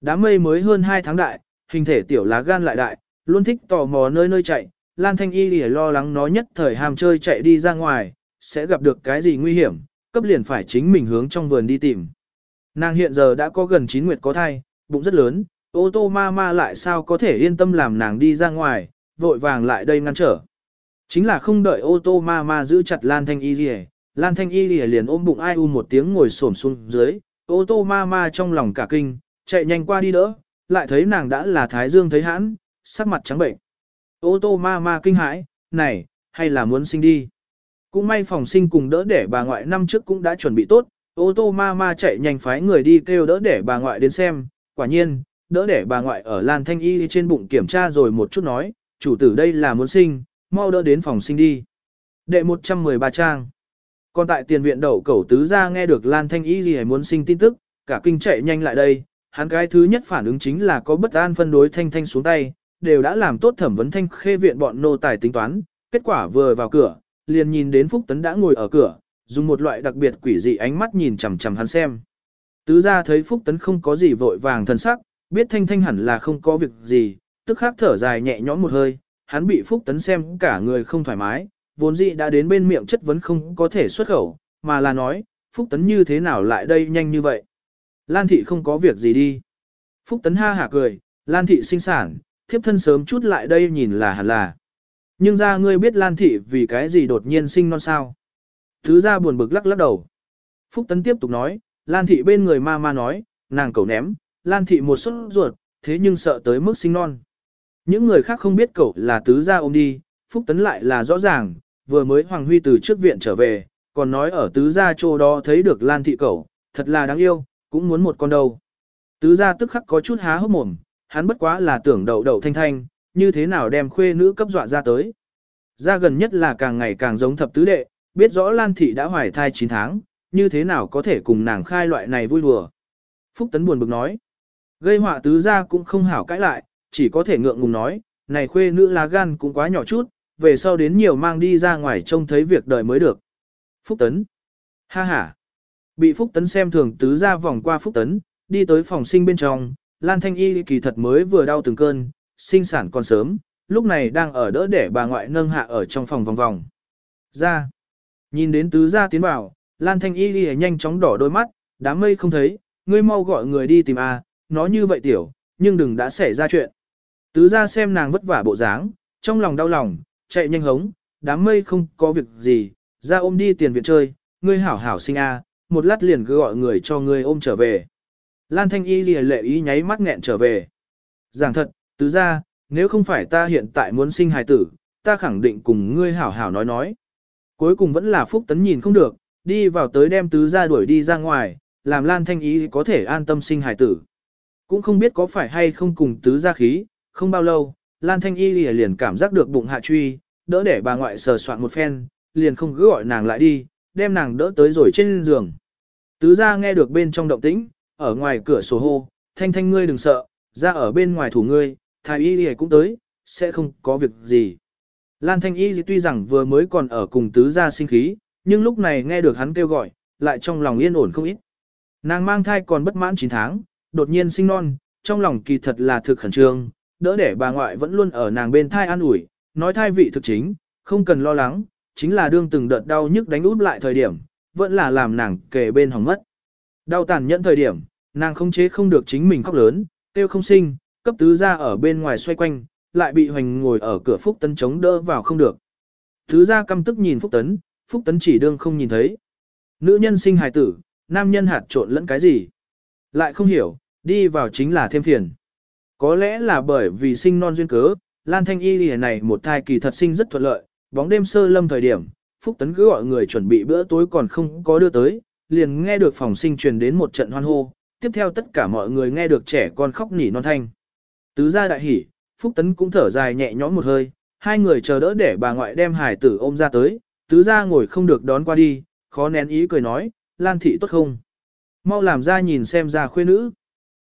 Đám mây mới hơn 2 tháng đại, hình thể tiểu lá gan lại đại, luôn thích tò mò nơi nơi chạy, Lan Thanh Y lìa lo lắng nó nhất thời ham chơi chạy đi ra ngoài, sẽ gặp được cái gì nguy hiểm, cấp liền phải chính mình hướng trong vườn đi tìm. Nàng hiện giờ đã có gần 9 nguyệt có thai, bụng rất lớn, ô tô ma ma lại sao có thể yên tâm làm nàng đi ra ngoài, vội vàng lại đây ngăn trở. Chính là không đợi ô tô ma ma giữ chặt Lan Thanh Y lìa, Lan Thanh Y lìa liền ôm bụng ai u một tiếng ngồi xổm xuống dưới, ô tô ma ma trong lòng cả kinh, chạy nhanh qua đi đỡ, lại thấy nàng đã là thái dương thấy hãn, sắc mặt trắng bệnh. Ô tô ma ma kinh hãi, này, hay là muốn sinh đi. Cũng may phòng sinh cùng đỡ để bà ngoại năm trước cũng đã chuẩn bị tốt, ô tô ma ma chạy nhanh phái người đi kêu đỡ để bà ngoại đến xem, quả nhiên, đỡ để bà ngoại ở Lan Thanh Y trên bụng kiểm tra rồi một chút nói, chủ tử đây là muốn sinh, mau đỡ đến phòng sinh đi. Đệ 113 trang. Còn tại tiền viện đậu cẩu tứ ra nghe được Lan Thanh Y gì muốn sinh tin tức, cả kinh chạy nhanh lại đây, hắn cái thứ nhất phản ứng chính là có bất an phân đối Thanh Thanh xuống tay, đều đã làm tốt thẩm vấn thanh khê viện bọn nô tài tính toán, kết quả vừa vào cửa, liền nhìn đến Phúc Tấn đã ngồi ở cửa, dùng một loại đặc biệt quỷ dị ánh mắt nhìn chằm chằm hắn xem. Tứ ra thấy Phúc Tấn không có gì vội vàng thân sắc, biết thanh thanh hẳn là không có việc gì, tức khắc thở dài nhẹ nhõm một hơi, hắn bị Phúc Tấn xem cả người không thoải mái, vốn dĩ đã đến bên miệng chất vấn không có thể xuất khẩu, mà là nói, Phúc Tấn như thế nào lại đây nhanh như vậy. Lan thị không có việc gì đi. Phúc Tấn ha hả cười, Lan thị sinh sản, thiếp thân sớm chút lại đây nhìn là hẳn là. Nhưng ra ngươi biết Lan thị vì cái gì đột nhiên sinh non sao. Thứ ra buồn bực lắc lắc đầu. Phúc Tấn tiếp tục nói, Lan thị bên người ma ma nói, nàng cầu ném, Lan thị một suất ruột, thế nhưng sợ tới mức sinh non. Những người khác không biết cậu là tứ gia ôm đi, Phúc Tấn lại là rõ ràng, vừa mới Hoàng Huy từ trước viện trở về, còn nói ở tứ gia chỗ đó thấy được Lan thị cậu, thật là đáng yêu, cũng muốn một con đâu. Tứ gia tức khắc có chút há hốc mồm, hắn bất quá là tưởng đậu đậu thanh thanh, như thế nào đem khuê nữ cấp dọa ra tới. Ra gần nhất là càng ngày càng giống thập tứ đệ, biết rõ Lan thị đã hoài thai 9 tháng, như thế nào có thể cùng nàng khai loại này vui đùa. Phúc Tấn buồn bực nói, gây họa tứ gia cũng không hảo cãi lại, chỉ có thể ngượng ngùng nói, này khuê nữ lá gan cũng quá nhỏ chút, về sau đến nhiều mang đi ra ngoài trông thấy việc đời mới được. Phúc Tấn. Ha ha. Bị Phúc Tấn xem thường tứ ra vòng qua Phúc Tấn, đi tới phòng sinh bên trong, Lan Thanh Y kỳ thật mới vừa đau từng cơn, sinh sản còn sớm, lúc này đang ở đỡ để bà ngoại nâng hạ ở trong phòng vòng vòng. Ra. Nhìn đến tứ ra tiến vào, Lan Thanh Y đi nhanh chóng đỏ đôi mắt, đám mây không thấy, ngươi mau gọi người đi tìm a, nó như vậy tiểu, nhưng đừng đã xảy ra chuyện. Tứ ra xem nàng vất vả bộ dáng, trong lòng đau lòng, chạy nhanh hống, đám mây không có việc gì, ra ôm đi tiền viện chơi, ngươi hảo hảo sinh a, một lát liền cứ gọi người cho ngươi ôm trở về. Lan Thanh Y lìa lệ ý nháy mắt nghẹn trở về. Giảng thật, tứ ra, nếu không phải ta hiện tại muốn sinh hài tử, ta khẳng định cùng ngươi hảo hảo nói nói. Cuối cùng vẫn là Phúc Tấn nhìn không được, đi vào tới đem tứ ra đuổi đi ra ngoài, làm Lan Thanh Y có thể an tâm sinh hài tử. Cũng không biết có phải hay không cùng tứ ra khí, không bao lâu, Lan Thanh Y liền cảm giác được bụng hạ truy, đỡ để bà ngoại sờ soạn một phen, liền không cứ gọi nàng lại đi, đem nàng đỡ tới rồi trên giường. Tứ ra nghe được bên trong động tĩnh, ở ngoài cửa sổ hô, thanh thanh ngươi đừng sợ, ra ở bên ngoài thủ ngươi, thái y lìa cũng tới, sẽ không có việc gì. Lan thanh y tuy rằng vừa mới còn ở cùng tứ gia sinh khí, nhưng lúc này nghe được hắn kêu gọi, lại trong lòng yên ổn không ít. Nàng mang thai còn bất mãn 9 tháng, đột nhiên sinh non, trong lòng kỳ thật là thực khẩn trương, đỡ để bà ngoại vẫn luôn ở nàng bên thai an ủi, nói thai vị thực chính, không cần lo lắng, chính là đương từng đợt đau nhức đánh út lại thời điểm, vẫn là làm nàng kề bên hỏng mất. Đau tàn nhẫn thời điểm, nàng không chế không được chính mình khóc lớn, tiêu không sinh, cấp tứ ra ở bên ngoài xoay quanh, lại bị hoành ngồi ở cửa Phúc Tấn chống đỡ vào không được. Tứ ra căm tức nhìn Phúc Tấn, Phúc Tấn chỉ đương không nhìn thấy. Nữ nhân sinh hài tử, nam nhân hạt trộn lẫn cái gì? Lại không hiểu, đi vào chính là thêm phiền. Có lẽ là bởi vì sinh non duyên cớ, Lan Thanh Y lìa này một thai kỳ thật sinh rất thuận lợi, bóng đêm sơ lâm thời điểm, Phúc Tấn cứ gọi người chuẩn bị bữa tối còn không có đưa tới, liền nghe được phòng sinh truyền đến một trận hoan hô, tiếp theo tất cả mọi người nghe được trẻ con khóc nỉ non thanh. Tứ gia đại hỉ, Phúc Tấn cũng thở dài nhẹ nhõm một hơi, hai người chờ đỡ để bà ngoại đem hải tử ôm ra tới, tứ gia ngồi không được đón qua đi, khó nén ý cười nói, Lan thị tốt không? Mau làm ra nhìn xem ra khuê nữ.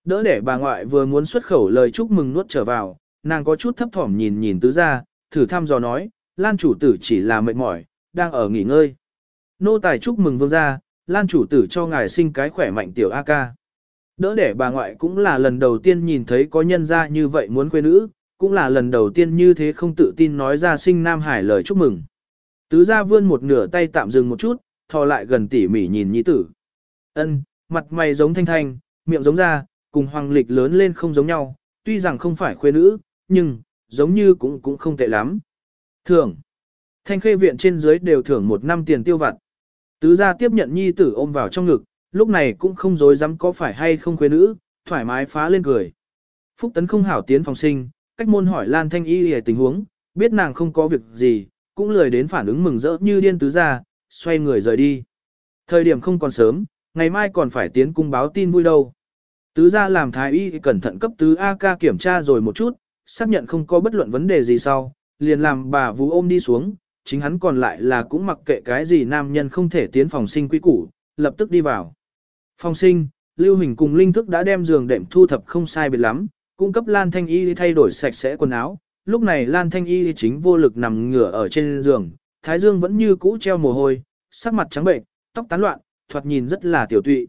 Đỡ để bà ngoại vừa muốn xuất khẩu lời chúc mừng nuốt trở vào, nàng có chút thấp thỏm nhìn nhìn tứ gia, thử thăm dò nói, Lan chủ tử chỉ là mệt mỏi, đang ở nghỉ ngơi. Nô tài chúc mừng vương gia, Lan chủ tử cho ngài sinh cái khỏe mạnh tiểu A ca. Đỡ để bà ngoại cũng là lần đầu tiên nhìn thấy có nhân gia như vậy muốn quê nữ, cũng là lần đầu tiên như thế không tự tin nói ra sinh Nam Hải lời chúc mừng. Tứ gia vươn một nửa tay tạm dừng một chút, thò lại gần tỉ mỉ nhìn nhi tử. Ân, mặt mày giống thanh thanh, miệng giống ra, cùng hoàng lịch lớn lên không giống nhau, tuy rằng không phải khuê nữ, nhưng, giống như cũng cũng không tệ lắm. Thưởng. Thanh khê viện trên dưới đều thưởng một năm tiền tiêu vặt. Tứ gia tiếp nhận nhi tử ôm vào trong ngực, lúc này cũng không dối dám có phải hay không khuê nữ, thoải mái phá lên cười. Phúc tấn không hảo tiến phòng sinh, cách môn hỏi Lan Thanh y hề tình huống, biết nàng không có việc gì, cũng lười đến phản ứng mừng rỡ như điên tứ gia, xoay người rời đi. Thời điểm không còn sớm, ngày mai còn phải tiến cung báo tin vui đâu. Tứ gia làm thái y cẩn thận cấp tứ A ca kiểm tra rồi một chút, xác nhận không có bất luận vấn đề gì sau, liền làm bà vú ôm đi xuống, chính hắn còn lại là cũng mặc kệ cái gì nam nhân không thể tiến phòng sinh quý củ, lập tức đi vào. Phòng sinh, Lưu Hình cùng Linh Thức đã đem giường đệm thu thập không sai biệt lắm, cung cấp Lan Thanh Y thay đổi sạch sẽ quần áo. Lúc này Lan Thanh Y chính vô lực nằm ngửa ở trên giường, Thái Dương vẫn như cũ treo mồ hôi, sắc mặt trắng bệnh, tóc tán loạn, thoạt nhìn rất là tiểu tụy.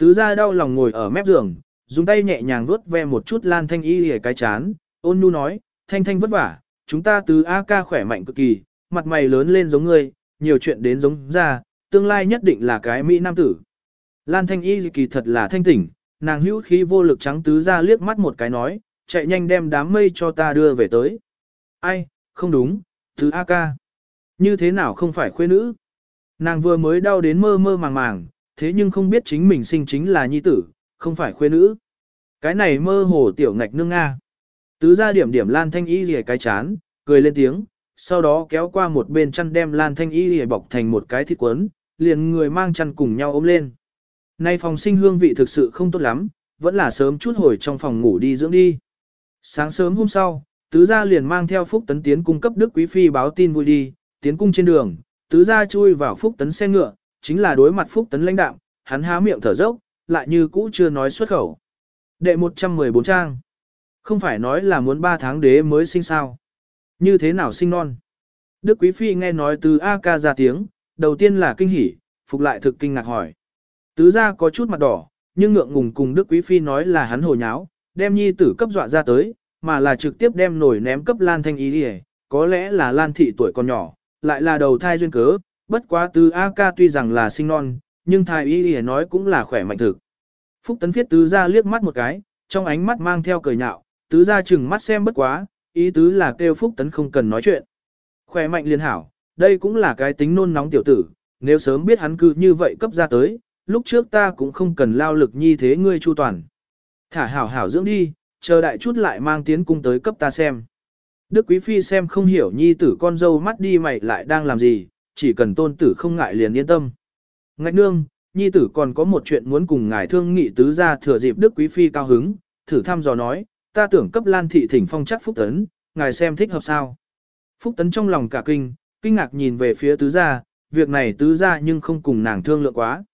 Tứ gia đau lòng ngồi ở mép giường, dùng tay nhẹ nhàng vuốt ve một chút Lan Thanh Y cái chán, ôn nhu nói, Thanh Thanh vất vả, chúng ta tứ A ca khỏe mạnh cực kỳ, mặt mày lớn lên giống ngươi, nhiều chuyện đến giống ra, tương lai nhất định là cái Mỹ Nam tử. Lan Thanh Y kỳ thật là thanh tỉnh, nàng hữu khí vô lực trắng tứ ra liếc mắt một cái nói, chạy nhanh đem đám mây cho ta đưa về tới. Ai, không đúng, tứ A ca. Như thế nào không phải khuê nữ? Nàng vừa mới đau đến mơ mơ màng màng, thế nhưng không biết chính mình sinh chính là nhi tử, không phải khuê nữ. Cái này mơ hồ tiểu ngạch nương Nga. Tứ ra điểm điểm lan thanh y rìa cái chán, cười lên tiếng, sau đó kéo qua một bên chăn đem lan thanh y rìa bọc thành một cái thịt quấn, liền người mang chăn cùng nhau ôm lên. Nay phòng sinh hương vị thực sự không tốt lắm, vẫn là sớm chút hồi trong phòng ngủ đi dưỡng đi. Sáng sớm hôm sau, tứ gia liền mang theo Phúc Tấn tiến cung cấp Đức Quý Phi báo tin vui đi, tiến cung trên đường, tứ gia chui vào Phúc Tấn xe ngựa, chính là đối mặt Phúc Tấn lãnh đạm, hắn há miệng thở dốc, lại như cũ chưa nói xuất khẩu. Đệ 114 trang. Không phải nói là muốn 3 tháng đế mới sinh sao. Như thế nào sinh non? Đức Quý Phi nghe nói từ A ca ra tiếng, đầu tiên là kinh hỉ, phục lại thực kinh ngạc hỏi. Tứ gia có chút mặt đỏ, nhưng ngượng ngùng cùng Đức Quý Phi nói là hắn hồ nháo, đem nhi tử cấp dọa ra tới, mà là trực tiếp đem nổi ném cấp Lan Thanh Ý đi có lẽ là Lan Thị tuổi còn nhỏ, lại là đầu thai duyên cớ, bất quá tứ A ca tuy rằng là sinh non, nhưng thai ý y nói cũng là khỏe mạnh thực. Phúc Tấn Phiết tứ gia liếc mắt một cái, trong ánh mắt mang theo cười nhạo, tứ gia chừng mắt xem bất quá, ý tứ là kêu Phúc Tấn không cần nói chuyện. Khỏe mạnh liên hảo, đây cũng là cái tính nôn nóng tiểu tử, nếu sớm biết hắn cư như vậy cấp ra tới, lúc trước ta cũng không cần lao lực như thế ngươi chu toàn. Thả hảo hảo dưỡng đi, chờ đại chút lại mang tiến cung tới cấp ta xem. Đức Quý Phi xem không hiểu nhi tử con dâu mắt đi mày lại đang làm gì, chỉ cần tôn tử không ngại liền yên tâm. Ngạch nương, nhi tử còn có một chuyện muốn cùng ngài thương nghị tứ ra thừa dịp Đức Quý Phi cao hứng, thử thăm dò nói, ta tưởng cấp Lan Thị thỉnh phong chắc Phúc Tấn, ngài xem thích hợp sao. Phúc Tấn trong lòng cả kinh, kinh ngạc nhìn về phía tứ gia, việc này tứ gia nhưng không cùng nàng thương lượng quá.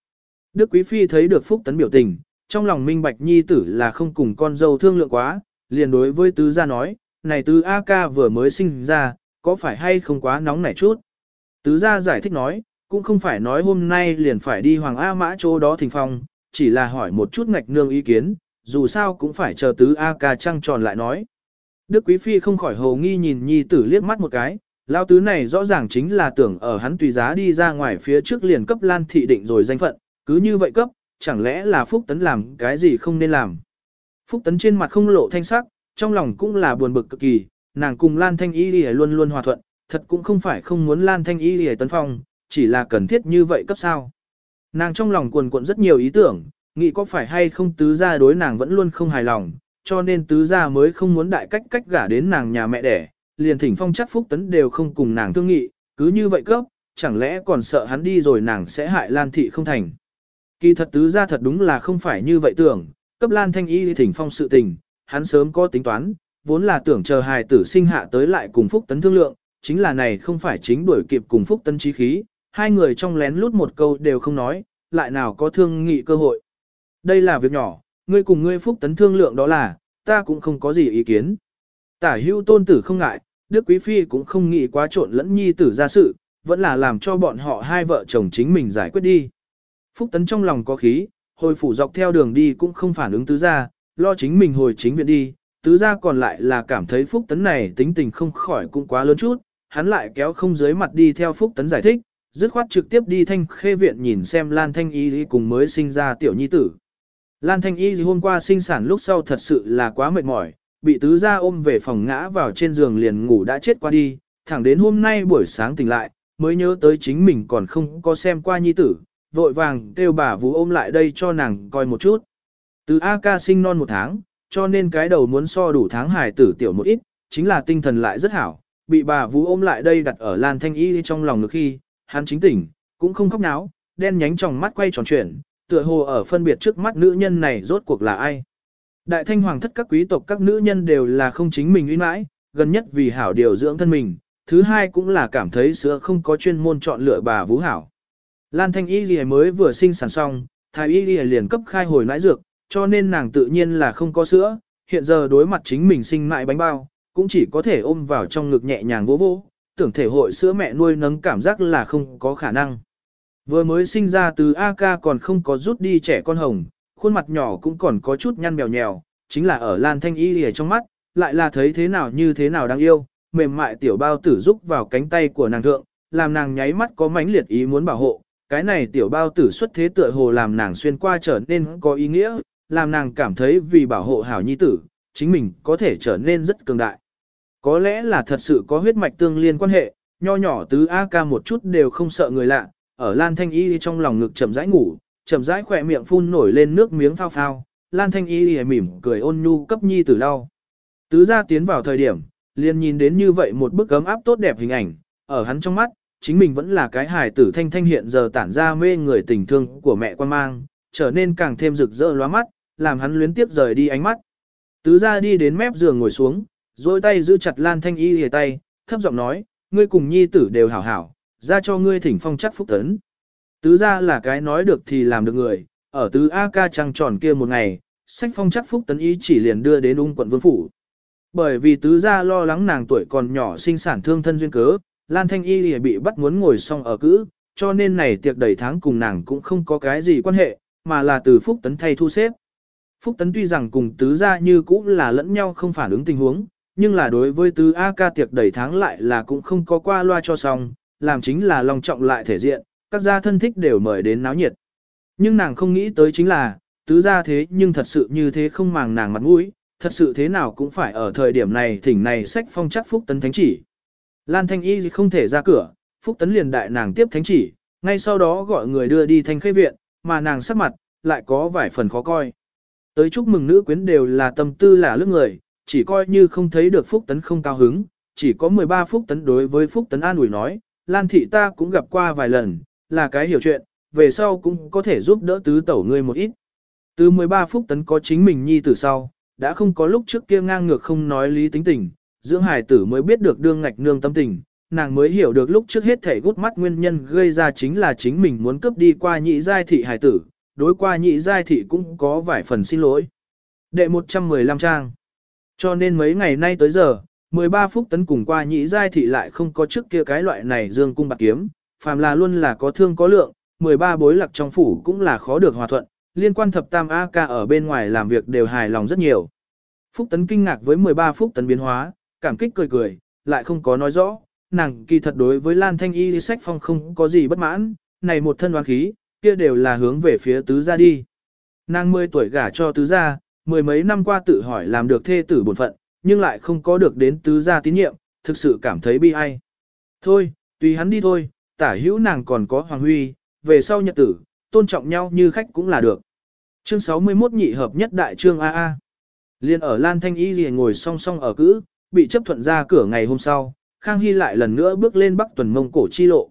Đức Quý Phi thấy được Phúc Tấn biểu tình, trong lòng minh bạch nhi tử là không cùng con dâu thương lượng quá, liền đối với tứ gia nói, này tứ A ca vừa mới sinh ra, có phải hay không quá nóng nảy chút. Tứ gia giải thích nói, cũng không phải nói hôm nay liền phải đi Hoàng A Mã chỗ đó thỉnh phong, chỉ là hỏi một chút ngạch nương ý kiến, dù sao cũng phải chờ tứ A ca trăng tròn lại nói. Đức Quý Phi không khỏi hồ nghi nhìn nhi tử liếc mắt một cái, lao tứ này rõ ràng chính là tưởng ở hắn tùy giá đi ra ngoài phía trước liền cấp Lan Thị định rồi danh phận, cứ như vậy cấp, chẳng lẽ là Phúc Tấn làm cái gì không nên làm. Phúc Tấn trên mặt không lộ thanh sắc, trong lòng cũng là buồn bực cực kỳ, nàng cùng Lan Thanh Y đi luôn luôn hòa thuận, thật cũng không phải không muốn Lan Thanh Y Lì tấn phong, chỉ là cần thiết như vậy cấp sao. Nàng trong lòng cuồn cuộn rất nhiều ý tưởng, nghĩ có phải hay không tứ gia đối nàng vẫn luôn không hài lòng, cho nên tứ gia mới không muốn đại cách cách gả đến nàng nhà mẹ đẻ, liền thỉnh phong chắc Phúc Tấn đều không cùng nàng thương nghị, cứ như vậy cấp, chẳng lẽ còn sợ hắn đi rồi nàng sẽ hại Lan Thị không thành. Kỳ thật tứ ra thật đúng là không phải như vậy tưởng, cấp Lan Thanh Y thỉnh phong sự tình, hắn sớm có tính toán, vốn là tưởng chờ hài tử sinh hạ tới lại cùng Phúc Tấn thương lượng, chính là này không phải chính đuổi kịp cùng Phúc Tấn trí khí, hai người trong lén lút một câu đều không nói, lại nào có thương nghị cơ hội. Đây là việc nhỏ, ngươi cùng ngươi Phúc Tấn thương lượng đó là, ta cũng không có gì ý kiến. Tả hưu tôn tử không ngại, Đức Quý Phi cũng không nghĩ quá trộn lẫn nhi tử ra sự, vẫn là làm cho bọn họ hai vợ chồng chính mình giải quyết đi. Phúc Tấn trong lòng có khí, hồi phủ dọc theo đường đi cũng không phản ứng tứ gia, lo chính mình hồi chính viện đi, tứ gia còn lại là cảm thấy Phúc Tấn này tính tình không khỏi cũng quá lớn chút, hắn lại kéo không dưới mặt đi theo Phúc Tấn giải thích, dứt khoát trực tiếp đi thanh khê viện nhìn xem Lan Thanh Y cùng mới sinh ra tiểu nhi tử. Lan Thanh Y hôm qua sinh sản lúc sau thật sự là quá mệt mỏi, bị tứ gia ôm về phòng ngã vào trên giường liền ngủ đã chết qua đi, thẳng đến hôm nay buổi sáng tỉnh lại, mới nhớ tới chính mình còn không có xem qua nhi tử, vội vàng kêu bà vú ôm lại đây cho nàng coi một chút. Từ A ca sinh non một tháng, cho nên cái đầu muốn so đủ tháng hài tử tiểu một ít, chính là tinh thần lại rất hảo, bị bà vú ôm lại đây đặt ở Lan Thanh Y trong lòng ngực khi, hắn chính tỉnh, cũng không khóc náo, đen nhánh trong mắt quay tròn chuyển, tựa hồ ở phân biệt trước mắt nữ nhân này rốt cuộc là ai. Đại thanh hoàng thất các quý tộc các nữ nhân đều là không chính mình uy mãi, gần nhất vì hảo điều dưỡng thân mình, thứ hai cũng là cảm thấy sữa không có chuyên môn chọn lựa bà vú hảo. Lan Thanh Y lìa mới vừa sinh sản xong, Thái Y lìa liền cấp khai hồi nãi dược, cho nên nàng tự nhiên là không có sữa, hiện giờ đối mặt chính mình sinh mại bánh bao, cũng chỉ có thể ôm vào trong ngực nhẹ nhàng vỗ vỗ, tưởng thể hội sữa mẹ nuôi nấng cảm giác là không có khả năng. Vừa mới sinh ra từ AK còn không có rút đi trẻ con hồng, khuôn mặt nhỏ cũng còn có chút nhăn bèo nhèo, chính là ở Lan Thanh Y lìa trong mắt, lại là thấy thế nào như thế nào đáng yêu, mềm mại tiểu bao tử rúc vào cánh tay của nàng thượng, làm nàng nháy mắt có mãnh liệt ý muốn bảo hộ, cái này tiểu bao tử xuất thế tựa hồ làm nàng xuyên qua trở nên có ý nghĩa, làm nàng cảm thấy vì bảo hộ hảo nhi tử, chính mình có thể trở nên rất cường đại. Có lẽ là thật sự có huyết mạch tương liên quan hệ, nho nhỏ tứ A ca một chút đều không sợ người lạ, ở Lan Thanh Y trong lòng ngực chậm rãi ngủ, chậm rãi khỏe miệng phun nổi lên nước miếng phao phao, Lan Thanh Y mỉm cười ôn nhu cấp nhi tử lau. Tứ gia tiến vào thời điểm, liền nhìn đến như vậy một bức ấm áp tốt đẹp hình ảnh, ở hắn trong mắt, chính mình vẫn là cái hài tử thanh thanh hiện giờ tản ra mê người tình thương của mẹ quan mang, trở nên càng thêm rực rỡ lóa mắt, làm hắn luyến tiếp rời đi ánh mắt. Tứ gia đi đến mép giường ngồi xuống, dôi tay giữ chặt Lan Thanh Y lìa tay, thấp giọng nói, ngươi cùng nhi tử đều hảo hảo, ra cho ngươi thỉnh phong chắc phúc tấn. Tứ gia là cái nói được thì làm được người, ở tứ A ca trăng tròn kia một ngày, sách phong chắc phúc tấn ý chỉ liền đưa đến ung quận vương phủ. Bởi vì tứ gia lo lắng nàng tuổi còn nhỏ sinh sản thương thân duyên cớ, Lan Thanh Y lìa bị bắt muốn ngồi xong ở cữ, cho nên này tiệc đầy tháng cùng nàng cũng không có cái gì quan hệ, mà là từ phúc tấn thay thu xếp. Phúc tấn tuy rằng cùng tứ gia như cũ là lẫn nhau không phản ứng tình huống, nhưng là đối với tứ A ca tiệc đầy tháng lại là cũng không có qua loa cho xong, làm chính là lòng trọng lại thể diện, các gia thân thích đều mời đến náo nhiệt. Nhưng nàng không nghĩ tới chính là, tứ gia thế nhưng thật sự như thế không màng nàng mặt mũi, thật sự thế nào cũng phải ở thời điểm này thỉnh này sách phong chắc Phúc Tấn Thánh chỉ. Lan Thanh Y không thể ra cửa, Phúc Tấn liền đại nàng tiếp Thánh chỉ, ngay sau đó gọi người đưa đi thanh khê viện, mà nàng sắc mặt, lại có vài phần khó coi. Tới chúc mừng nữ quyến đều là tâm tư là lướt người, chỉ coi như không thấy được Phúc Tấn không cao hứng, chỉ có 13 Phúc Tấn đối với Phúc Tấn an ủi nói, Lan thị ta cũng gặp qua vài lần, là cái hiểu chuyện, về sau cũng có thể giúp đỡ tứ tẩu ngươi một ít. Từ 13 Phúc Tấn có chính mình nhi từ sau, đã không có lúc trước kia ngang ngược không nói lý tính tình, dưỡng hải tử mới biết được đương ngạch nương tâm tình, nàng mới hiểu được lúc trước hết thể gút mắt nguyên nhân gây ra chính là chính mình muốn cướp đi qua nhị giai thị hải tử, đối qua nhị giai thị cũng có vài phần xin lỗi. Đệ 115 trang cho nên mấy ngày nay tới giờ, 13 phút tấn cùng qua nhị giai thị lại không có trước kia cái loại này dương cung bạc kiếm, phàm là luôn là có thương có lượng, 13 bối lạc trong phủ cũng là khó được hòa thuận, liên quan thập tam A ca ở bên ngoài làm việc đều hài lòng rất nhiều. Phúc tấn kinh ngạc với 13 phút tấn biến hóa, cảm kích cười cười, lại không có nói rõ, nàng kỳ thật đối với Lan Thanh Y sách phong không có gì bất mãn, này một thân đoán khí, kia đều là hướng về phía tứ gia đi. Nàng 10 tuổi gả cho tứ gia, mười mấy năm qua tự hỏi làm được thê tử bổn phận, nhưng lại không có được đến tứ gia tín nhiệm, thực sự cảm thấy bi ai. Thôi, tùy hắn đi thôi, tả hữu nàng còn có Hoàng Huy, về sau nhật tử, tôn trọng nhau như khách cũng là được. Chương 61 nhị hợp nhất đại trương AA. Liên ở Lan Thanh Y liền ngồi song song ở cữ, bị chấp thuận ra cửa ngày hôm sau, Khang Hy lại lần nữa bước lên bắc tuần mông cổ chi lộ.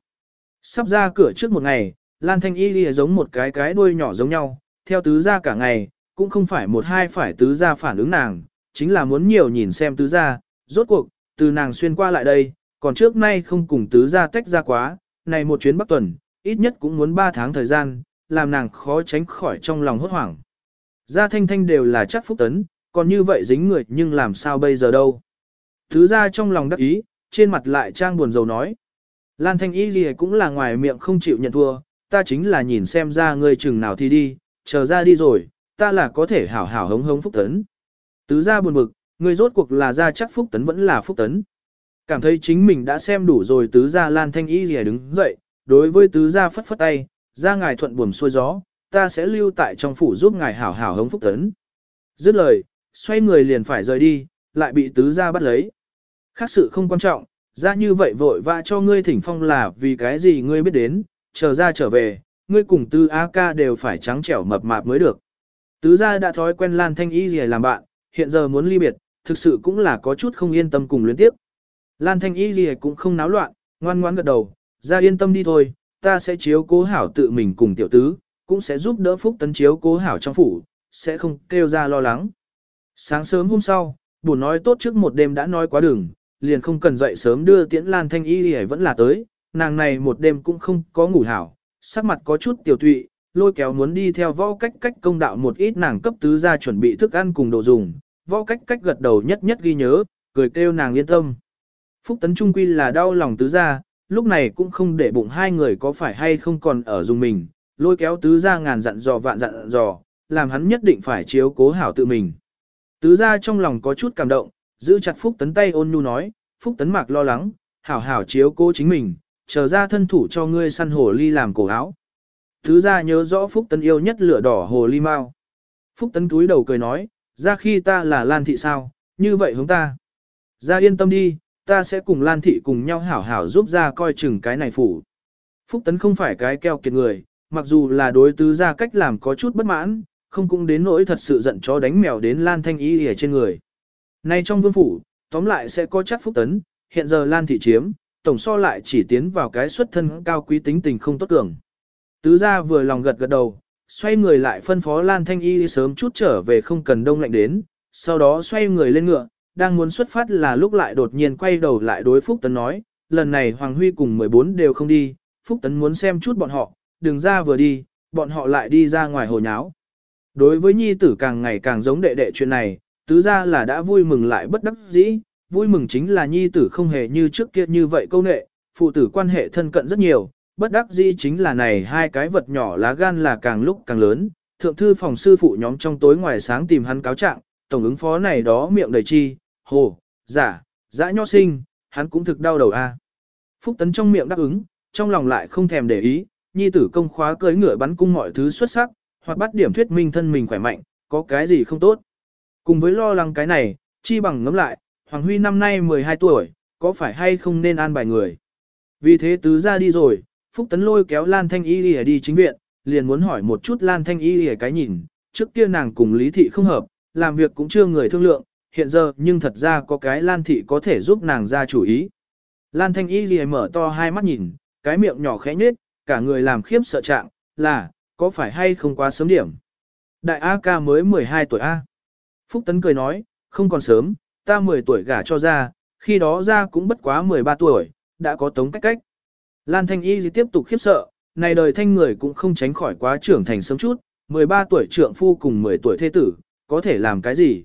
Sắp ra cửa trước một ngày, Lan Thanh Y liền giống một cái cái đuôi nhỏ giống nhau, theo tứ gia cả ngày, cũng không phải một hai phải tứ gia phản ứng nàng, chính là muốn nhiều nhìn xem tứ gia, rốt cuộc, từ nàng xuyên qua lại đây, còn trước nay không cùng tứ gia tách ra quá, này một chuyến bắc tuần, ít nhất cũng muốn ba tháng thời gian, làm nàng khó tránh khỏi trong lòng hốt hoảng. Gia Thanh Thanh đều là chắc phúc tấn, còn như vậy dính người nhưng làm sao bây giờ đâu. Tứ gia trong lòng đắc ý, trên mặt lại trang buồn rầu nói. Lan Thanh Y gì cũng là ngoài miệng không chịu nhận thua, ta chính là nhìn xem ra ngươi chừng nào thì đi, chờ ra đi rồi, ta là có thể hảo hảo hống hống phúc tấn. Tứ gia buồn bực, người rốt cuộc là ra chắc phúc tấn vẫn là phúc tấn. Cảm thấy chính mình đã xem đủ rồi tứ gia Lan Thanh Y gì đứng dậy, đối với tứ gia phất phất tay, ra ngài thuận buồm xuôi gió, ta sẽ lưu tại trong phủ giúp ngài hảo hảo hống phúc tấn. Dứt lời, xoay người liền phải rời đi, lại bị tứ gia bắt lấy. Khác sự không quan trọng, ra như vậy vội vã cho ngươi thỉnh phong là vì cái gì ngươi biết đến, chờ ra trở về, ngươi cùng tư A ca đều phải trắng trẻo mập mạp mới được. Tứ gia đã thói quen Lan Thanh Y gì làm bạn, hiện giờ muốn ly biệt, thực sự cũng là có chút không yên tâm cùng luyến tiếp. Lan Thanh Y gì cũng không náo loạn, ngoan ngoãn gật đầu, ra yên tâm đi thôi, ta sẽ chiếu cố hảo tự mình cùng tiểu tứ, cũng sẽ giúp đỡ Phúc Tấn chiếu cố hảo trong phủ, sẽ không kêu ra lo lắng. Sáng sớm hôm sau, buồn nói tốt trước một đêm đã nói quá đường, liền không cần dậy sớm đưa tiễn Lan Thanh Y thì vẫn là tới, nàng này một đêm cũng không có ngủ hảo, sắc mặt có chút tiểu tụy, lôi kéo muốn đi theo võ cách cách công đạo một ít nàng cấp tứ ra chuẩn bị thức ăn cùng đồ dùng, võ cách cách gật đầu nhất nhất ghi nhớ, cười kêu nàng yên tâm. Phúc Tấn Trung Quy là đau lòng tứ ra, lúc này cũng không để bụng hai người có phải hay không còn ở dùng mình, lôi kéo tứ ra ngàn dặn dò vạn dặn dò, làm hắn nhất định phải chiếu cố hảo tự mình. Tứ ra trong lòng có chút cảm động, giữ chặt Phúc Tấn tay ôn nhu nói, Phúc Tấn mạc lo lắng, hảo hảo chiếu cố chính mình, chờ ra thân thủ cho ngươi săn hổ ly làm cổ áo thứ ra nhớ rõ Phúc Tấn yêu nhất lửa đỏ hồ ly mao Phúc Tấn túi đầu cười nói, ra khi ta là Lan thị sao, như vậy hướng ta. Ra yên tâm đi, ta sẽ cùng Lan thị cùng nhau hảo hảo giúp ra coi chừng cái này phủ. Phúc Tấn không phải cái keo kiệt người, mặc dù là đối tứ ra cách làm có chút bất mãn, không cũng đến nỗi thật sự giận chó đánh mèo đến Lan Thanh Y ở trên người. Nay trong vương phủ, tóm lại sẽ có chắc Phúc Tấn, hiện giờ Lan thị chiếm, tổng so lại chỉ tiến vào cái xuất thân cao quý tính tình không tốt tưởng. Tứ gia vừa lòng gật gật đầu, xoay người lại phân phó Lan Thanh Y sớm chút trở về không cần đông lạnh đến, sau đó xoay người lên ngựa, đang muốn xuất phát là lúc lại đột nhiên quay đầu lại đối Phúc Tấn nói, lần này Hoàng Huy cùng 14 đều không đi, Phúc Tấn muốn xem chút bọn họ, đừng ra vừa đi, bọn họ lại đi ra ngoài hồ nháo. Đối với nhi tử càng ngày càng giống đệ đệ chuyện này, tứ ra là đã vui mừng lại bất đắc dĩ, vui mừng chính là nhi tử không hề như trước kia như vậy câu nệ, phụ tử quan hệ thân cận rất nhiều, bất đắc dĩ chính là này hai cái vật nhỏ lá gan là càng lúc càng lớn, thượng thư phòng sư phụ nhóm trong tối ngoài sáng tìm hắn cáo trạng, tổng ứng phó này đó miệng đầy chi, hồ, giả, dã nho sinh, hắn cũng thực đau đầu a. Phúc tấn trong miệng đáp ứng, trong lòng lại không thèm để ý, nhi tử công khóa cưới ngựa bắn cung mọi thứ xuất sắc, hoặc bắt điểm thuyết minh thân mình khỏe mạnh, có cái gì không tốt. Cùng với lo lắng cái này, chi bằng ngẫm lại, Hoàng Huy năm nay 12 tuổi, có phải hay không nên an bài người. Vì thế tứ ra đi rồi, Phúc Tấn lôi kéo Lan Thanh Y đi, đi chính viện, liền muốn hỏi một chút Lan Thanh Y đi cái nhìn, trước kia nàng cùng Lý Thị không hợp, làm việc cũng chưa người thương lượng, hiện giờ nhưng thật ra có cái Lan Thị có thể giúp nàng ra chủ ý. Lan Thanh Y đi mở to hai mắt nhìn, cái miệng nhỏ khẽ nhếch, cả người làm khiếp sợ trạng, là, có phải hay không quá sớm điểm. Đại A ca mới 12 tuổi A. Phúc Tấn cười nói, không còn sớm, ta 10 tuổi gả cho ra, khi đó ra cũng bất quá 13 tuổi, đã có tống cách cách. Lan Thanh Y tiếp tục khiếp sợ, này đời thanh người cũng không tránh khỏi quá trưởng thành sớm chút, 13 tuổi trượng phu cùng 10 tuổi thế tử, có thể làm cái gì?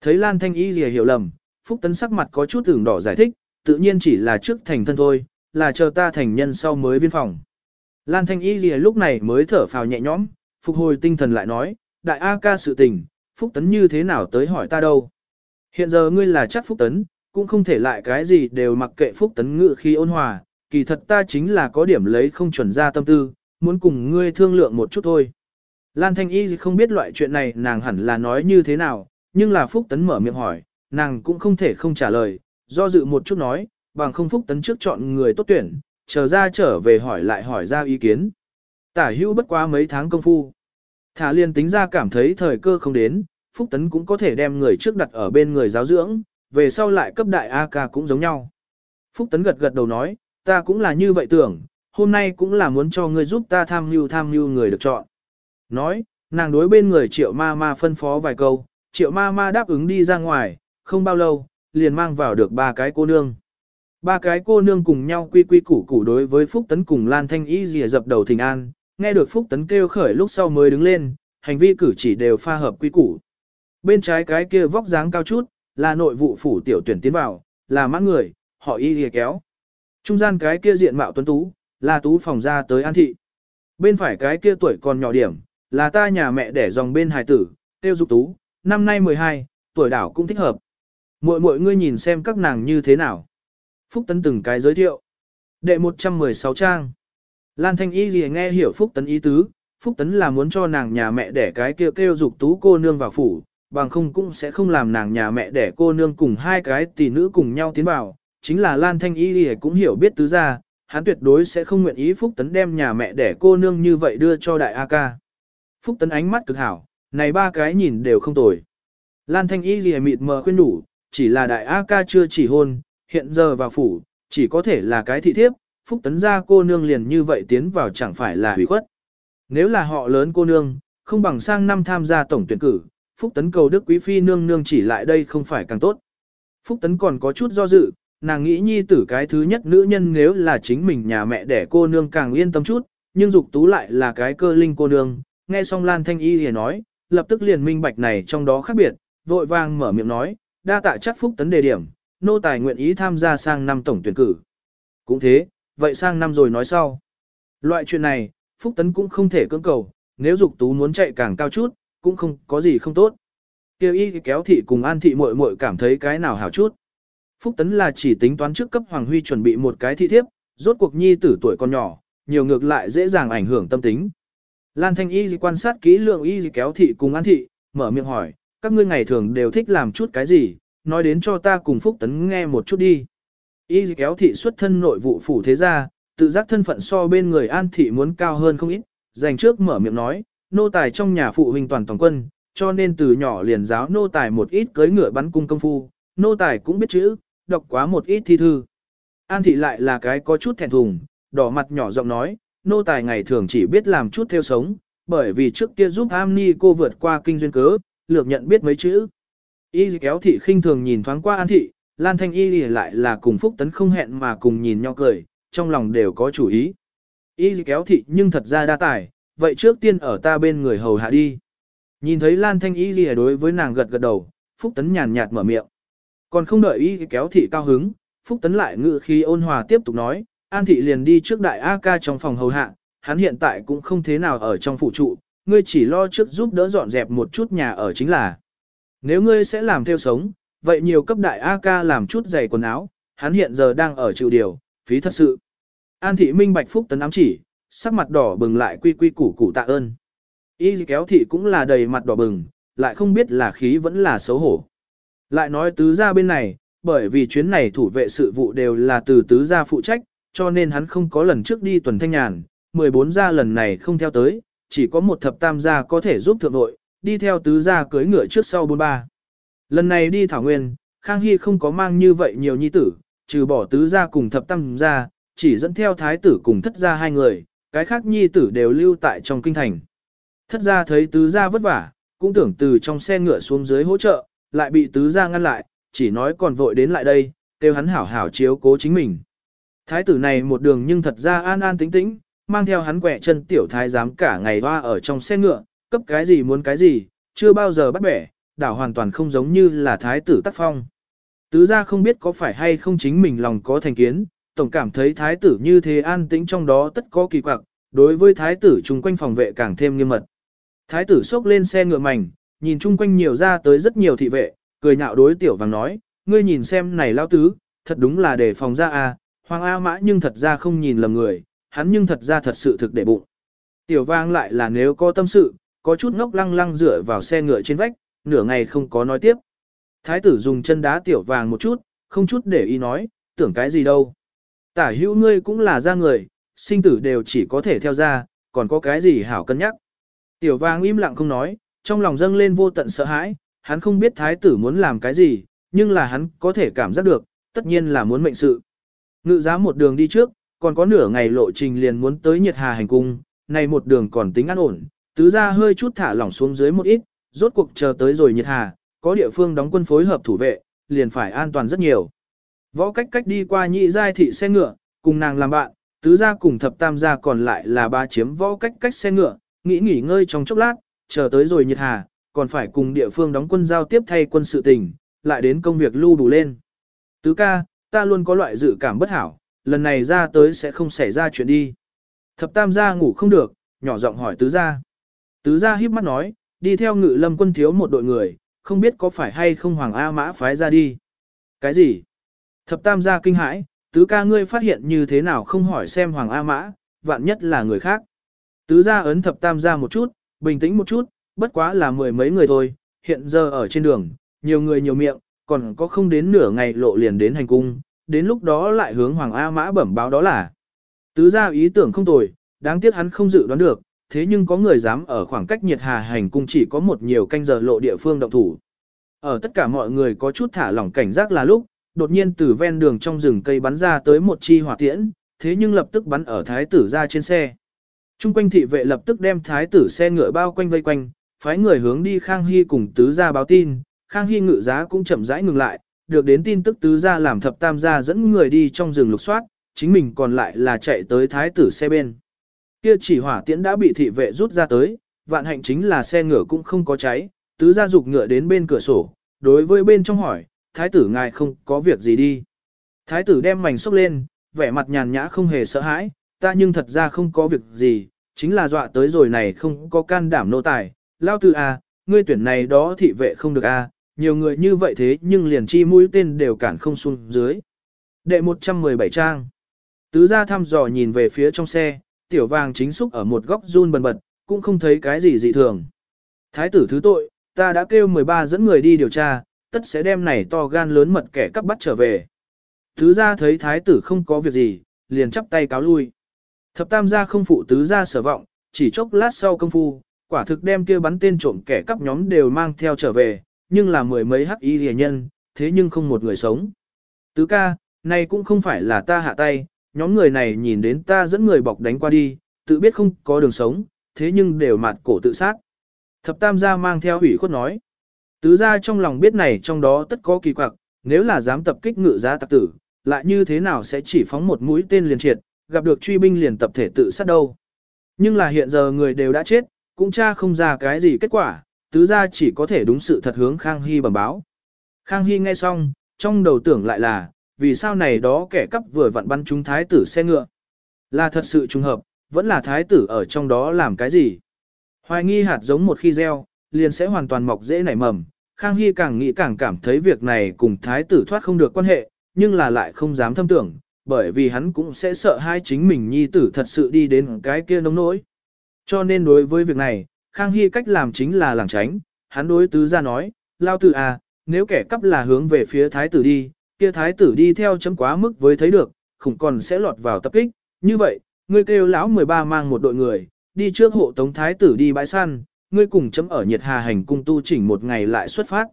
Thấy Lan Thanh Y gì hiểu lầm, Phúc Tấn sắc mặt có chút tưởng đỏ giải thích, tự nhiên chỉ là trước thành thân thôi, là chờ ta thành nhân sau mới viên phòng. Lan Thanh Y gì lúc này mới thở phào nhẹ nhõm, phục hồi tinh thần lại nói, đại A ca sự tình, Phúc Tấn như thế nào tới hỏi ta đâu? Hiện giờ ngươi là chắc Phúc Tấn, cũng không thể lại cái gì đều mặc kệ Phúc Tấn ngự khi ôn hòa, kỳ thật ta chính là có điểm lấy không chuẩn ra tâm tư, muốn cùng ngươi thương lượng một chút thôi. Lan Thanh Y không biết loại chuyện này nàng hẳn là nói như thế nào, nhưng là Phúc Tấn mở miệng hỏi, nàng cũng không thể không trả lời, do dự một chút nói, bằng không Phúc Tấn trước chọn người tốt tuyển, chờ ra trở về hỏi lại hỏi ra ý kiến. Tả hữu bất quá mấy tháng công phu. Thả liên tính ra cảm thấy thời cơ không đến, Phúc Tấn cũng có thể đem người trước đặt ở bên người giáo dưỡng, về sau lại cấp đại A ca cũng giống nhau. Phúc Tấn gật gật đầu nói, ta cũng là như vậy tưởng, hôm nay cũng là muốn cho ngươi giúp ta tham mưu tham mưu người được chọn. Nói, nàng đối bên người triệu ma ma phân phó vài câu, triệu ma ma đáp ứng đi ra ngoài, không bao lâu, liền mang vào được ba cái cô nương. Ba cái cô nương cùng nhau quy quy củ củ đối với Phúc Tấn cùng Lan Thanh Y dìa dập đầu thình an, nghe được Phúc Tấn kêu khởi lúc sau mới đứng lên, hành vi cử chỉ đều pha hợp quy củ. Bên trái cái kia vóc dáng cao chút, là nội vụ phủ tiểu tuyển tiến vào, là mã người, họ y dìa kéo. Trung gian cái kia diện mạo tuấn tú, là tú phòng ra tới an thị. Bên phải cái kia tuổi còn nhỏ điểm, là ta nhà mẹ đẻ dòng bên hài tử, tiêu dục tú, năm nay 12, tuổi đảo cũng thích hợp. Mội mội ngươi nhìn xem các nàng như thế nào. Phúc Tấn từng cái giới thiệu. Đệ 116 trang. Lan Thanh Y gì nghe hiểu Phúc Tấn ý tứ, Phúc Tấn là muốn cho nàng nhà mẹ đẻ cái kia kêu dục tú cô nương vào phủ, bằng không cũng sẽ không làm nàng nhà mẹ đẻ cô nương cùng hai cái tỷ nữ cùng nhau tiến vào. Chính là Lan Thanh Y gì cũng hiểu biết tứ ra, hắn tuyệt đối sẽ không nguyện ý Phúc Tấn đem nhà mẹ đẻ cô nương như vậy đưa cho đại A ca. Phúc Tấn ánh mắt cực hảo, này ba cái nhìn đều không tồi. Lan Thanh Y gì mịt mờ khuyên đủ, chỉ là đại A ca chưa chỉ hôn, hiện giờ vào phủ, chỉ có thể là cái thị thiếp, phúc tấn gia cô nương liền như vậy tiến vào chẳng phải là hủy khuất. Nếu là họ lớn cô nương, không bằng sang năm tham gia tổng tuyển cử, phúc tấn cầu đức quý phi nương nương chỉ lại đây không phải càng tốt. Phúc tấn còn có chút do dự, nàng nghĩ nhi tử cái thứ nhất nữ nhân nếu là chính mình nhà mẹ đẻ cô nương càng yên tâm chút, nhưng dục tú lại là cái cơ linh cô nương, nghe xong Lan Thanh Y thì nói, lập tức liền minh bạch này trong đó khác biệt, vội vàng mở miệng nói, đa tạ chắc phúc tấn đề điểm, nô tài nguyện ý tham gia sang năm tổng tuyển cử. Cũng thế, vậy sang năm rồi nói sau. Loại chuyện này, Phúc Tấn cũng không thể cưỡng cầu, nếu dục tú muốn chạy càng cao chút, cũng không có gì không tốt. Kêu y kéo thị cùng an thị muội muội cảm thấy cái nào hảo chút. Phúc Tấn là chỉ tính toán trước cấp Hoàng Huy chuẩn bị một cái thị thiếp, rốt cuộc nhi tử tuổi còn nhỏ, nhiều ngược lại dễ dàng ảnh hưởng tâm tính. Lan Thanh Y quan sát kỹ lượng y kéo thị cùng an thị, mở miệng hỏi, các ngươi ngày thường đều thích làm chút cái gì, nói đến cho ta cùng Phúc Tấn nghe một chút đi. Y kéo thị xuất thân nội vụ phủ thế gia, tự giác thân phận so bên người an thị muốn cao hơn không ít, dành trước mở miệng nói, nô tài trong nhà phụ huynh toàn toàn quân, cho nên từ nhỏ liền giáo nô tài một ít cưới ngựa bắn cung công phu, nô tài cũng biết chữ, đọc quá một ít thi thư. An thị lại là cái có chút thẹn thùng, đỏ mặt nhỏ giọng nói, nô tài ngày thường chỉ biết làm chút theo sống, bởi vì trước kia giúp am ni cô vượt qua kinh duyên cớ, lược nhận biết mấy chữ. Y kéo thị khinh thường nhìn thoáng qua an thị, Lan Thanh Y lại là cùng Phúc Tấn không hẹn mà cùng nhìn nhau cười, trong lòng đều có chủ ý. Y kéo thị nhưng thật ra đa tài, vậy trước tiên ở ta bên người hầu hạ đi. Nhìn thấy Lan Thanh Y đối với nàng gật gật đầu, Phúc Tấn nhàn nhạt mở miệng. Còn không đợi Y kéo thị cao hứng, Phúc Tấn lại ngự khi ôn hòa tiếp tục nói, An thị liền đi trước đại A ca trong phòng hầu hạ, hắn hiện tại cũng không thế nào ở trong phụ trụ, ngươi chỉ lo trước giúp đỡ dọn dẹp một chút nhà ở chính là. Nếu ngươi sẽ làm theo sống, vậy nhiều cấp đại A ca làm chút giày quần áo, hắn hiện giờ đang ở chịu điều, phí thật sự. An thị minh bạch Phúc Tấn ám chỉ, sắc mặt đỏ bừng lại quy quy củ củ tạ ơn. Y kéo thị cũng là đầy mặt đỏ bừng, lại không biết là khí vẫn là xấu hổ. Lại nói tứ gia bên này, bởi vì chuyến này thủ vệ sự vụ đều là từ tứ gia phụ trách, cho nên hắn không có lần trước đi tuần thanh nhàn, 14 gia lần này không theo tới, chỉ có một thập tam gia có thể giúp thượng đội, đi theo tứ gia cưới ngựa trước sau bốn ba. Lần này đi Thảo Nguyên, Khang Hy không có mang như vậy nhiều nhi tử, trừ bỏ tứ gia cùng thập tam gia, chỉ dẫn theo thái tử cùng thất gia hai người, cái khác nhi tử đều lưu tại trong kinh thành. Thất gia thấy tứ gia vất vả, cũng tưởng từ trong xe ngựa xuống dưới hỗ trợ, lại bị tứ gia ngăn lại, chỉ nói còn vội đến lại đây, kêu hắn hảo hảo chiếu cố chính mình. Thái tử này một đường nhưng thật ra an an tĩnh tĩnh, mang theo hắn quẹ chân tiểu thái giám cả ngày hoa ở trong xe ngựa, cấp cái gì muốn cái gì, chưa bao giờ bắt bẻ, đảo hoàn toàn không giống như là thái tử tác phong. Tứ gia không biết có phải hay không chính mình lòng có thành kiến, tổng cảm thấy thái tử như thế an tĩnh trong đó tất có kỳ quặc, đối với thái tử chung quanh phòng vệ càng thêm nghiêm mật. Thái tử xốc lên xe ngựa mảnh, nhìn chung quanh nhiều ra tới rất nhiều thị vệ, cười nhạo đối tiểu vàng nói, ngươi nhìn xem này lao tứ, thật đúng là để phòng ra à, hoàng A mã nhưng thật ra không nhìn lầm người, hắn nhưng thật ra thật sự thực để bụng. Tiểu vàng lại là nếu có tâm sự, có chút ngốc lăng lăng dựa vào xe ngựa trên vách, nửa ngày không có nói tiếp. Thái tử dùng chân đá tiểu vàng một chút, không chút để ý nói, tưởng cái gì đâu. Tả hữu ngươi cũng là ra người, sinh tử đều chỉ có thể theo ra, còn có cái gì hảo cân nhắc. Tiểu vàng im lặng không nói, trong lòng dâng lên vô tận sợ hãi, hắn không biết thái tử muốn làm cái gì, nhưng là hắn có thể cảm giác được, tất nhiên là muốn mệnh sự. Ngự giá một đường đi trước, còn có nửa ngày lộ trình liền muốn tới nhiệt hà hành cung, này một đường còn tính an ổn, tứ ra hơi chút thả lỏng xuống dưới một ít, rốt cuộc chờ tới rồi nhiệt hà, có địa phương đóng quân phối hợp thủ vệ, liền phải an toàn rất nhiều. Võ cách cách đi qua nhị giai thị xe ngựa, cùng nàng làm bạn, tứ gia cùng thập tam gia còn lại là ba chiếm võ cách cách xe ngựa, nghĩ nghỉ ngơi trong chốc lát, chờ tới rồi nhiệt hà, còn phải cùng địa phương đóng quân giao tiếp thay quân sự tình, lại đến công việc lưu đủ lên. Tứ ca, ta luôn có loại dự cảm bất hảo, lần này ra tới sẽ không xảy ra chuyện đi. Thập tam gia ngủ không được, nhỏ giọng hỏi tứ gia. Tứ gia híp mắt nói, đi theo ngự lâm quân thiếu một đội người, không biết có phải hay không Hoàng A Mã phái ra đi. Cái gì? Thập tam gia kinh hãi, tứ ca ngươi phát hiện như thế nào không hỏi xem Hoàng A Mã, vạn nhất là người khác. Tứ gia ấn thập tam gia một chút, bình tĩnh một chút, bất quá là mười mấy người thôi, hiện giờ ở trên đường, nhiều người nhiều miệng, còn có không đến nửa ngày lộ liền đến hành cung, đến lúc đó lại hướng Hoàng A Mã bẩm báo đó là. Tứ gia ý tưởng không tồi, đáng tiếc hắn không dự đoán được, thế nhưng có người dám ở khoảng cách nhiệt hà hành cung chỉ có một nhiều canh giờ lộ địa phương động thủ. Ở tất cả mọi người có chút thả lỏng cảnh giác là lúc, đột nhiên từ ven đường trong rừng cây bắn ra tới một chi hỏa tiễn, thế nhưng lập tức bắn ở thái tử ra trên xe. Trung quanh thị vệ lập tức đem thái tử xe ngựa bao quanh vây quanh, phái người hướng đi Khang Hy cùng tứ gia báo tin, Khang Hy ngự giá cũng chậm rãi ngừng lại, được đến tin tức tứ gia làm thập tam gia dẫn người đi trong rừng lục soát, chính mình còn lại là chạy tới thái tử xe bên. Kia chỉ hỏa tiễn đã bị thị vệ rút ra tới, vạn hạnh chính là xe ngựa cũng không có cháy, tứ gia dục ngựa đến bên cửa sổ, đối với bên trong hỏi, thái tử ngài không có việc gì đi. Thái tử đem mảnh xốc lên, vẻ mặt nhàn nhã không hề sợ hãi, ta nhưng thật ra không có việc gì, chính là dọa tới rồi này không có can đảm nô tài, lao tử a, à, ngươi tuyển này đó thị vệ không được a, nhiều người như vậy thế nhưng liền chi mũi tên đều cản không xuống dưới. Đệ 117 trang. Tứ gia thăm dò nhìn về phía trong xe, tiểu vàng chính xúc ở một góc run bần bật, cũng không thấy cái gì dị thường. Thái tử thứ tội, ta đã kêu 13 dẫn người đi điều tra, tất sẽ đem này to gan lớn mật kẻ cắp bắt trở về. Tứ gia thấy thái tử không có việc gì, liền chắp tay cáo lui. Thập tam gia không phụ tứ gia sở vọng, chỉ chốc lát sau công phu, quả thực đem kia bắn tên trộm kẻ cắp nhóm đều mang theo trở về, nhưng là mười mấy hắc y rìa nhân, thế nhưng không một người sống. Tứ ca, này cũng không phải là ta hạ tay, nhóm người này nhìn đến ta dẫn người bọc đánh qua đi, tự biết không có đường sống, thế nhưng đều mặt cổ tự sát. Thập tam gia mang theo hủy khuất nói. Tứ gia trong lòng biết này trong đó tất có kỳ quặc, nếu là dám tập kích ngự giá tặc tử, lại như thế nào sẽ chỉ phóng một mũi tên liền triệt, gặp được truy binh liền tập thể tự sát đâu. Nhưng là hiện giờ người đều đã chết, cũng cha không ra cái gì kết quả, tứ gia chỉ có thể đúng sự thật hướng Khang Hy bẩm báo. Khang Hy nghe xong, trong đầu tưởng lại là, vì sao này đó kẻ cắp vừa vặn bắn trúng thái tử xe ngựa. Là thật sự trùng hợp, vẫn là thái tử ở trong đó làm cái gì. Hoài nghi hạt giống một khi gieo, liền sẽ hoàn toàn mọc dễ nảy mầm. Khang Hy càng nghĩ càng cảm thấy việc này cùng thái tử thoát không được quan hệ, nhưng là lại không dám thâm tưởng, bởi vì hắn cũng sẽ sợ hai chính mình nhi tử thật sự đi đến cái kia nông nỗi. Cho nên đối với việc này, Khang Hy cách làm chính là làng tránh, hắn đối tứ ra nói, lao tử à, nếu kẻ cắp là hướng về phía thái tử đi, kia thái tử đi theo chấm quá mức với thấy được, khủng còn sẽ lọt vào tập kích, như vậy, ngươi kêu lão 13 mang một đội người, đi trước hộ tống thái tử đi bãi săn, ngươi cùng chấm ở nhiệt hà hành cung tu chỉnh một ngày lại xuất phát.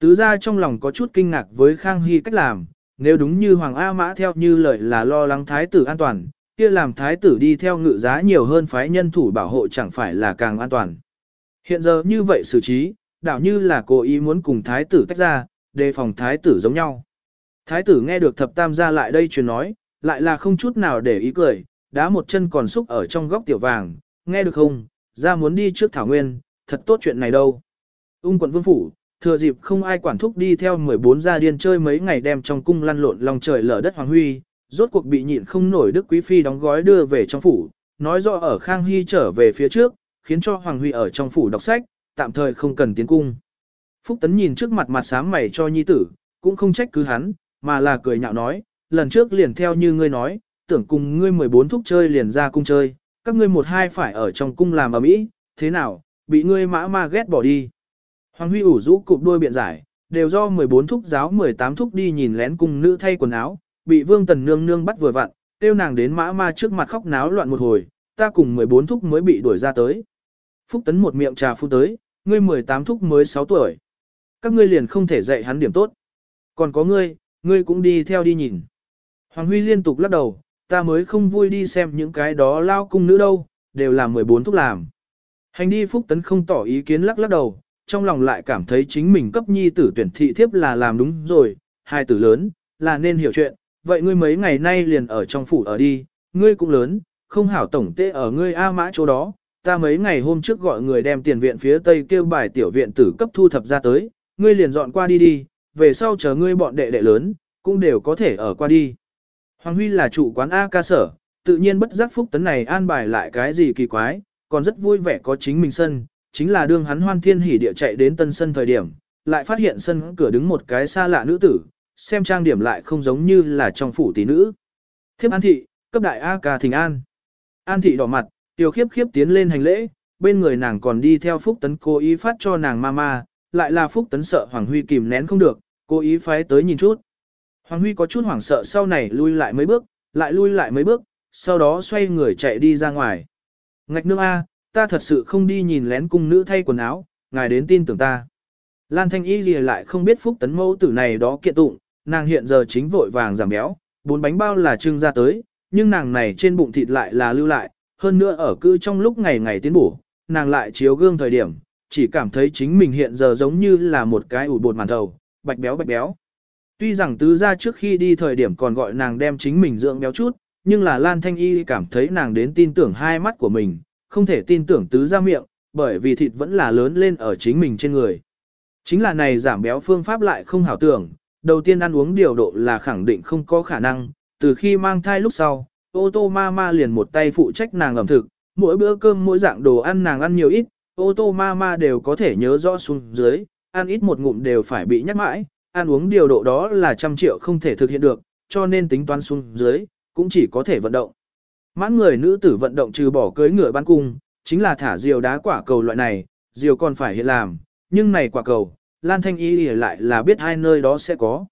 Tứ ra trong lòng có chút kinh ngạc với Khang Hy cách làm, nếu đúng như Hoàng A Mã theo như lời là lo lắng thái tử an toàn, kia làm thái tử đi theo ngự giá nhiều hơn phái nhân thủ bảo hộ chẳng phải là càng an toàn. Hiện giờ như vậy xử trí, đảo như là cố ý muốn cùng thái tử tách ra, đề phòng thái tử giống nhau. Thái tử nghe được thập tam gia lại đây truyền nói, lại là không chút nào để ý cười, đá một chân còn xúc ở trong góc tiểu vàng, nghe được không, ra muốn đi trước thảo nguyên, thật tốt chuyện này đâu. Ung quận vương phủ, thừa dịp không ai quản thúc đi theo 14 gia điên chơi mấy ngày đem trong cung lăn lộn lòng trời lở đất hoàng huy, rốt cuộc bị nhịn không nổi Đức Quý Phi đóng gói đưa về trong phủ, nói rõ ở Khang Hy trở về phía trước, khiến cho Hoàng Huy ở trong phủ đọc sách, tạm thời không cần tiến cung. Phúc Tấn nhìn trước mặt mặt sáng mày cho nhi tử, cũng không trách cứ hắn, mà là cười nhạo nói, lần trước liền theo như ngươi nói, tưởng cùng ngươi 14 thúc chơi liền ra cung chơi, các ngươi một hai phải ở trong cung làm ở mỹ, thế nào, bị ngươi mã ma ghét bỏ đi. Hoàng Huy ủ rũ cụp đuôi biện giải, đều do 14 thúc giáo 18 thúc đi nhìn lén cung nữ thay quần áo, bị Vương Tần Nương Nương bắt vừa vặn, tiêu nàng đến mã ma trước mặt khóc náo loạn một hồi, ta cùng 14 thúc mới bị đuổi ra tới. Phúc Tấn một miệng trà phun tới, ngươi 18 thúc mới 6 tuổi. Các ngươi liền không thể dạy hắn điểm tốt. Còn có ngươi, ngươi cũng đi theo đi nhìn. Hoàng Huy liên tục lắc đầu, ta mới không vui đi xem những cái đó lao cung nữ đâu, đều là 14 thúc làm. Hành đi Phúc Tấn không tỏ ý kiến lắc lắc đầu, trong lòng lại cảm thấy chính mình cấp nhi tử tuyển thị thiếp là làm đúng rồi, hai tử lớn, là nên hiểu chuyện, vậy ngươi mấy ngày nay liền ở trong phủ ở đi, ngươi cũng lớn, không hảo tổng tê ở ngươi A mã chỗ đó, ta mấy ngày hôm trước gọi người đem tiền viện phía tây kêu bài tiểu viện tử cấp thu thập ra tới, ngươi liền dọn qua đi đi, về sau chờ ngươi bọn đệ đệ lớn, cũng đều có thể ở qua đi. Hoàng Huy là chủ quán A ca sở, tự nhiên bất giác phúc tấn này an bài lại cái gì kỳ quái, còn rất vui vẻ có chính mình sân, chính là đương hắn hoan thiên hỉ địa chạy đến tân sân thời điểm, lại phát hiện sân cửa đứng một cái xa lạ nữ tử, xem trang điểm lại không giống như là trong phủ tỷ nữ. Thiếp An Thị, cấp đại A ca thình an. An Thị đỏ mặt, tiểu khiếp khiếp tiến lên hành lễ, bên người nàng còn đi theo Phúc Tấn cố ý phát cho nàng mama, lại là Phúc Tấn sợ Hoàng Huy kìm nén không được, cố ý phái tới nhìn chút. Hoàng Huy có chút hoảng sợ sau này lui lại mấy bước, lại lui lại mấy bước, sau đó xoay người chạy đi ra ngoài. Ngạch nương A, ta thật sự không đi nhìn lén cung nữ thay quần áo, ngài đến tin tưởng ta. Lan Thanh Y gì lại không biết Phúc Tấn mẫu tử này đó kiện tụng, nàng hiện giờ chính vội vàng giảm béo, bốn bánh bao là trưng ra tới, nhưng nàng này trên bụng thịt lại là lưu lại, hơn nữa ở cư trong lúc ngày ngày tiến bổ, nàng lại chiếu gương thời điểm, chỉ cảm thấy chính mình hiện giờ giống như là một cái ủ bột màn thầu, bạch béo bạch béo. Tuy rằng tứ ra trước khi đi thời điểm còn gọi nàng đem chính mình dưỡng béo chút, nhưng là Lan Thanh Y cảm thấy nàng đến tin tưởng hai mắt của mình, không thể tin tưởng tứ ra miệng, bởi vì thịt vẫn là lớn lên ở chính mình trên người. Chính là này giảm béo phương pháp lại không hảo tưởng, đầu tiên ăn uống điều độ là khẳng định không có khả năng, từ khi mang thai lúc sau, ô tô ma ma liền một tay phụ trách nàng ẩm thực, mỗi bữa cơm mỗi dạng đồ ăn nàng ăn nhiều ít, ô tô ma ma đều có thể nhớ rõ xuống dưới, ăn ít một ngụm đều phải bị nhắc mãi, ăn uống điều độ đó là trăm triệu không thể thực hiện được, cho nên tính toán xuống dưới, cũng chỉ có thể vận động. Mãn người nữ tử vận động trừ bỏ cưới ngựa bắn cung, chính là thả diều đá quả cầu loại này, diều còn phải hiện làm, nhưng này quả cầu, Lan Thanh Y lại là biết hai nơi đó sẽ có.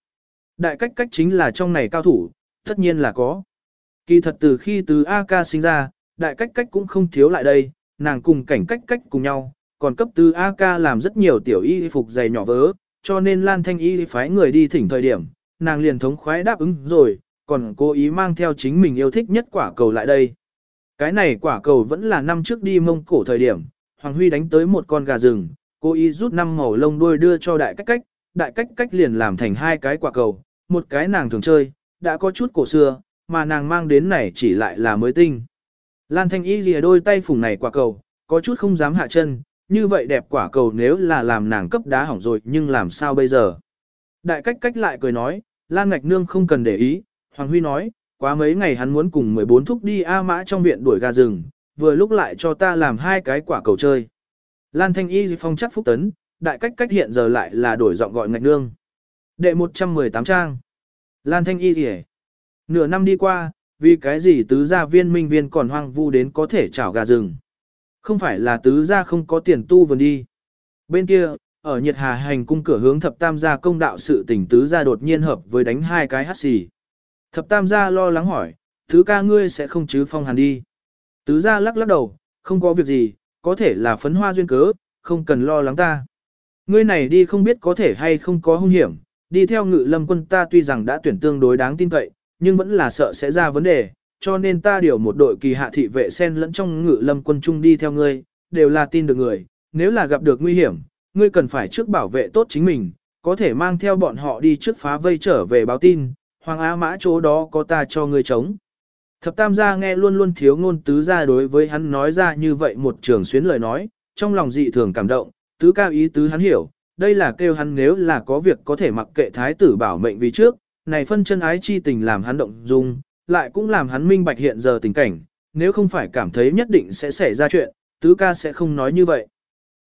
Đại cách cách chính là trong này cao thủ, tất nhiên là có. Kỳ thật từ khi từ A ca sinh ra, đại cách cách cũng không thiếu lại đây, nàng cùng cảnh cách cách cùng nhau, còn cấp từ A ca làm rất nhiều tiểu y phục dày nhỏ vớ, cho nên Lan Thanh Y phái người đi thỉnh thời điểm, nàng liền thống khoái đáp ứng rồi, còn cố ý mang theo chính mình yêu thích nhất quả cầu lại đây. Cái này quả cầu vẫn là năm trước đi mông cổ thời điểm, Hoàng Huy đánh tới một con gà rừng, cố ý rút năm màu lông đuôi đưa cho đại cách cách, đại cách cách liền làm thành hai cái quả cầu, một cái nàng thường chơi, đã có chút cổ xưa, mà nàng mang đến này chỉ lại là mới tinh. Lan Thanh Y lìa đôi tay phủng này quả cầu, có chút không dám hạ chân, như vậy đẹp quả cầu nếu là làm nàng cấp đá hỏng rồi nhưng làm sao bây giờ. Đại cách cách lại cười nói, Lan Ngạch Nương không cần để ý, Hoàng Huy nói, quá mấy ngày hắn muốn cùng 14 thúc đi A mã trong viện đuổi gà rừng, vừa lúc lại cho ta làm hai cái quả cầu chơi. Lan Thanh Y phong chắc phúc tấn, đại cách cách hiện giờ lại là đổi giọng gọi Ngạch Nương. Đệ 118 trang. Lan Thanh Y kìa. Nửa năm đi qua, vì cái gì tứ gia viên minh viên còn hoang vu đến có thể chảo gà rừng. Không phải là tứ gia không có tiền tu vườn đi. Bên kia, ở nhiệt hà hành cung cửa hướng thập tam gia công đạo sự tỉnh tứ gia đột nhiên hợp với đánh hai cái hát xì. Thập tam gia lo lắng hỏi, tứ ca ngươi sẽ không chứ phong hàn đi. Tứ gia lắc lắc đầu, không có việc gì, có thể là phấn hoa duyên cớ, không cần lo lắng ta. Ngươi này đi không biết có thể hay không có hung hiểm, đi theo ngự lâm quân ta tuy rằng đã tuyển tương đối đáng tin cậy, nhưng vẫn là sợ sẽ ra vấn đề, cho nên ta điều một đội kỳ hạ thị vệ sen lẫn trong ngự lâm quân chung đi theo ngươi, đều là tin được người, nếu là gặp được nguy hiểm, ngươi cần phải trước bảo vệ tốt chính mình, có thể mang theo bọn họ đi trước phá vây trở về báo tin, Hoàng Á Mã chỗ đó có ta cho ngươi chống. Thập Tam gia nghe luôn luôn thiếu ngôn tứ gia đối với hắn nói ra như vậy một trường xuyến lời nói, trong lòng dị thường cảm động, tứ cao ý tứ hắn hiểu, đây là kêu hắn nếu là có việc có thể mặc kệ thái tử bảo mệnh vì trước, này phân chân ái chi tình làm hắn động dung, lại cũng làm hắn minh bạch hiện giờ tình cảnh, nếu không phải cảm thấy nhất định sẽ xảy ra chuyện, tứ ca sẽ không nói như vậy.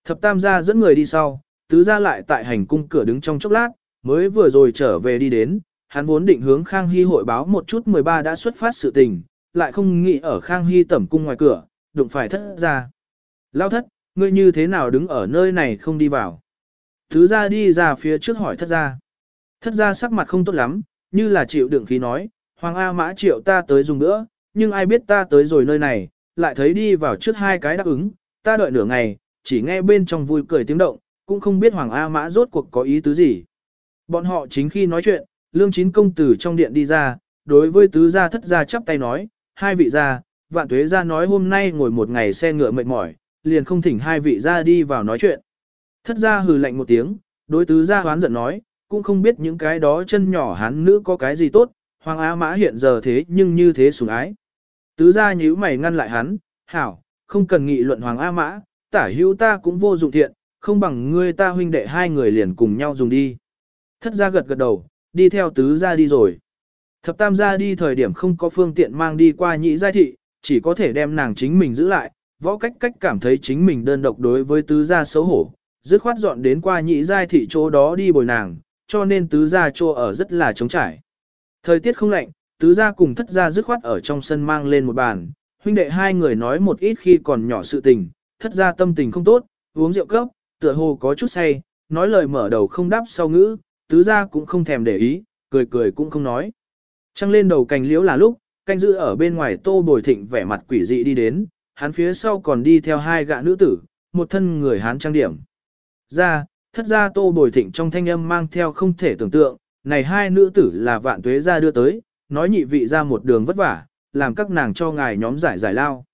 Thập tam gia dẫn người đi sau, tứ gia lại tại hành cung cửa đứng trong chốc lát, mới vừa rồi trở về đi đến, hắn vốn định hướng Khang Hy hội báo một chút 13 đã xuất phát sự tình, lại không nghĩ ở Khang Hy tẩm cung ngoài cửa, đụng phải thất ra. Lao thất, ngươi như thế nào đứng ở nơi này không đi vào? Thứ gia đi ra phía trước hỏi thất gia. Thất gia sắc mặt không tốt lắm, như là chịu đựng khí nói, Hoàng A Mã triệu ta tới dùng nữa, nhưng ai biết ta tới rồi nơi này, lại thấy đi vào trước hai cái đáp ứng, ta đợi nửa ngày, chỉ nghe bên trong vui cười tiếng động, cũng không biết Hoàng A Mã rốt cuộc có ý tứ gì. Bọn họ chính khi nói chuyện, lương chín công tử trong điện đi ra, đối với tứ gia thất gia chắp tay nói, hai vị gia, vạn tuế gia nói hôm nay ngồi một ngày xe ngựa mệt mỏi, liền không thỉnh hai vị gia đi vào nói chuyện. Thất gia hừ lạnh một tiếng, đối tứ gia hoán giận nói, cũng không biết những cái đó chân nhỏ hán nữ có cái gì tốt, Hoàng Á Mã hiện giờ thế nhưng như thế sủng ái. Tứ gia nhíu mày ngăn lại hắn, hảo, không cần nghị luận Hoàng A Mã, tả hữu ta cũng vô dụng thiện, không bằng ngươi ta huynh đệ hai người liền cùng nhau dùng đi. Thất gia gật gật đầu, đi theo tứ gia đi rồi. Thập tam gia đi thời điểm không có phương tiện mang đi qua nhị giai thị, chỉ có thể đem nàng chính mình giữ lại, võ cách cách cảm thấy chính mình đơn độc đối với tứ gia xấu hổ, dứt khoát dọn đến qua nhị giai thị chỗ đó đi bồi nàng, cho nên tứ gia chỗ ở rất là trống trải. Thời tiết không lạnh, tứ gia cùng thất gia dứt khoát ở trong sân mang lên một bàn, huynh đệ hai người nói một ít khi còn nhỏ sự tình, thất gia tâm tình không tốt, uống rượu cấp, tựa hồ có chút say, nói lời mở đầu không đáp sau ngữ, tứ gia cũng không thèm để ý, cười cười cũng không nói. Trăng lên đầu cành liễu là lúc, canh giữ ở bên ngoài tô bồi thịnh vẻ mặt quỷ dị đi đến, hắn phía sau còn đi theo hai gã nữ tử, một thân người hán trang điểm. Ra, thất gia tô bồi thịnh trong thanh âm mang theo không thể tưởng tượng, này hai nữ tử là vạn tuế gia đưa tới, nói nhị vị ra một đường vất vả, làm các nàng cho ngài nhóm giải giải lao.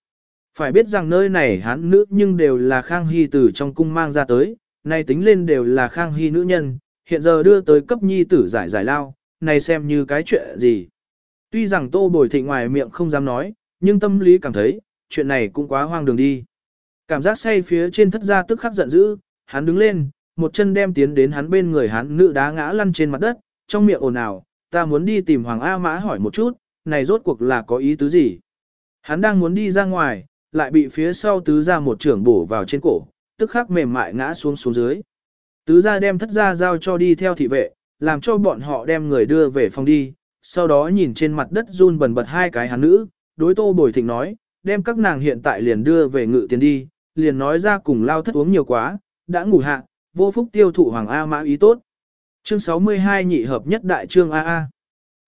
Phải biết rằng nơi này hán nữ nhưng đều là khang hy từ trong cung mang ra tới, này tính lên đều là khang hy nữ nhân, hiện giờ đưa tới cấp nhi tử giải giải lao, này xem như cái chuyện gì. Tuy rằng tô bồi thịnh ngoài miệng không dám nói, nhưng tâm lý cảm thấy, chuyện này cũng quá hoang đường đi. Cảm giác say phía trên thất gia tức khắc giận dữ, hắn đứng lên, một chân đem tiến đến hắn bên người hắn nữ đá ngã lăn trên mặt đất, trong miệng ồn ào, ta muốn đi tìm Hoàng A Mã hỏi một chút, này rốt cuộc là có ý tứ gì. Hắn đang muốn đi ra ngoài, lại bị phía sau tứ ra một trưởng bổ vào trên cổ, tức khắc mềm mại ngã xuống xuống dưới. Tứ gia đem thất gia giao cho đi theo thị vệ, làm cho bọn họ đem người đưa về phòng đi, sau đó nhìn trên mặt đất run bần bật hai cái hắn nữ, đối tô bồi thịnh nói, đem các nàng hiện tại liền đưa về ngự tiền đi, liền nói ra cùng lao thất uống nhiều quá, đã ngủ hạ, vô phúc tiêu thụ hoàng A mã ý tốt. Chương 62 nhị hợp nhất đại trương A A.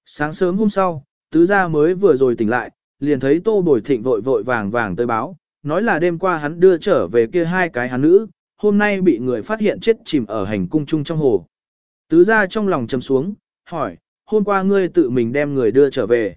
Sáng sớm hôm sau, tứ gia mới vừa rồi tỉnh lại, liền thấy tô bồi thịnh vội vội vàng vàng tới báo, nói là đêm qua hắn đưa trở về kia hai cái hắn nữ, hôm nay bị người phát hiện chết chìm ở hành cung chung trong hồ. Tứ gia trong lòng trầm xuống, hỏi, hôm qua ngươi tự mình đem người đưa trở về.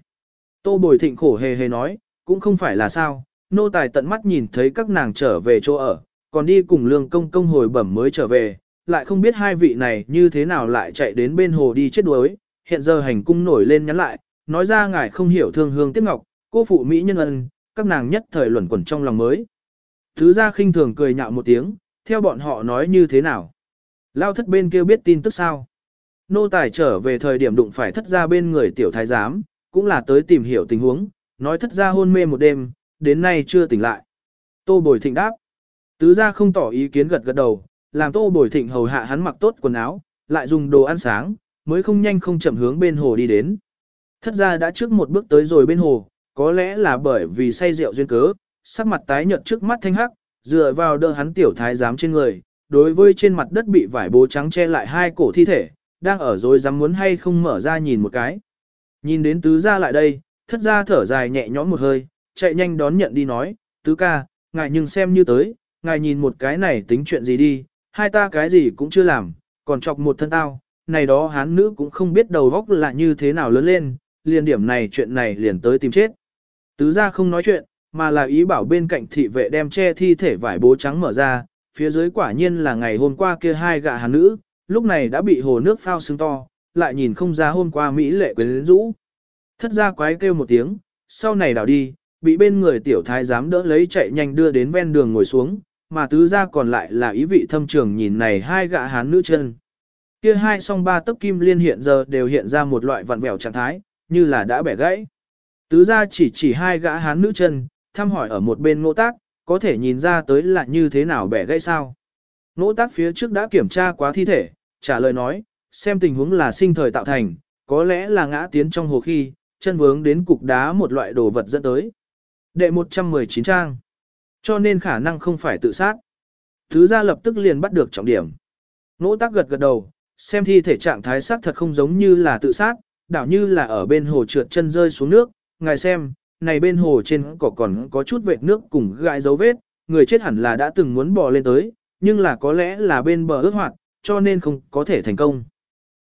Tô bồi thịnh khổ hề hề nói, cũng không phải là sao, nô tài tận mắt nhìn thấy các nàng trở về chỗ ở, còn đi cùng lương công công hồi bẩm mới trở về, lại không biết hai vị này như thế nào lại chạy đến bên hồ đi chết đuối, hiện giờ hành cung nổi lên nhắn lại, nói ra ngài không hiểu thương hương tiếc ngọc, cô phụ Mỹ nhân ân, các nàng nhất thời luẩn quẩn trong lòng mới. Thứ ra khinh thường cười nhạo một tiếng, theo bọn họ nói như thế nào. Lao thất bên kia biết tin tức sao. Nô tài trở về thời điểm đụng phải thất gia bên người tiểu thái giám, cũng là tới tìm hiểu tình huống, nói thất gia hôn mê một đêm, đến nay chưa tỉnh lại. Tô Bồi Thịnh đáp. Tứ gia không tỏ ý kiến gật gật đầu, làm Tô Bồi Thịnh hầu hạ hắn mặc tốt quần áo, lại dùng đồ ăn sáng, mới không nhanh không chậm hướng bên hồ đi đến. Thất gia đã trước một bước tới rồi bên hồ, có lẽ là bởi vì say rượu duyên cớ, sắc mặt tái nhợt trước mắt thanh hắc, dựa vào đỡ hắn tiểu thái giám trên người, đối với trên mặt đất bị vải bố trắng che lại hai cổ thi thể, đang ở rồi dám muốn hay không mở ra nhìn một cái. Nhìn đến tứ gia lại đây, thất gia thở dài nhẹ nhõm một hơi, chạy nhanh đón nhận đi nói, tứ ca, ngài nhưng xem như tới, ngài nhìn một cái này tính chuyện gì đi, hai ta cái gì cũng chưa làm, còn chọc một thân tao, này đó hán nữ cũng không biết đầu góc là như thế nào lớn lên, liền điểm này chuyện này liền tới tìm chết. Tứ gia không nói chuyện, mà là ý bảo bên cạnh thị vệ đem che thi thể vải bố trắng mở ra, phía dưới quả nhiên là ngày hôm qua kia hai gạ hán nữ, lúc này đã bị hồ nước phao sưng to, lại nhìn không ra hôm qua Mỹ lệ quyến rũ. Thất gia quái kêu một tiếng, sau này đảo đi, bị bên người tiểu thái giám đỡ lấy chạy nhanh đưa đến ven đường ngồi xuống, mà tứ gia còn lại là ý vị thâm trường nhìn này hai gạ hán nữ chân. Kia hai song ba tấc kim liên hiện giờ đều hiện ra một loại vặn vẹo trạng thái, như là đã bẻ gãy. Tứ gia chỉ chỉ hai gã hán nữ chân, thăm hỏi ở một bên ngỗ tác, có thể nhìn ra tới là như thế nào bẻ gãy sao. Ngỗ tác phía trước đã kiểm tra quá thi thể, trả lời nói, xem tình huống là sinh thời tạo thành, có lẽ là ngã tiến trong hồ khi, chân vướng đến cục đá một loại đồ vật dẫn tới. Đệ 119 trang. Cho nên khả năng không phải tự sát. Thứ gia lập tức liền bắt được trọng điểm. Nỗ tác gật gật đầu, xem thi thể trạng thái xác thật không giống như là tự sát, đảo như là ở bên hồ trượt chân rơi xuống nước, ngài xem, này bên hồ trên cỏ còn có chút vệt nước cùng gãi dấu vết, người chết hẳn là đã từng muốn bò lên tới, nhưng là có lẽ là bên bờ ướt hoạt, cho nên không có thể thành công.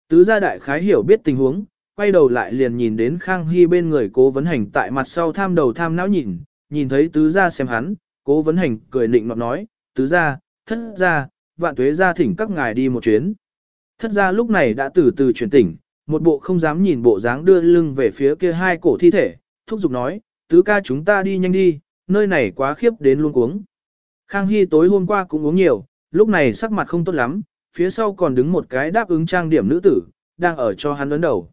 Tứ gia đại khái hiểu biết tình huống, quay đầu lại liền nhìn đến Khang Hy bên người cố vấn hành tại mặt sau tham đầu tham não nhìn, nhìn thấy tứ gia xem hắn, cố vấn hành cười nịnh nọt nói, tứ gia, thất gia, vạn tuế gia thỉnh các ngài đi một chuyến. Thất gia lúc này đã từ từ chuyển tỉnh, một bộ không dám nhìn bộ dáng đưa lưng về phía kia hai cổ thi thể, thúc giục nói, tứ ca chúng ta đi nhanh đi, nơi này quá khiếp đến luôn cuống. Khang Hy tối hôm qua cũng uống nhiều, lúc này sắc mặt không tốt lắm, phía sau còn đứng một cái đáp ứng trang điểm nữ tử, đang ở cho hắn ấn đầu.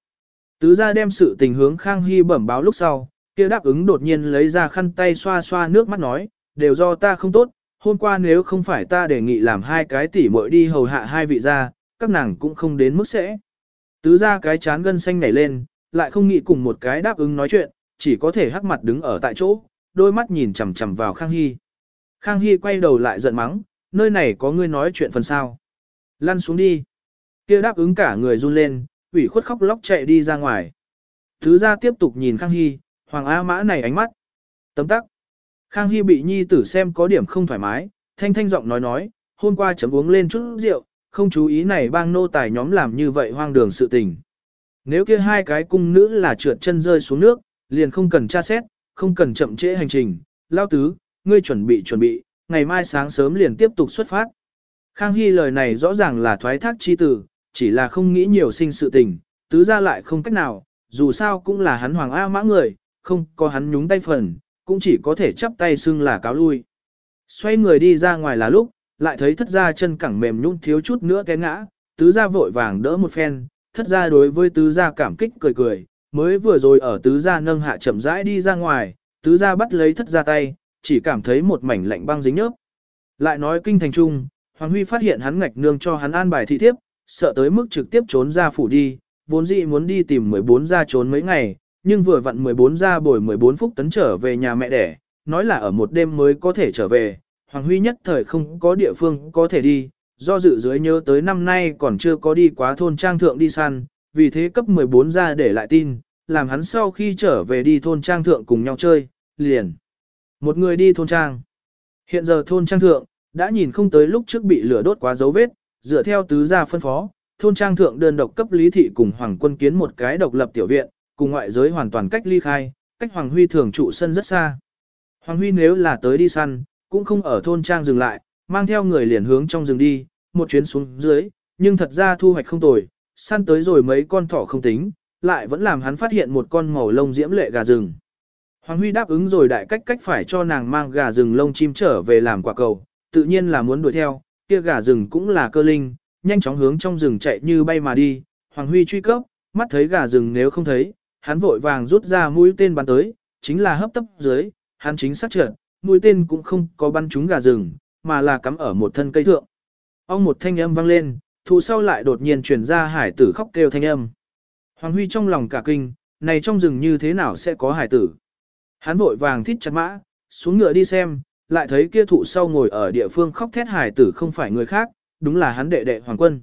Tứ ra đem sự tình hướng Khang Hy bẩm báo lúc sau, kia đáp ứng đột nhiên lấy ra khăn tay xoa xoa nước mắt nói, đều do ta không tốt, hôm qua nếu không phải ta đề nghị làm hai cái tỉ muội đi hầu hạ hai vị gia, các nàng cũng không đến mức sẽ. Tứ ra cái chán gân xanh nhảy lên, lại không nghĩ cùng một cái đáp ứng nói chuyện, chỉ có thể hắc mặt đứng ở tại chỗ, đôi mắt nhìn chằm chằm vào Khang Hy. Khang Hy quay đầu lại giận mắng, nơi này có ngươi nói chuyện phần sao. Lăn xuống đi. kia đáp ứng cả người run lên, ủy khuất khóc lóc chạy đi ra ngoài. Thứ ra tiếp tục nhìn Khang Hy, Hoàng A Mã này ánh mắt. Tấm tắc. Khang Hy bị nhi tử xem có điểm không thoải mái, thanh thanh giọng nói nói, hôm qua chấm uống lên chút rượu, không chú ý này bang nô tài nhóm làm như vậy hoang đường sự tình. Nếu kia hai cái cung nữ là trượt chân rơi xuống nước, liền không cần tra xét, không cần chậm trễ hành trình, lao tứ, ngươi chuẩn bị chuẩn bị, ngày mai sáng sớm liền tiếp tục xuất phát. Khang Hy lời này rõ ràng là thoái thác chi tử, chỉ là không nghĩ nhiều sinh sự tình, tứ ra lại không cách nào, dù sao cũng là hắn hoàng A mã người, không có hắn nhúng tay phần, cũng chỉ có thể chắp tay xưng là cáo lui. Xoay người đi ra ngoài là lúc, lại thấy thất gia chân cẳng mềm nhũn thiếu chút nữa té ngã, tứ gia vội vàng đỡ một phen, thất gia đối với tứ gia cảm kích cười cười, mới vừa rồi ở tứ gia nâng hạ chậm rãi đi ra ngoài, tứ gia bắt lấy thất gia tay, chỉ cảm thấy một mảnh lạnh băng dính nhớp. Lại nói kinh thành trung, Hoàng Huy phát hiện hắn ngạch nương cho hắn an bài thị thiếp, sợ tới mức trực tiếp trốn ra phủ đi, vốn dĩ muốn đi tìm 14 gia trốn mấy ngày, nhưng vừa vặn 14 gia bồi 14 phút tấn trở về nhà mẹ đẻ, nói là ở một đêm mới có thể trở về, Hoàng Huy nhất thời không có địa phương có thể đi, Do dự dưới nhớ tới năm nay còn chưa có đi quá thôn trang thượng đi săn, vì thế cấp 14 ra để lại tin, làm hắn sau khi trở về đi thôn trang thượng cùng nhau chơi, liền. Một người đi thôn trang. Hiện giờ thôn trang thượng, đã nhìn không tới lúc trước bị lửa đốt quá dấu vết, dựa theo tứ gia phân phó, thôn trang thượng đơn độc cấp lý thị cùng hoàng quân kiến một cái độc lập tiểu viện, cùng ngoại giới hoàn toàn cách ly khai, cách hoàng huy thường trụ sân rất xa. Hoàng huy nếu là tới đi săn, cũng không ở thôn trang dừng lại, mang theo người liền hướng trong rừng đi, một chuyến xuống dưới, nhưng thật ra thu hoạch không tồi, săn tới rồi mấy con thỏ không tính, lại vẫn làm hắn phát hiện một con màu lông diễm lệ gà rừng. Hoàng Huy đáp ứng rồi đại cách cách phải cho nàng mang gà rừng lông chim trở về làm quả cầu, tự nhiên là muốn đuổi theo, kia gà rừng cũng là cơ linh, nhanh chóng hướng trong rừng chạy như bay mà đi. Hoàng Huy truy cấp, mắt thấy gà rừng nếu không thấy, hắn vội vàng rút ra mũi tên bắn tới, chính là hấp tấp dưới, hắn chính xác trượt, mũi tên cũng không có bắn trúng gà rừng, mà là cắm ở một thân cây thượng. Ông một thanh âm vang lên, thụ sau lại đột nhiên truyền ra hải tử khóc kêu thanh âm. Hoàng Huy trong lòng cả kinh, này trong rừng như thế nào sẽ có hải tử. Hắn vội vàng thít chặt mã, xuống ngựa đi xem, lại thấy kia thụ sau ngồi ở địa phương khóc thét hải tử không phải người khác, đúng là hắn đệ đệ Hoàng Quân.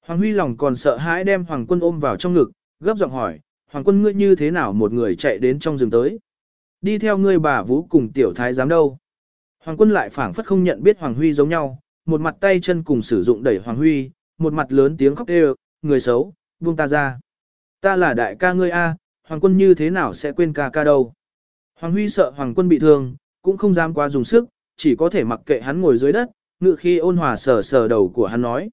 Hoàng Huy lòng còn sợ hãi đem Hoàng Quân ôm vào trong ngực, gấp giọng hỏi, Hoàng Quân ngươi như thế nào một người chạy đến trong rừng tới. Đi theo ngươi bà vũ cùng tiểu thái giám đâu. Hoàng Quân lại phảng phất không nhận biết Hoàng Huy giống nhau, một mặt tay chân cùng sử dụng đẩy Hoàng Huy, một mặt lớn tiếng khóc đều, người xấu, buông ta ra. Ta là đại ca ngươi A, Hoàng Quân như thế nào sẽ quên ca ca đâu. Hoàng Huy sợ Hoàng Quân bị thương, cũng không dám quá dùng sức, chỉ có thể mặc kệ hắn ngồi dưới đất, ngự khi ôn hòa sờ sờ đầu của hắn nói.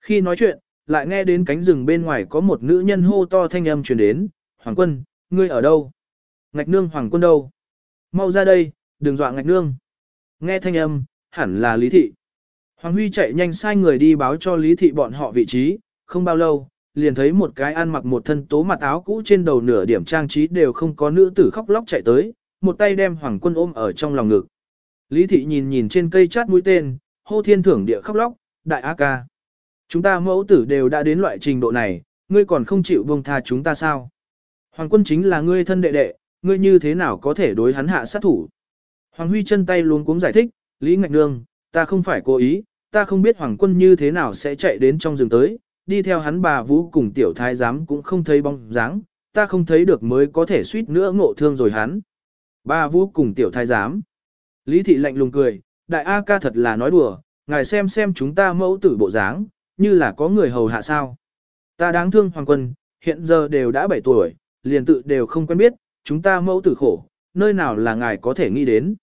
Khi nói chuyện, lại nghe đến cánh rừng bên ngoài có một nữ nhân hô to thanh âm truyền đến, Hoàng Quân, ngươi ở đâu? Ngạch nương Hoàng Quân đâu? Mau ra đây, đừng dọa ngạch nương. Nghe thanh âm, hẳn là Lý Thị. Hoàng Huy chạy nhanh sai người đi báo cho Lý Thị bọn họ vị trí, không bao lâu, liền thấy một cái ăn mặc một thân tố mặt áo cũ trên đầu nửa điểm trang trí đều không có nữ tử khóc lóc chạy tới, một tay đem Hoàng Quân ôm ở trong lòng ngực. Lý Thị nhìn nhìn trên cây chát mũi tên, hô thiên thưởng địa khóc lóc, đại A ca. Chúng ta mẫu tử đều đã đến loại trình độ này, ngươi còn không chịu buông tha chúng ta sao? Hoàng quân chính là ngươi thân đệ đệ, ngươi như thế nào có thể đối hắn hạ sát thủ? Hoàng Huy chân tay luôn cuống giải thích, Lý Ngạch Nương, ta không phải cố ý, ta không biết Hoàng quân như thế nào sẽ chạy đến trong rừng tới, đi theo hắn bà Vũ cùng tiểu thái giám cũng không thấy bóng dáng, ta không thấy được mới có thể suýt nữa ngộ thương rồi hắn. Bà Vũ cùng tiểu thái giám. Lý thị lạnh lùng cười, đại A ca thật là nói đùa, ngài xem xem chúng ta mẫu tử bộ dáng, như là có người hầu hạ sao. Ta đáng thương Hoàng quân, hiện giờ đều đã 7 tuổi, liền tự đều không quen biết, chúng ta mẫu tử khổ, nơi nào là ngài có thể nghĩ đến.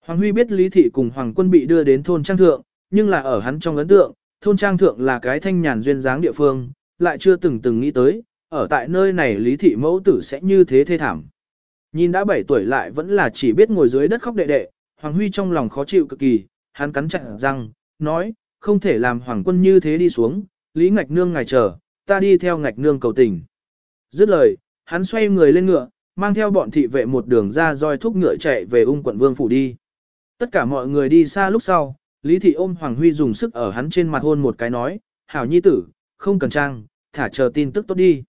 Hoàng Huy biết Lý Thị cùng Hoàng quân bị đưa đến thôn Trang Thượng, nhưng là ở hắn trong ấn tượng, thôn Trang Thượng là cái thanh nhàn duyên dáng địa phương, lại chưa từng từng nghĩ tới, ở tại nơi này Lý Thị mẫu tử sẽ như thế thê thảm. Nhìn đã 7 tuổi lại vẫn là chỉ biết ngồi dưới đất khóc đệ đệ, Hoàng Huy trong lòng khó chịu cực kỳ, hắn cắn chặt răng, nói, không thể làm Hoàng quân như thế đi xuống, Lý Ngạch Nương ngài chờ, ta đi theo Ngạch Nương cầu tình. Dứt lời, hắn xoay người lên ngựa, mang theo bọn thị vệ một đường ra roi thúc ngựa chạy về ung quận vương phủ đi. Tất cả mọi người đi xa lúc sau, Lý Thị ôm Hoàng Huy dùng sức ở hắn trên mặt hôn một cái nói, hảo nhi tử, không cần trang, thả chờ tin tức tốt đi.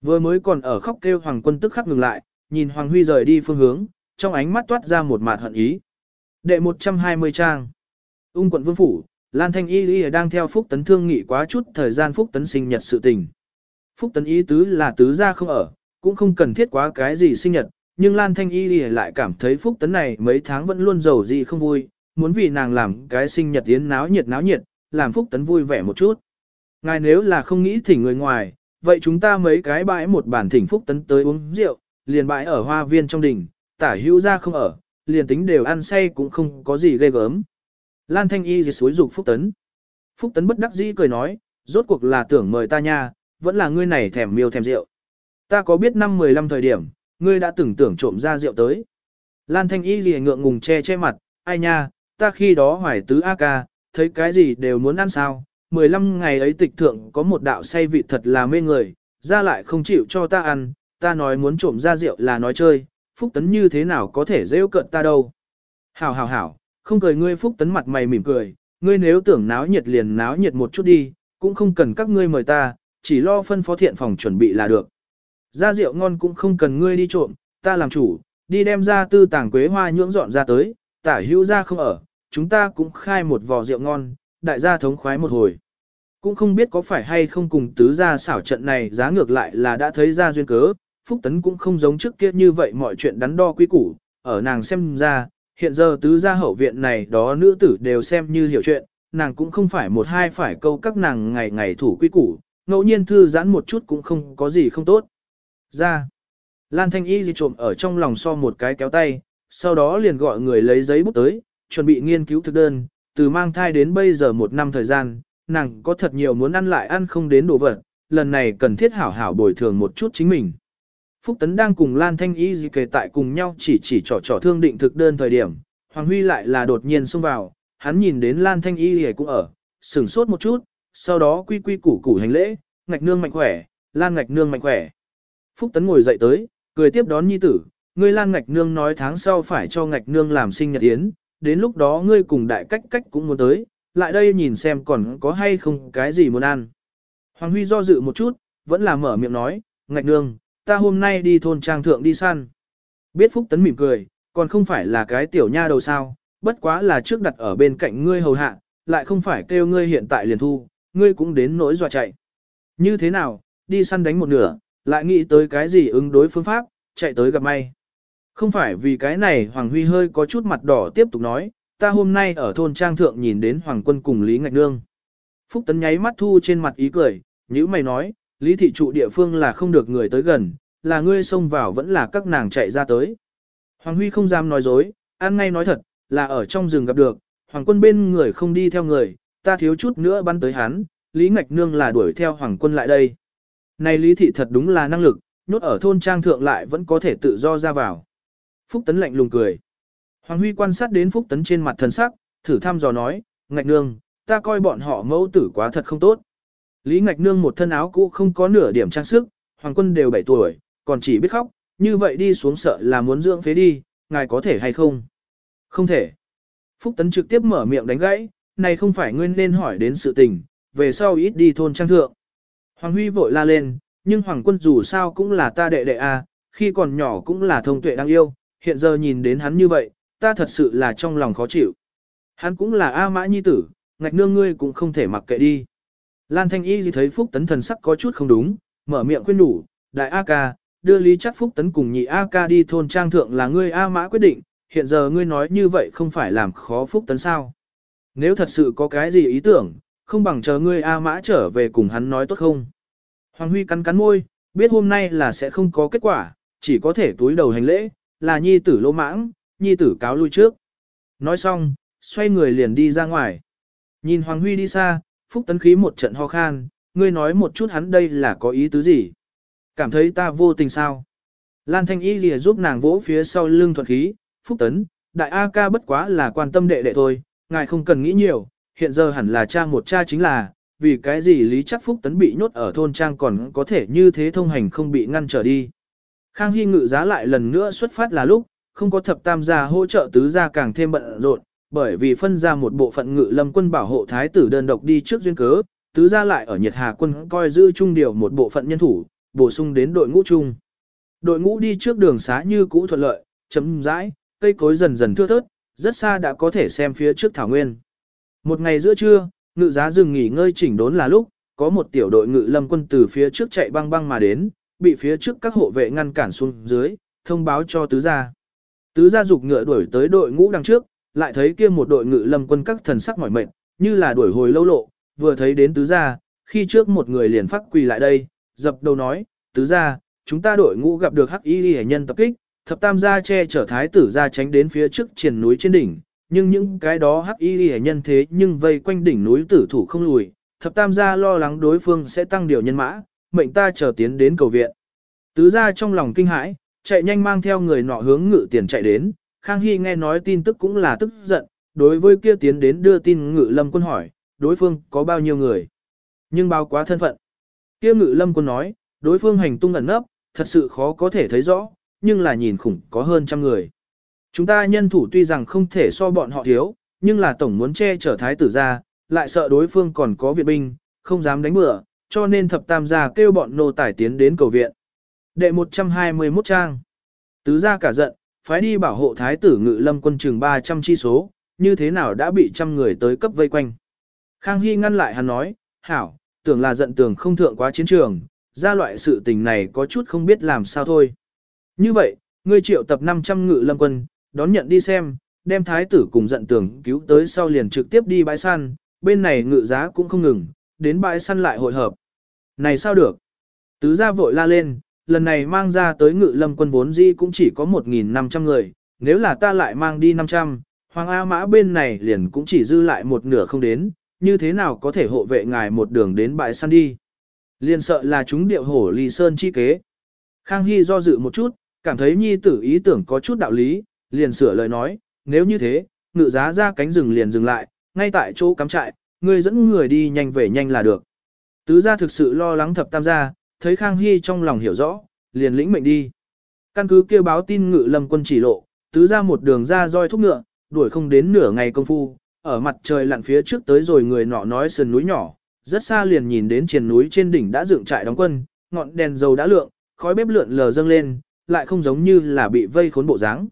Vừa mới còn ở khóc kêu Hoàng quân tức khắc ngừng lại, nhìn Hoàng Huy rời đi phương hướng, trong ánh mắt toát ra một mạt hận ý. Đệ 120 trang. Ung quận vương phủ, Lan Thanh Y Y đang theo Phúc Tấn thương nghị quá chút thời gian Phúc Tấn sinh nhật sự tình. Phúc Tấn ý tứ là tứ gia không ở, cũng không cần thiết quá cái gì sinh nhật, nhưng Lan Thanh Y Y lại cảm thấy Phúc Tấn này mấy tháng vẫn luôn giàu gì không vui, muốn vì nàng làm cái sinh nhật yến náo nhiệt náo nhiệt, làm Phúc Tấn vui vẻ một chút. Ngài nếu là không nghĩ thỉnh người ngoài, vậy chúng ta mấy cái bãi một bản thỉnh Phúc Tấn tới uống rượu, liền bãi ở hoa viên trong đình tả hữu ra không ở, liền tính đều ăn say cũng không có gì ghê gớm. Lan Thanh Y thì suối dục Phúc Tấn. Phúc Tấn bất đắc dĩ cười nói, rốt cuộc là tưởng mời ta nha, vẫn là ngươi này thèm miêu thèm rượu. Ta có biết năm 15 thời điểm, ngươi đã từng tưởng trộm ra rượu tới. Lan Thanh Y gì ngượng ngùng che che mặt, ai nha, ta khi đó hoài tứ A ca, thấy cái gì đều muốn ăn sao. 15 ngày ấy tịch thượng có một đạo say vị thật là mê người, ra lại không chịu cho ta ăn, ta nói muốn trộm ra rượu là nói chơi, Phúc Tấn như thế nào có thể rêu cận ta đâu. Hảo hảo hảo, không cười ngươi Phúc Tấn mặt mày mỉm cười, ngươi nếu tưởng náo nhiệt liền náo nhiệt một chút đi, cũng không cần các ngươi mời ta, chỉ lo phân phó thiện phòng chuẩn bị là được. Ra rượu ngon cũng không cần ngươi đi trộm, ta làm chủ, đi đem ra tư tàng quế hoa nhưỡng dọn ra tới, tả hữu ra không ở, chúng ta cũng khai một vò rượu ngon, đại gia thống khoái một hồi. Cũng không biết có phải hay không cùng tứ gia xảo trận này giá ngược lại là đã thấy ra duyên cớ, Phúc Tấn cũng không giống trước kia như vậy mọi chuyện đắn đo quý củ, ở nàng xem ra, hiện giờ tứ gia hậu viện này đó nữ tử đều xem như hiểu chuyện, nàng cũng không phải một hai phải câu các nàng ngày ngày thủ quý củ, ngẫu nhiên thư giãn một chút cũng không có gì không tốt. Ra, Lan Thanh Y gì trộm ở trong lòng so một cái kéo tay, sau đó liền gọi người lấy giấy bút tới, chuẩn bị nghiên cứu thực đơn, từ mang thai đến bây giờ một năm thời gian, nàng có thật nhiều muốn ăn lại ăn không đến đồ vật, lần này cần thiết hảo hảo bồi thường một chút chính mình. Phúc Tấn đang cùng Lan Thanh Y gì kể tại cùng nhau chỉ chỉ trò trò thương định thực đơn thời điểm, Hoàng Huy lại là đột nhiên xông vào, hắn nhìn đến Lan Thanh Y gì cũng ở, sửng sốt một chút, sau đó quy quy củ củ hành lễ, ngạch nương mạnh khỏe, Lan ngạch nương mạnh khỏe. Phúc Tấn ngồi dậy tới, cười tiếp đón nhi tử, ngươi Lan ngạch nương nói tháng sau phải cho ngạch nương làm sinh nhật yến, đến lúc đó ngươi cùng đại cách cách cũng muốn tới, lại đây nhìn xem còn có hay không cái gì muốn ăn. Hoàng Huy do dự một chút, vẫn là mở miệng nói, ngạch nương, ta hôm nay đi thôn trang thượng đi săn. Biết Phúc Tấn mỉm cười, còn không phải là cái tiểu nha đầu sao, bất quá là trước đặt ở bên cạnh ngươi hầu hạ, lại không phải kêu ngươi hiện tại liền thu, ngươi cũng đến nỗi dọa chạy. Như thế nào, đi săn đánh một nửa, lại nghĩ tới cái gì ứng đối phương pháp, chạy tới gặp may. Không phải vì cái này Hoàng Huy hơi có chút mặt đỏ tiếp tục nói, ta hôm nay ở thôn trang thượng nhìn đến Hoàng quân cùng Lý Ngạch Nương. Phúc Tấn nháy mắt thu trên mặt ý cười, như mày nói, Lý thị trụ địa phương là không được người tới gần, là ngươi xông vào vẫn là các nàng chạy ra tới. Hoàng Huy không dám nói dối, ăn ngay nói thật, là ở trong rừng gặp được, Hoàng quân bên người không đi theo người, ta thiếu chút nữa bắn tới hắn, Lý Ngạch Nương là đuổi theo Hoàng quân lại đây. Này Lý thị thật đúng là năng lực, nhốt ở thôn trang thượng lại vẫn có thể tự do ra vào. Phúc Tấn lạnh lùng cười. Hoàng Huy quan sát đến Phúc Tấn trên mặt thần sắc, thử thăm dò nói, Ngạch Nương, ta coi bọn họ mẫu tử quá thật không tốt. Lý Ngạch Nương một thân áo cũ không có nửa điểm trang sức, Hoàng quân đều 7 tuổi, còn chỉ biết khóc, như vậy đi xuống sợ là muốn dưỡng phế đi, ngài có thể hay không? Không thể. Phúc Tấn trực tiếp mở miệng đánh gãy, này không phải ngươi nên hỏi đến sự tình, về sau ít đi thôn trang thượng. Hoàng Huy vội la lên, nhưng Hoàng quân dù sao cũng là ta đệ đệ a, à, khi còn nhỏ cũng là thông tuệ đang yêu, hiện giờ nhìn đến hắn như vậy, ta thật sự là trong lòng khó chịu. Hắn cũng là A mã nhi tử, ngạch nương ngươi cũng không thể mặc kệ đi. Lan Thanh Y thì thấy Phúc Tấn thần sắc có chút không đúng, mở miệng khuyên đủ, đại A ca, đưa Lý chắc Phúc Tấn cùng nhị A ca đi thôn trang thượng là ngươi A mã quyết định, hiện giờ ngươi nói như vậy không phải làm khó Phúc Tấn sao. Nếu thật sự có cái gì ý tưởng, không bằng chờ ngươi A mã trở về cùng hắn nói tốt không. Hoàng Huy cắn cắn môi, biết hôm nay là sẽ không có kết quả, chỉ có thể túi đầu hành lễ, là nhi tử lỗ mãng, nhi tử cáo lui trước. Nói xong, xoay người liền đi ra ngoài. Nhìn Hoàng Huy đi xa, Phúc Tấn khí một trận ho khan, ngươi nói một chút hắn đây là có ý tứ gì? Cảm thấy ta vô tình sao? Lan Thanh Y lìa giúp nàng vỗ phía sau lưng thuận khí, Phúc Tấn, đại A ca bất quá là quan tâm đệ đệ thôi, ngài không cần nghĩ nhiều, hiện giờ hẳn là cha một cha chính là, vì cái gì Lý chắc Phúc Tấn bị nhốt ở thôn trang còn có thể như thế thông hành không bị ngăn trở đi. Khang Hy ngự giá lại lần nữa xuất phát là lúc, không có thập tam gia hỗ trợ tứ gia càng thêm bận rộn, bởi vì phân ra một bộ phận ngự lâm quân bảo hộ thái tử đơn độc đi trước duyên cớ, tứ gia lại ở Nhật hà quân coi giữ trung điều một bộ phận nhân thủ, bổ sung đến đội ngũ chung. Đội ngũ đi trước đường xá như cũ thuận lợi, chấm rãi, cây cối dần dần thưa thớt, rất xa đã có thể xem phía trước thảo nguyên. Một ngày giữa trưa, ngự giá dừng nghỉ ngơi chỉnh đốn là lúc, có một tiểu đội ngự lâm quân từ phía trước chạy băng băng mà đến, bị phía trước các hộ vệ ngăn cản xuống dưới, thông báo cho tứ gia. Tứ gia dục ngựa đuổi tới đội ngũ đằng trước, lại thấy kia một đội ngự lâm quân các thần sắc mỏi mệt, như là đuổi hồi lâu lộ, vừa thấy đến tứ gia, khi trước một người liền phát quỳ lại đây, dập đầu nói, tứ gia, chúng ta đội ngũ gặp được hắc y hệ nhân tập kích, thập tam gia che chở thái tử gia tránh đến phía trước triển núi trên đỉnh, nhưng những cái đó hắc y hệ nhân thế nhưng vây quanh đỉnh núi tử thủ không lùi, thập tam gia lo lắng đối phương sẽ tăng điều nhân mã, mệnh ta chờ tiến đến cầu viện. Tứ gia trong lòng kinh hãi, chạy nhanh mang theo người nọ hướng ngự tiền chạy đến, Khang Hy nghe nói tin tức cũng là tức giận, đối với kia tiến đến đưa tin ngự lâm quân hỏi, đối phương có bao nhiêu người. Nhưng bao quá thân phận. Kia ngự lâm quân nói, đối phương hành tung ẩn nấp, thật sự khó có thể thấy rõ, nhưng là nhìn khủng có hơn trăm người. Chúng ta nhân thủ tuy rằng không thể so bọn họ thiếu, nhưng là tổng muốn che chở thái tử ra, lại sợ đối phương còn có viện binh, không dám đánh bừa, cho nên thập tam gia kêu bọn nô tải tiến đến cầu viện. Đệ 121 trang. Tứ gia cả giận, phái đi bảo hộ thái tử ngự lâm quân trường 300 chi số, như thế nào đã bị trăm người tới cấp vây quanh. Khang Hy ngăn lại hắn nói, hảo, tưởng là giận tưởng không thượng quá chiến trường, ra loại sự tình này có chút không biết làm sao thôi. Như vậy, ngươi triệu tập 500 ngự lâm quân, đón nhận đi xem, đem thái tử cùng giận tưởng cứu tới sau liền trực tiếp đi bãi săn, bên này ngự giá cũng không ngừng, đến bãi săn lại hội hợp. Này sao được? Tứ gia vội la lên, lần này mang ra tới ngự lâm quân vốn di cũng chỉ có 1.500 người, nếu là ta lại mang đi 500, Hoàng A Mã bên này liền cũng chỉ dư lại một nửa không đến, như thế nào có thể hộ vệ ngài một đường đến bãi săn đi. Liền sợ là chúng điệu hổ lì sơn chi kế. Khang Hy do dự một chút, cảm thấy nhi tử ý tưởng có chút đạo lý, liền sửa lời nói, nếu như thế, ngự giá ra cánh rừng liền dừng lại, ngay tại chỗ cắm trại, ngươi dẫn người đi nhanh về nhanh là được. Tứ gia thực sự lo lắng thập tam gia, thấy Khang Hy trong lòng hiểu rõ, liền lĩnh mệnh đi. Căn cứ kêu báo tin ngự lâm quân chỉ lộ, tứ gia một đường ra roi thúc ngựa, đuổi không đến nửa ngày công phu, ở mặt trời lặn phía trước tới rồi người nọ nói sườn núi nhỏ, rất xa liền nhìn đến triền núi trên đỉnh đã dựng trại đóng quân, ngọn đèn dầu đã lượng, khói bếp lượn lờ dâng lên, lại không giống như là bị vây khốn bộ dáng.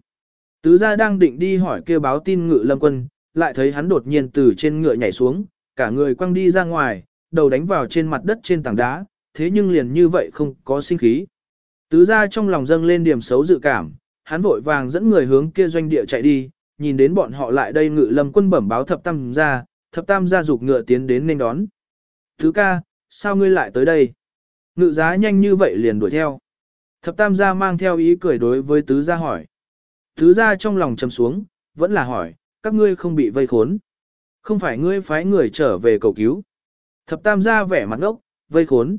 Tứ gia đang định đi hỏi kêu báo tin ngự lâm quân, lại thấy hắn đột nhiên từ trên ngựa nhảy xuống, cả người quăng đi ra ngoài, đầu đánh vào trên mặt đất trên tảng đá, thế nhưng liền như vậy không có sinh khí. Tứ gia trong lòng dâng lên điểm xấu dự cảm, hắn vội vàng dẫn người hướng kia doanh địa chạy đi, nhìn đến bọn họ lại đây ngự lâm quân bẩm báo thập tam gia, thập tam gia dục ngựa tiến đến nên đón. Thứ ca, sao ngươi lại tới đây? Ngự giá nhanh như vậy liền đuổi theo. Thập tam gia mang theo ý cười đối với tứ gia hỏi. Tứ gia trong lòng trầm xuống, vẫn là hỏi, các ngươi không bị vây khốn. Không phải ngươi phái người trở về cầu cứu. Thập tam gia vẻ mặt ngốc, vây khốn.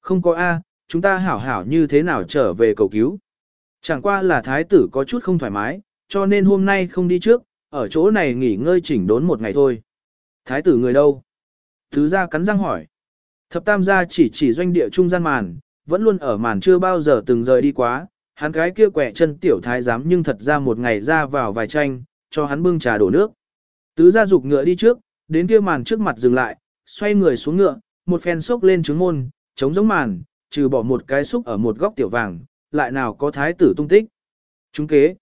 Không có A, chúng ta hảo hảo như thế nào trở về cầu cứu. Chẳng qua là thái tử có chút không thoải mái, cho nên hôm nay không đi trước, ở chỗ này nghỉ ngơi chỉnh đốn một ngày thôi. Thái tử người đâu? Thứ gia cắn răng hỏi. Thập tam gia chỉ chỉ doanh địa trung gian màn, vẫn luôn ở màn chưa bao giờ từng rời đi quá, hắn cái kia quẻ chân tiểu thái giám nhưng thật ra một ngày ra vào vài tranh, cho hắn bưng trà đổ nước. Tứ gia dục ngựa đi trước, đến kia màn trước mặt dừng lại, xoay người xuống ngựa, một phen xốc lên trứng môn, chống giống màn, trừ bỏ một cái xúc ở một góc tiểu vàng, lại nào có thái tử tung tích. Chúng kế.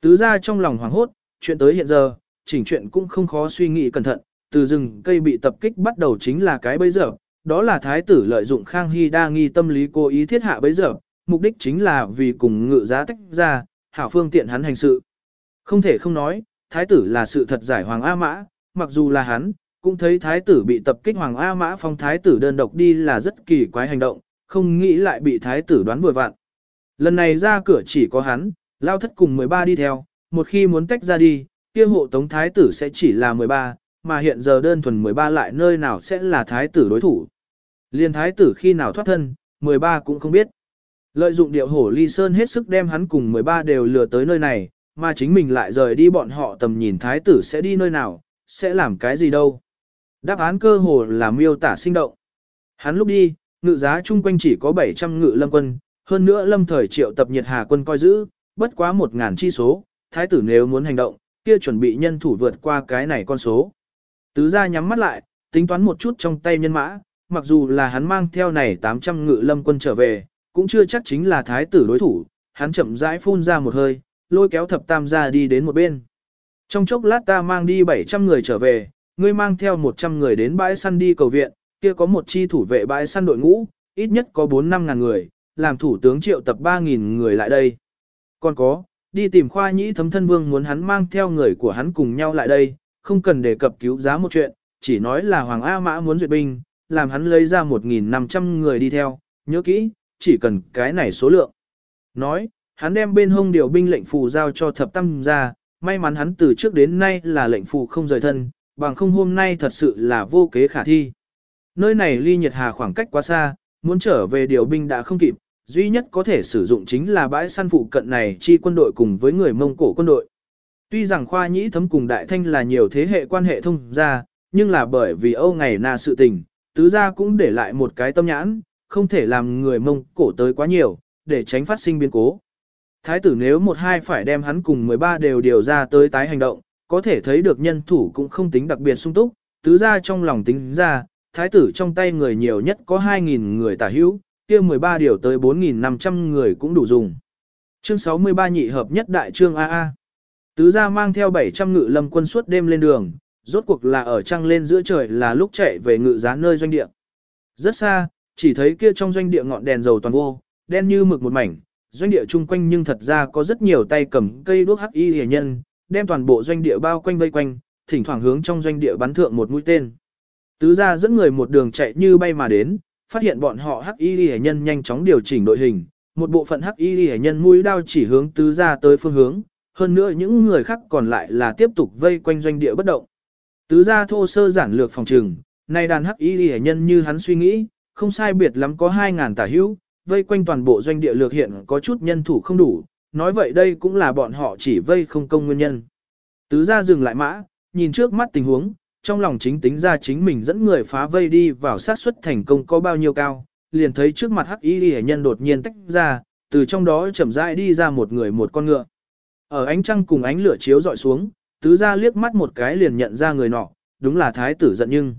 Tứ gia trong lòng hoảng hốt, chuyện tới hiện giờ, chỉnh chuyện cũng không khó suy nghĩ cẩn thận, từ rừng cây bị tập kích bắt đầu chính là cái bấy giờ, đó là thái tử lợi dụng Khang Hy đa nghi tâm lý cố ý thiết hạ bấy giờ, mục đích chính là vì cùng ngự giá tách ra, hảo phương tiện hắn hành sự. Không thể không nói, thái tử là sự thật giải Hoàng A Mã, mặc dù là hắn, cũng thấy thái tử bị tập kích Hoàng A Mã phong thái tử đơn độc đi là rất kỳ quái hành động, không nghĩ lại bị thái tử đoán vừa vặn. Lần này ra cửa chỉ có hắn, lao thất cùng 13 đi theo, một khi muốn tách ra đi, kia hộ tống thái tử sẽ chỉ là 13, mà hiện giờ đơn thuần 13 lại nơi nào sẽ là thái tử đối thủ. Liên thái tử khi nào thoát thân, 13 cũng không biết. Lợi dụng điệu hổ ly sơn hết sức đem hắn cùng 13 đều lừa tới nơi này, mà chính mình lại rời đi bọn họ tầm nhìn thái tử sẽ đi nơi nào, sẽ làm cái gì đâu. Đáp án cơ hồ là miêu tả sinh động. Hắn lúc đi, ngự giá chung quanh chỉ có 700 ngự lâm quân, hơn nữa lâm thời triệu tập nhiệt hà quân coi giữ, bất quá 1.000 chi số, thái tử nếu muốn hành động, kia chuẩn bị nhân thủ vượt qua cái này con số. Tứ gia nhắm mắt lại, tính toán một chút trong tay nhân mã, mặc dù là hắn mang theo này 800 ngự lâm quân trở về, cũng chưa chắc chính là thái tử đối thủ, hắn chậm rãi phun ra một hơi, lôi kéo thập tam gia đi đến một bên. Trong chốc lát ta mang đi 700 người trở về, ngươi mang theo 100 người đến bãi săn đi cầu viện, kia có một chi thủ vệ bãi săn đội ngũ, ít nhất có 4-5 ngàn người, làm thủ tướng triệu tập 3.000 người lại đây. Còn có, đi tìm khoa nhĩ thấm thân vương muốn hắn mang theo người của hắn cùng nhau lại đây, không cần đề cập cứu giá một chuyện, chỉ nói là Hoàng A Mã muốn duyệt binh, làm hắn lấy ra 1.500 người đi theo, nhớ kỹ, chỉ cần cái này số lượng. Nói, hắn đem bên hông điều binh lệnh phù giao cho thập tam ra, may mắn hắn từ trước đến nay là lệnh phù không rời thân, bằng không hôm nay thật sự là vô kế khả thi. Nơi này ly nhật hà khoảng cách quá xa, muốn trở về điều binh đã không kịp, duy nhất có thể sử dụng chính là bãi săn phụ cận này chi quân đội cùng với người Mông Cổ quân đội. Tuy rằng Khoa Nhĩ Thấm cùng Đại Thanh là nhiều thế hệ quan hệ thông ra, nhưng là bởi vì Âu ngày na sự tình, tứ gia cũng để lại một cái tâm nhãn, không thể làm người Mông Cổ tới quá nhiều, để tránh phát sinh biến cố. Thái tử nếu một hai phải đem hắn cùng 13 đều điều ra tới tái hành động, có thể thấy được nhân thủ cũng không tính đặc biệt sung túc, tứ gia trong lòng tính ra, thái tử trong tay người nhiều nhất có 2.000 người tả hữu, kia 13 điều tới 4.500 người cũng đủ dùng. Chương 63 nhị hợp nhất đại trương AA. Tứ gia mang theo 700 ngự lâm quân suốt đêm lên đường, rốt cuộc là ở trăng lên giữa trời là lúc chạy về ngự giá nơi doanh địa. Rất xa, chỉ thấy kia trong doanh địa ngọn đèn dầu toàn vô, đen như mực một mảnh, doanh địa chung quanh nhưng thật ra có rất nhiều tay cầm cây đuốc hắc y hề nhân, đem toàn bộ doanh địa bao quanh vây quanh, thỉnh thoảng hướng trong doanh địa bắn thượng một mũi tên. Tứ gia dẫn người một đường chạy như bay mà đến, phát hiện bọn họ hắc y hề nhân nhanh chóng điều chỉnh đội hình, một bộ phận hắc y hề nhân mũi đao chỉ hướng tứ gia tới phương hướng, hơn nữa những người khác còn lại là tiếp tục vây quanh doanh địa bất động. Tứ gia thô sơ giản lược phòng trừng, nay đàn hắc y hề nhân như hắn suy nghĩ, không sai biệt lắm có 2.000 tả hữu, vây quanh toàn bộ doanh địa lược hiện có chút nhân thủ không đủ, nói vậy đây cũng là bọn họ chỉ vây không công nguyên nhân. Tứ gia dừng lại mã, nhìn trước mắt tình huống, trong lòng chính tính ra chính mình dẫn người phá vây đi vào sát suất thành công có bao nhiêu cao, liền thấy trước mặt hắc y hệ nhân đột nhiên tách ra, từ trong đó chậm rãi đi ra một người một con ngựa. Ở ánh trăng cùng ánh lửa chiếu dọi xuống, tứ gia liếc mắt một cái liền nhận ra người nọ, đúng là thái tử giận nhưng.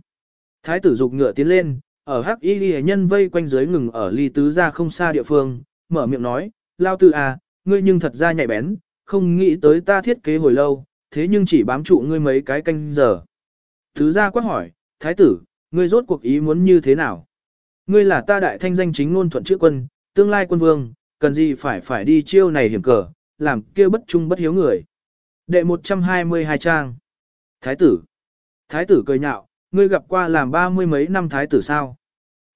Thái tử dục ngựa tiến lên, ở hắc y ghi nhân vây quanh dưới ngừng ở ly tứ gia không xa địa phương, mở miệng nói, lao tử à, ngươi nhưng thật ra nhạy bén, không nghĩ tới ta thiết kế hồi lâu, thế nhưng chỉ bám trụ ngươi mấy cái canh giờ. Tứ gia quát hỏi, thái tử, ngươi rốt cuộc ý muốn như thế nào? Ngươi là ta đại thanh danh chính ngôn thuận chữ quân, tương lai quân vương, cần gì phải phải đi chiêu này hiểm cờ, làm kia bất trung bất hiếu người. Đệ 122 trang. Thái tử. Thái tử cười nhạo, ngươi gặp qua làm ba mươi mấy năm thái tử sao?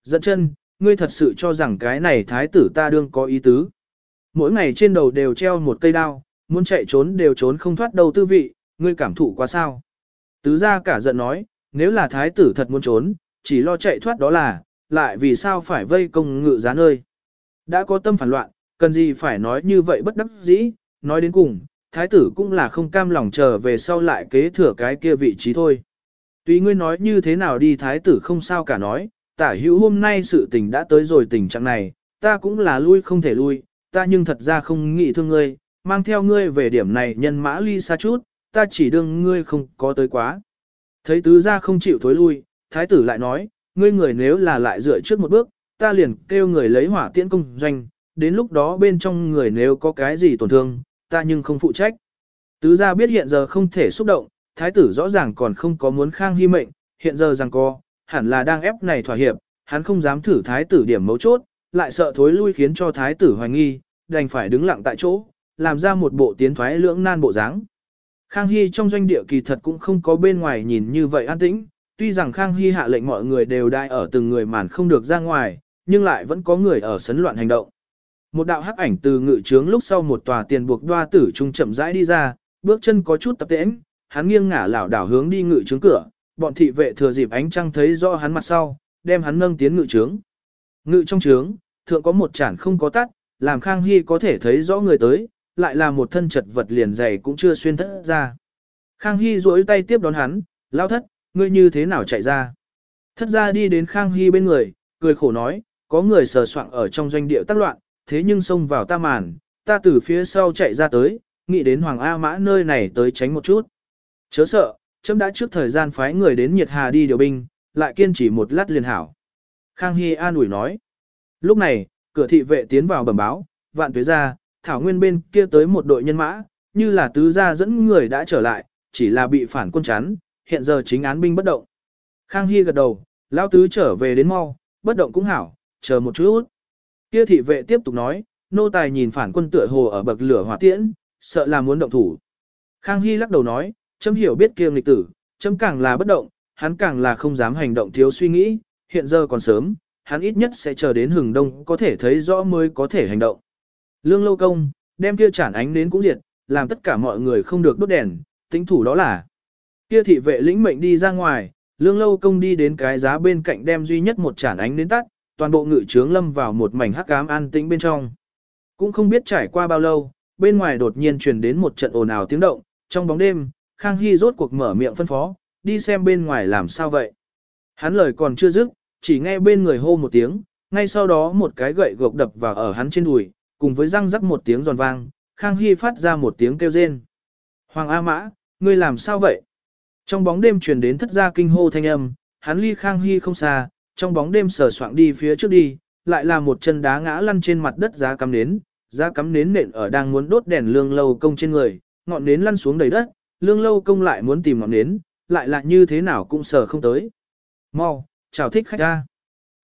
Dẫn chân, ngươi thật sự cho rằng cái này thái tử ta đương có ý tứ. Mỗi ngày trên đầu đều treo một cây đao, muốn chạy trốn đều trốn không thoát đầu tư vị, ngươi cảm thụ quá sao? Tứ gia cả giận nói, nếu là thái tử thật muốn trốn, chỉ lo chạy thoát đó là, lại vì sao phải vây công ngự giá nơi. Đã có tâm phản loạn, cần gì phải nói như vậy bất đắc dĩ, nói đến cùng, thái tử cũng là không cam lòng chờ về sau lại kế thừa cái kia vị trí thôi. Tuy ngươi nói như thế nào đi thái tử không sao cả nói, tả hữu hôm nay sự tình đã tới rồi tình trạng này, ta cũng là lui không thể lui, ta nhưng thật ra không nghĩ thương ngươi, mang theo ngươi về điểm này nhân mã ly xa chút, ta chỉ đương ngươi không có tới quá. Thấy tứ gia không chịu thối lui, thái tử lại nói, ngươi người nếu là lại dựa trước một bước, ta liền kêu người lấy hỏa tiễn công doanh, đến lúc đó bên trong người nếu có cái gì tổn thương, ta nhưng không phụ trách. Tứ gia biết hiện giờ không thể xúc động, thái tử rõ ràng còn không có muốn khang hy mệnh, hiện giờ rằng co, hẳn là đang ép này thỏa hiệp, hắn không dám thử thái tử điểm mấu chốt, lại sợ thối lui khiến cho thái tử hoài nghi, đành phải đứng lặng tại chỗ, làm ra một bộ tiến thoái lưỡng nan bộ dáng. Khang Hy trong doanh địa kỳ thật cũng không có bên ngoài nhìn như vậy an tĩnh, tuy rằng Khang Hy hạ lệnh mọi người đều đại ở từng người màn không được ra ngoài, nhưng lại vẫn có người ở sấn loạn hành động. Một đạo hắc ảnh từ ngự trướng lúc sau một tòa tiền buộc đoa tử trung chậm rãi đi ra, bước chân có chút tập tễnh, hắn nghiêng ngả lảo đảo hướng đi ngự trướng cửa, bọn thị vệ thừa dịp ánh trăng thấy rõ hắn mặt sau, đem hắn nâng tiến ngự trướng. Ngự trong trướng, thượng có một chản không có tắt, làm Khang Hy có thể thấy rõ người tới, lại là một thân chật vật liền dày cũng chưa xuyên thất ra. Khang Hy duỗi tay tiếp đón hắn, lao thất, ngươi như thế nào chạy ra. Thất ra đi đến Khang Hy bên người, cười khổ nói, có người sờ soạng ở trong doanh địa tác loạn, thế nhưng xông vào ta màn, ta từ phía sau chạy ra tới, nghĩ đến Hoàng A Mã nơi này tới tránh một chút. Chớ sợ, chấm đã trước thời gian phái người đến Nhiệt Hà đi điều binh, lại kiên trì một lát liền hảo. Khang Hy an ủi nói. Lúc này, cửa thị vệ tiến vào bẩm báo, vạn tuế ra, thảo nguyên bên kia tới một đội nhân mã, như là tứ gia dẫn người đã trở lại, chỉ là bị phản quân chắn, hiện giờ chính án binh bất động. Khang Hy gật đầu, lão tứ trở về đến mau, bất động cũng hảo, chờ một chút. Kia thị vệ tiếp tục nói, nô tài nhìn phản quân tựa hồ ở bậc lửa hỏa tiễn, sợ là muốn động thủ. Khang Hy lắc đầu nói, châm hiểu biết kia nghịch tử, châm càng là bất động, hắn càng là không dám hành động thiếu suy nghĩ, hiện giờ còn sớm, hắn ít nhất sẽ chờ đến hừng đông có thể thấy rõ mới có thể hành động. Lương lâu công, đem kia chản ánh đến cũng diệt, làm tất cả mọi người không được đốt đèn, tính thủ đó là. Kia thị vệ lĩnh mệnh đi ra ngoài, lương lâu công đi đến cái giá bên cạnh đem duy nhất một chản ánh đến tắt, toàn bộ ngự trướng lâm vào một mảnh hắc ám an tĩnh bên trong. Cũng không biết trải qua bao lâu, bên ngoài đột nhiên truyền đến một trận ồn ào tiếng động, trong bóng đêm, Khang Hy rốt cuộc mở miệng phân phó, đi xem bên ngoài làm sao vậy. Hắn lời còn chưa dứt, chỉ nghe bên người hô một tiếng, ngay sau đó một cái gậy gộc đập vào ở hắn trên đùi, cùng với răng rắc một tiếng giòn vang, Khang Hy phát ra một tiếng kêu rên. Hoàng A Mã, ngươi làm sao vậy? Trong bóng đêm truyền đến thất gia kinh hô thanh âm, hắn ly Khang Hy không xa, trong bóng đêm sờ soạng đi phía trước đi, lại là một chân đá ngã lăn trên mặt đất giá cắm nến, giá cắm nến nện ở đang muốn đốt đèn lương lâu công trên người, ngọn nến lăn xuống đầy đất, lương lâu công lại muốn tìm ngọn nến, lại là như thế nào cũng sờ không tới. Mau, chào thích khách ra.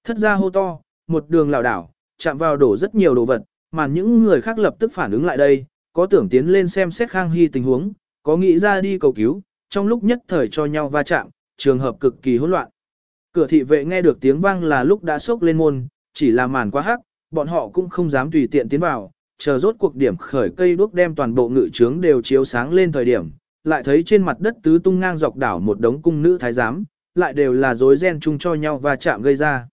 Thất ra hô to, một đường lảo đảo, chạm vào đổ rất nhiều đồ vật, mà những người khác lập tức phản ứng lại đây, có tưởng tiến lên xem xét Khang Hy tình huống, có nghĩ ra đi cầu cứu, trong lúc nhất thời cho nhau va chạm, trường hợp cực kỳ hỗn loạn. Cửa thị vệ nghe được tiếng vang là lúc đã sốc lên môn, chỉ là màn quá hắc, bọn họ cũng không dám tùy tiện tiến vào, chờ rốt cuộc điểm khởi cây đuốc đem toàn bộ ngự trướng đều chiếu sáng lên thời điểm, lại thấy trên mặt đất tứ tung ngang dọc đảo một đống cung nữ thái giám, lại đều là rối ren chung cho nhau và chạm gây ra.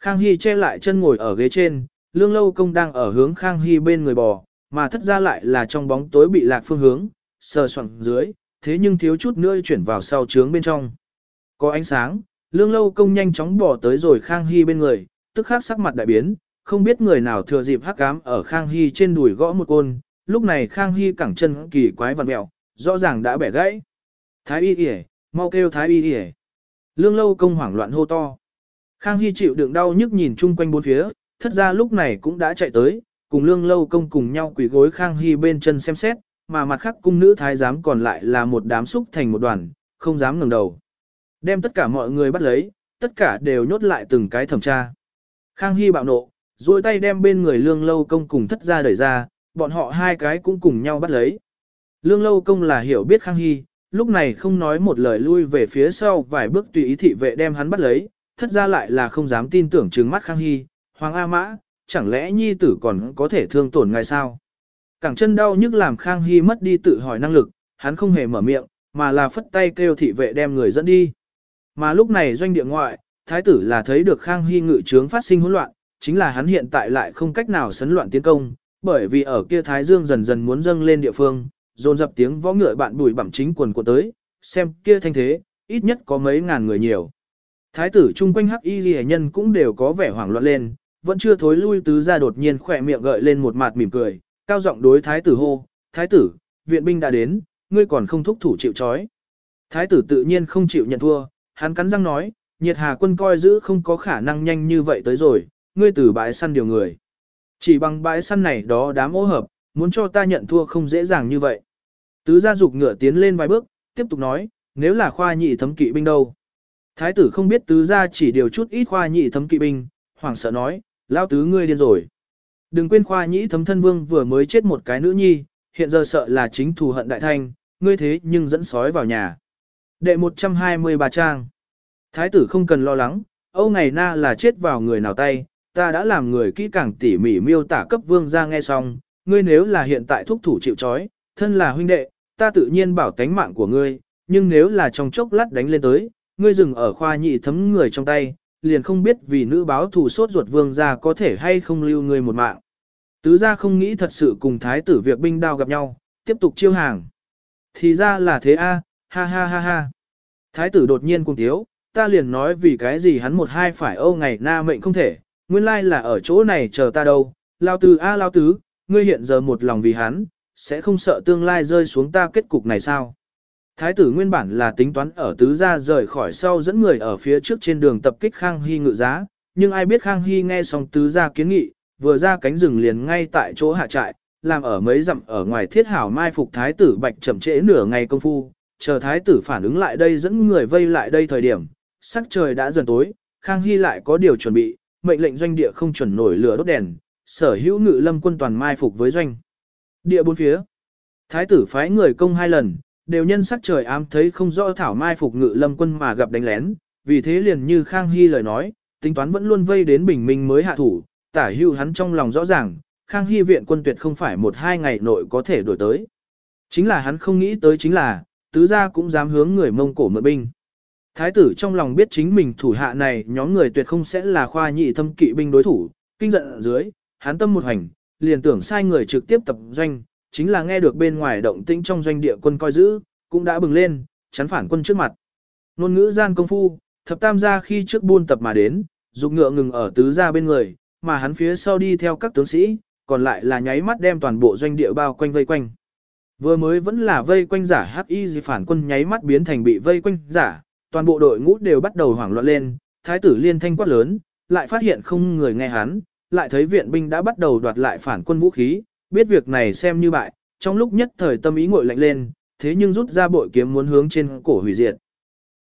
Khang Hy che lại chân ngồi ở ghế trên, lương lâu công đang ở hướng Khang Hy bên người bò, mà thất ra lại là trong bóng tối bị lạc phương hướng, sờ soạn dưới, thế nhưng thiếu chút nữa chuyển vào sau trướng bên trong. Có ánh sáng, lương lâu công nhanh chóng bỏ tới rồi Khang Hy bên người, tức khắc sắc mặt đại biến, không biết người nào thừa dịp hắc cám ở Khang Hy trên đùi gõ một côn, lúc này Khang Hy cẳng chân kỳ quái vặn mẹo, rõ ràng đã bẻ gãy. Thái y kìa, mau kêu thái y kìa. Lương lâu công hoảng loạn hô to. Khang Hy chịu đựng đau nhức nhìn chung quanh bốn phía, thất ra lúc này cũng đã chạy tới, cùng lương lâu công cùng nhau quỳ gối Khang Hy bên chân xem xét, mà mặt khác cung nữ thái giám còn lại là một đám xúc thành một đoàn, không dám ngẩng đầu. Đem tất cả mọi người bắt lấy, tất cả đều nhốt lại từng cái thẩm tra. Khang Hy bạo nộ, duỗi tay đem bên người lương lâu công cùng thất ra đẩy ra, bọn họ hai cái cũng cùng nhau bắt lấy. Lương lâu công là hiểu biết Khang Hy, lúc này không nói một lời lui về phía sau vài bước tùy ý thị vệ đem hắn bắt lấy, thất ra lại là không dám tin tưởng trừng mắt Khang Hy, Hoàng A Mã, chẳng lẽ nhi tử còn có thể thương tổn ngài sao? Cẳng chân đau nhức làm Khang Hy mất đi tự hỏi năng lực, hắn không hề mở miệng, mà là phất tay kêu thị vệ đem người dẫn đi. Mà lúc này doanh địa ngoại, thái tử là thấy được Khang Hy ngự trướng phát sinh hỗn loạn, chính là hắn hiện tại lại không cách nào sấn loạn tiến công, bởi vì ở kia Thái Dương dần dần muốn dâng lên địa phương, dồn dập tiếng võ ngựa bạn bùi bẩm chính quần của tới, xem kia thanh thế, ít nhất có mấy ngàn người nhiều. Thái tử chung quanh hắc y ghi nhân cũng đều có vẻ hoảng loạn lên, vẫn chưa thối lui tứ ra đột nhiên khỏe miệng gợi lên một mặt mỉm cười, cao giọng đối thái tử hô, thái tử, viện binh đã đến, ngươi còn không thúc thủ chịu trói. Thái tử tự nhiên không chịu nhận thua, hắn cắn răng nói, nhiệt hà quân coi giữ không có khả năng nhanh như vậy tới rồi, ngươi từ bãi săn điều người. Chỉ bằng bãi săn này đó đám ô hợp, muốn cho ta nhận thua không dễ dàng như vậy. Tứ gia dục ngựa tiến lên vài bước, tiếp tục nói, nếu là khoa nhị thấm kỵ binh đâu. Thái tử không biết tứ gia chỉ điều chút ít khoa nhị thấm kỵ binh, hoảng sợ nói, lao tứ ngươi điên rồi. Đừng quên khoa nhị thấm thân vương vừa mới chết một cái nữ nhi, hiện giờ sợ là chính thù hận đại thanh, ngươi thế nhưng dẫn sói vào nhà. Đệ 123 trang. Thái tử không cần lo lắng, Âu ngày na là chết vào người nào tay, ta đã làm người kỹ càng tỉ mỉ miêu tả cấp vương ra nghe xong, ngươi nếu là hiện tại thúc thủ chịu trói, thân là huynh đệ, ta tự nhiên bảo tánh mạng của ngươi, nhưng nếu là trong chốc lát đánh lên tới, ngươi dừng ở khoa nhị thấm người trong tay, liền không biết vì nữ báo thù sốt ruột vương gia có thể hay không lưu ngươi một mạng. Tứ gia không nghĩ thật sự cùng thái tử việc binh đao gặp nhau, tiếp tục chiêu hàng. Thì ra là thế a, ha ha ha ha. Thái tử đột nhiên cùng thiếu, ta liền nói vì cái gì hắn một hai phải âu ngày na mệnh không thể, nguyên lai là ở chỗ này chờ ta đâu, lao tứ a lao tứ, ngươi hiện giờ một lòng vì hắn, sẽ không sợ tương lai rơi xuống ta kết cục này sao? Thái tử nguyên bản là tính toán ở tứ gia rời khỏi sau dẫn người ở phía trước trên đường tập kích Khang Hy ngự giá, nhưng ai biết Khang Hy nghe xong tứ gia kiến nghị, vừa ra cánh rừng liền ngay tại chỗ hạ trại, làm ở mấy dặm ở ngoài thiết hảo mai phục thái tử bạch chậm trễ nửa ngày công phu, chờ thái tử phản ứng lại đây dẫn người vây lại đây thời điểm, sắc trời đã dần tối, Khang Hy lại có điều chuẩn bị, mệnh lệnh doanh địa không chuẩn nổi lửa đốt đèn, sở hữu ngự lâm quân toàn mai phục với doanh. Địa bốn phía. Thái tử phái người công hai lần, đều nhân sắc trời ám thấy không rõ thảo mai phục ngự lâm quân mà gặp đánh lén, vì thế liền như Khang Hy lời nói, tính toán vẫn luôn vây đến bình minh mới hạ thủ, tả hưu hắn trong lòng rõ ràng, Khang Hy viện quân tuyệt không phải một hai ngày nội có thể đổi tới. Chính là hắn không nghĩ tới chính là, tứ gia cũng dám hướng người mông cổ mượn binh. Thái tử trong lòng biết chính mình thủ hạ này nhóm người tuyệt không sẽ là khoa nhị thâm kỵ binh đối thủ, kinh giận ở dưới, hắn tâm một hành, liền tưởng sai người trực tiếp tập doanh, chính là nghe được bên ngoài động tĩnh trong doanh địa quân coi giữ, cũng đã bừng lên, chắn phản quân trước mặt. Nôn ngữ gian công phu, thập tam gia khi trước buôn tập mà đến, dục ngựa ngừng ở tứ gia bên người, mà hắn phía sau đi theo các tướng sĩ, còn lại là nháy mắt đem toàn bộ doanh địa bao quanh vây quanh. Vừa mới vẫn là vây quanh giả hắc y gì phản quân nháy mắt biến thành bị vây quanh giả, toàn bộ đội ngũ đều bắt đầu hoảng loạn lên, thái tử liên thanh quát lớn, lại phát hiện không người nghe hắn, lại thấy viện binh đã bắt đầu đoạt lại phản quân vũ khí, biết việc này xem như bại, trong lúc nhất thời tâm ý ngội lạnh lên, thế nhưng rút ra bội kiếm muốn hướng trên cổ hủy diệt.